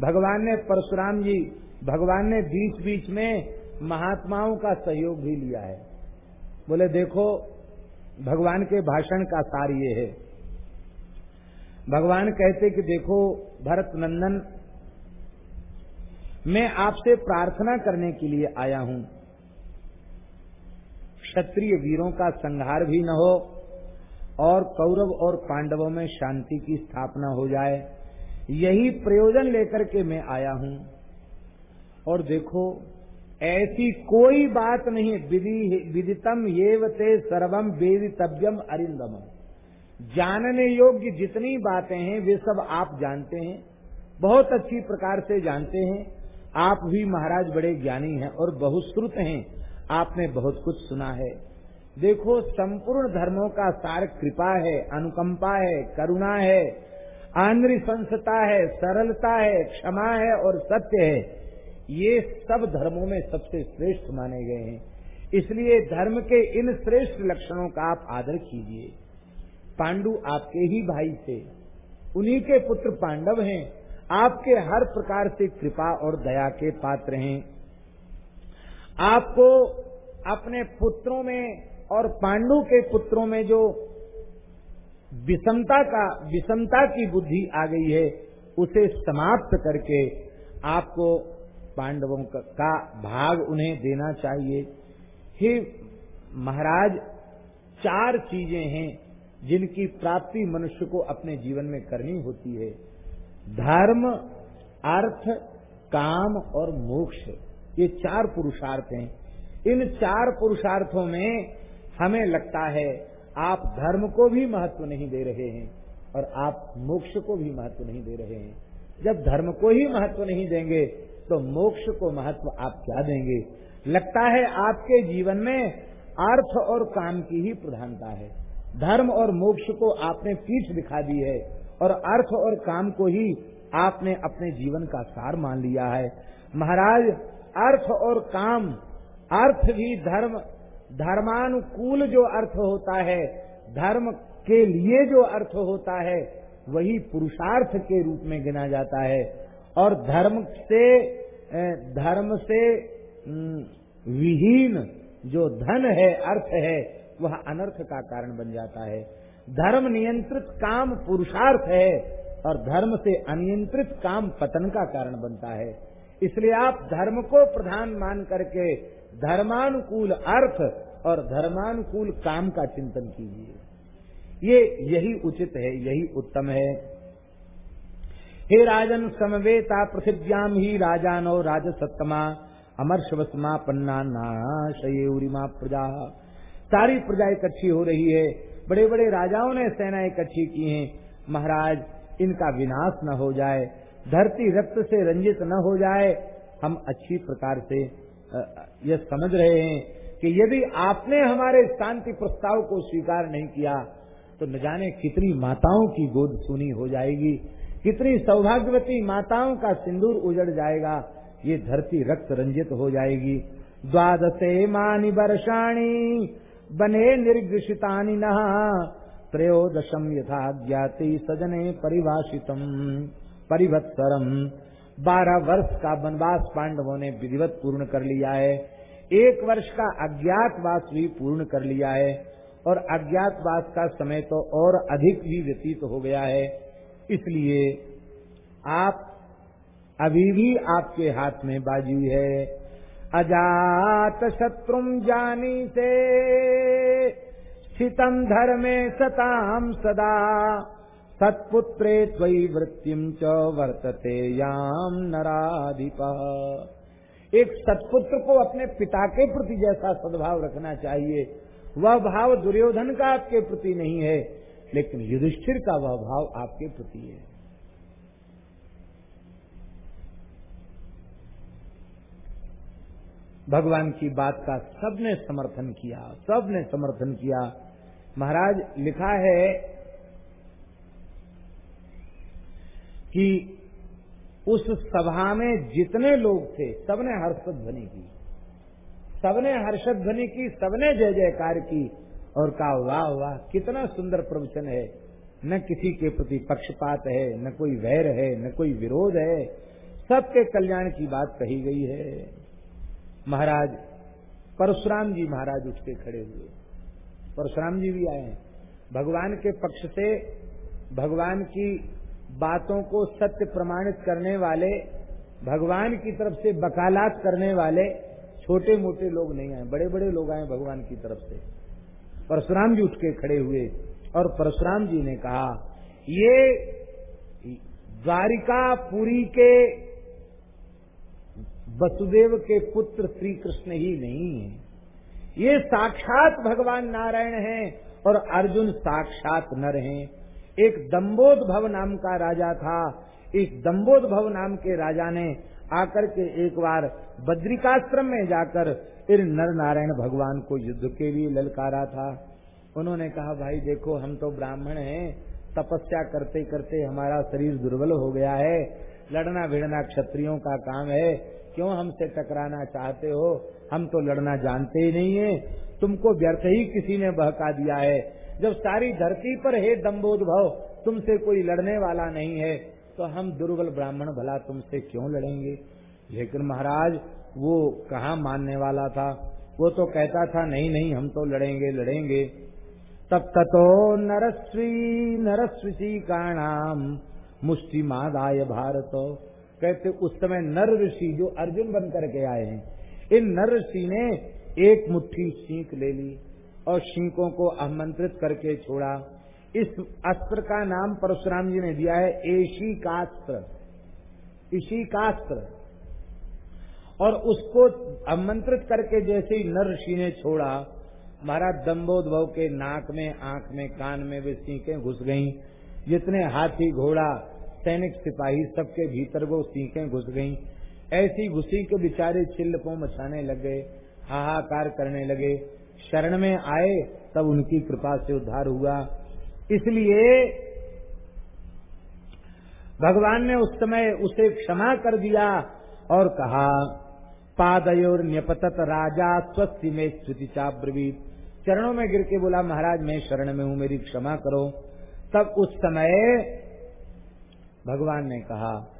भगवान ने परशुराम जी, भगवान ने बीच बीच में महात्माओं का सहयोग भी लिया है। बोले, देखो, भगवान के भाषण का सार ये है। भगवान कहते कि देखो भरत नंदन मैं आपसे प्रार्थना करने के लिए आया हूँ। क्षत्रिय वीरों का संहार भी न हो और कौरव और पांडवों में शांति की स्थापना हो जाए। यही प्रयोजन लेकर के मैं आया हूँ। और देखो ऐसी कोई बात नहीं। विधि, विदितम ये ते सर्वम वेदितव्यम अरिंदम। जानने योग्य जितनी बातें हैं, वे सब आप जानते हैं। बहुत अच्छी प्रकार से जानते हैं। आप भी महाराज बड़े ज्ञानी हैं और बहुश्रुत हैं। आपने बहुत कुछ सुना है। देखो, संपूर्ण धर्मों का सार कृपा है, अनुकंपा है, करुणा है। आंद्रिशंसता है, सरलता है, क्षमा है और सत्य है। ये सब धर्मों में सबसे श्रेष्ठ माने गए हैं। इसलिए धर्म के इन श्रेष्ठ लक्षणों का आप आदर कीजिए। पांडु आपके ही भाई थे। उन्हीं के पुत्र पांडव हैं। आपके हर प्रकार से कृपा और दया के पात्र हैं। आपको अपने पुत्रों में और पांडु के पुत्रों में जो विषमता का, विषमता की बुद्धि आ गई है, उसे समाप्त करके आपको पांडवों का भाग उन्हें देना चाहिए। ही महाराज, चार चीज़ें हैं जिनकी प्राप्ति मनुष्य को अपने जीवन में करनी होती है। धर्म, अर्थ, काम और मोक्ष। ये चार पुरुषार्थ हैं। इन चार पुरुषार्थों में हमें लगता है, आप धर्म को भी महत्व नहीं दे रहे हैं और आप मोक्ष को भी महत्व नहीं दे रहे हैं। जब धर्म को ही महत्व नहीं देंगे तो मोक्ष को महत्व आप क्या देंगे? लगता है आपके जीवन में अर्थ और काम की ही प्रधानता है। धर्म और मोक्ष को आपने पीठ दिखा दी है और अर्थ और काम को ही आपने अपने जीवन का सार मान लिया है। महाराज, अर्थ और काम, अर्थ भी धर्म, धर्मानुकूल जो अर्थ होता है, धर्म के लिए जो अर्थ होता है, वही पुरुषार्थ के रूप में गिना जाता है। और धर्म से धर्म से विहीन जो धन है, अर्थ है, वह अनर्थ का कारण बन जाता है। धर्म नियंत्रित काम पुरुषार्थ है और धर्म से अनियंत्रित काम पतन का कारण बनता है। इसलिए आप धर्म को प्रधान मान करके धर्मानुकूल अर्थ और धर्मानुकूल काम का चिंतन कीजिए। ये यही उचित है, यही उत्तम है। हे राजन समवेता पृथिव्याम ही राजानो राजसत्तमा, अमर शवसमा पन्ना नाशये प्रजा। सारी प्रजा इकट्ठी हो रही है। बड़े बड़े राजाओं ने सेना इकट्ठी की है। महाराज, इनका विनाश न हो जाए। धरती रक्त से रंजित न हो जाए। हम अच्छी प्रकार से यह समझ रहे हैं कि यदि आपने हमारे शांति प्रस्ताव को स्वीकार नहीं किया तो न जाने कितनी माताओं की गोद सुनी हो जाएगी। कितनी सौभाग्यवती माताओं का सिंदूर उजड़ जाएगा, ये धरती रक्त रंजित हो जाएगी। द्वादशे मानी वर्षाणी, बने निर्घिषितानि न त्रयोदशम यथा ज्ञाति सजने परिभाषितम, परिवत्सरम। बारह वर्ष का वनवास पांडवों ने विधिवत पूर्ण कर लिया है। एक वर्ष का अज्ञातवास भी पूर्ण कर लिया है। और अज्ञातवास का समय तो और अधिक भी व्यतीत हो गया है। इसलिए आप, अभी भी आपके हाथ में बाजी है। अजात शत्रु जानी से स्थितम धर्मे सताम सदा। सत्पुत्रे त्वयि वृत्तिम च वर्तते याम नराधिप। एक सत्पुत्र को अपने पिता के प्रति जैसा सद्भाव रखना चाहिए, वह भाव दुर्योधन का आपके प्रति नहीं है। लेकिन युधिष्ठिर का वह भाव आपके प्रति है। भगवान की बात का सबने समर्थन किया, सबने समर्थन किया। महाराज लिखा है कि उस सभा में जितने लोग थे, सबने हर्षद ध्वनि की, सबने हर्षद ध्वनि की, सबने जय जयकार की। और कहा, वाह वाह, कितना सुंदर प्रवचन है। न किसी के प्रति पक्षपात है, न कोई वैर है, न कोई विरोध है। सबके कल्याण की बात कही गई है। महाराज, परशुराम जी महाराज उठ के खड़े हुए। परशुराम जी भी आए हैं। भगवान के पक्ष से भगवान की बातों को सत्य प्रमाणित करने वाले, भगवान की तरफ़ से बकालात करने वाले छोटे मोटे लोग नहीं आए। बड़े बड़े लोग आए भगवान की तरफ़ से। परशुराम जी उठ के खड़े हुए और परशुराम जी ने कहा, ये द्वारिका पुरी के वसुदेव के पुत्र श्री कृष्ण ही नहीं है। ये साक्षात भगवान नारायण हैं और अर्जुन साक्षात नर हैं। एक दम्बोद भव नाम का राजा था। इस दम्बोद भव नाम के राजा ने आकर के एक बार बद्रिकाश्रम में जाकर फिर नर नारायण भगवान को युद्ध के लिए ललकारा था। उन्होंने कहा, भाई देखो, हम तो ब्राह्मण हैं। तपस्या करते करते हमारा शरीर दुर्बल हो गया है। लड़ना भिड़ना क्षत्रियों का काम है। क्यों हमसे टकराना चाहते हो? हम तो लड़ना जानते ही नहीं है। तुमको व्यर्थ ही किसी ने बहका दिया है। जब सारी धरती पर है दम्बोदभव तुमसे कोई लड़ने वाला नहीं है। तो हम दुर्बल ब्राह्मण भला तुमसे क्यों लड़ेंगे? लेकिन महाराज, वो कहा मानने वाला था? वो तो कहता था, नहीं नहीं, हम तो लड़ेंगे लड़ेंगे। तब ततो नरस्वी नरस्वी का नाम मुष्टि मादाय भारत। कहते, उस समय नर ऋषि जो अर्जुन बन करके आए हैं, इन नर ऋषि ने एक मुट्ठी सीख ले ली और शीखों को आमंत्रित करके छोड़ा। इस अस्त्र का नाम परशुराम जी ने दिया है एशी कास्त्र। इसी कास्त्र। और उसको आमंत्रित करके जैसे ही नर ऋषि ने छोड़ा महाराज दम्बोदभव के नाक में, आँख में, कान में वे सीखें घुस गईं। जितने हाथी, घोड़ा, सैनिक, सिपाही सबके भीतर वो सीखें घुस गईं। ऐसी घुसी के बिचारे चिल्लपों मचाने लग, हाहाकार करने लगे। शरण में आए, तब उनकी कृपा से उद्धार हुआ। इसलिए भगवान ने उस समय उसे क्षमा कर दिया और कहा, पादयोर न्यपतत राजा स्वस्ति में स्तुति चाब्रवीत। चरणों में गिर के बोला, महाराज, मैं शरण में हूँ, मेरी क्षमा करो। तब उस समय भगवान ने कहा,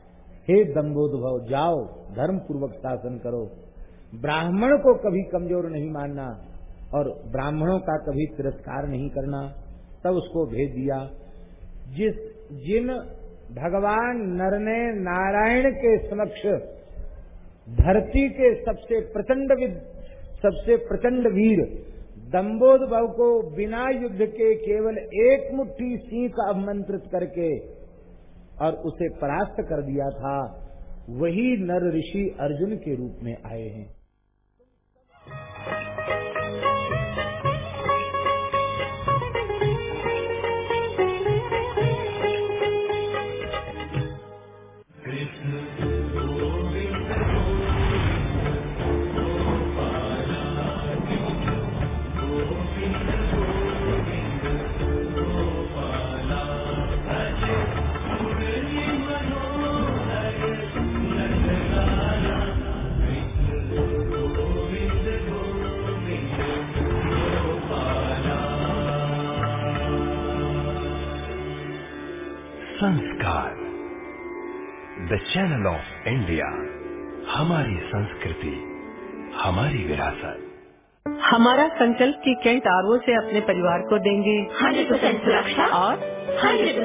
हे दम्बोदभव जाओ धर्म पूर्वक शासन करो। ब्राह्मण को कभी कमज़ोर नहीं मानना और ब्राह्मणों का कभी तिरस्कार नहीं करना। तब उसको भेज दिया। जिस, जिन भगवान नर ने नारायण के समक्ष धरती के सबसे प्रचंड सबसे प्रचंड वीर दम्बोद को बिना युद्ध के केवल एक मुट्ठी सिंह का आमंत्रित करके और उसे परास्त कर दिया था, वही नर ऋषि अर्जुन के रूप में आए हैं। द चैनल ऑफ़ इंडिया हमारी संस्कृति हमारी विरासत। हमारा संकल्प की कई तारों से अपने परिवार को देंगे। हंड्रेड परसेंट सुरक्षा और हंड्रेड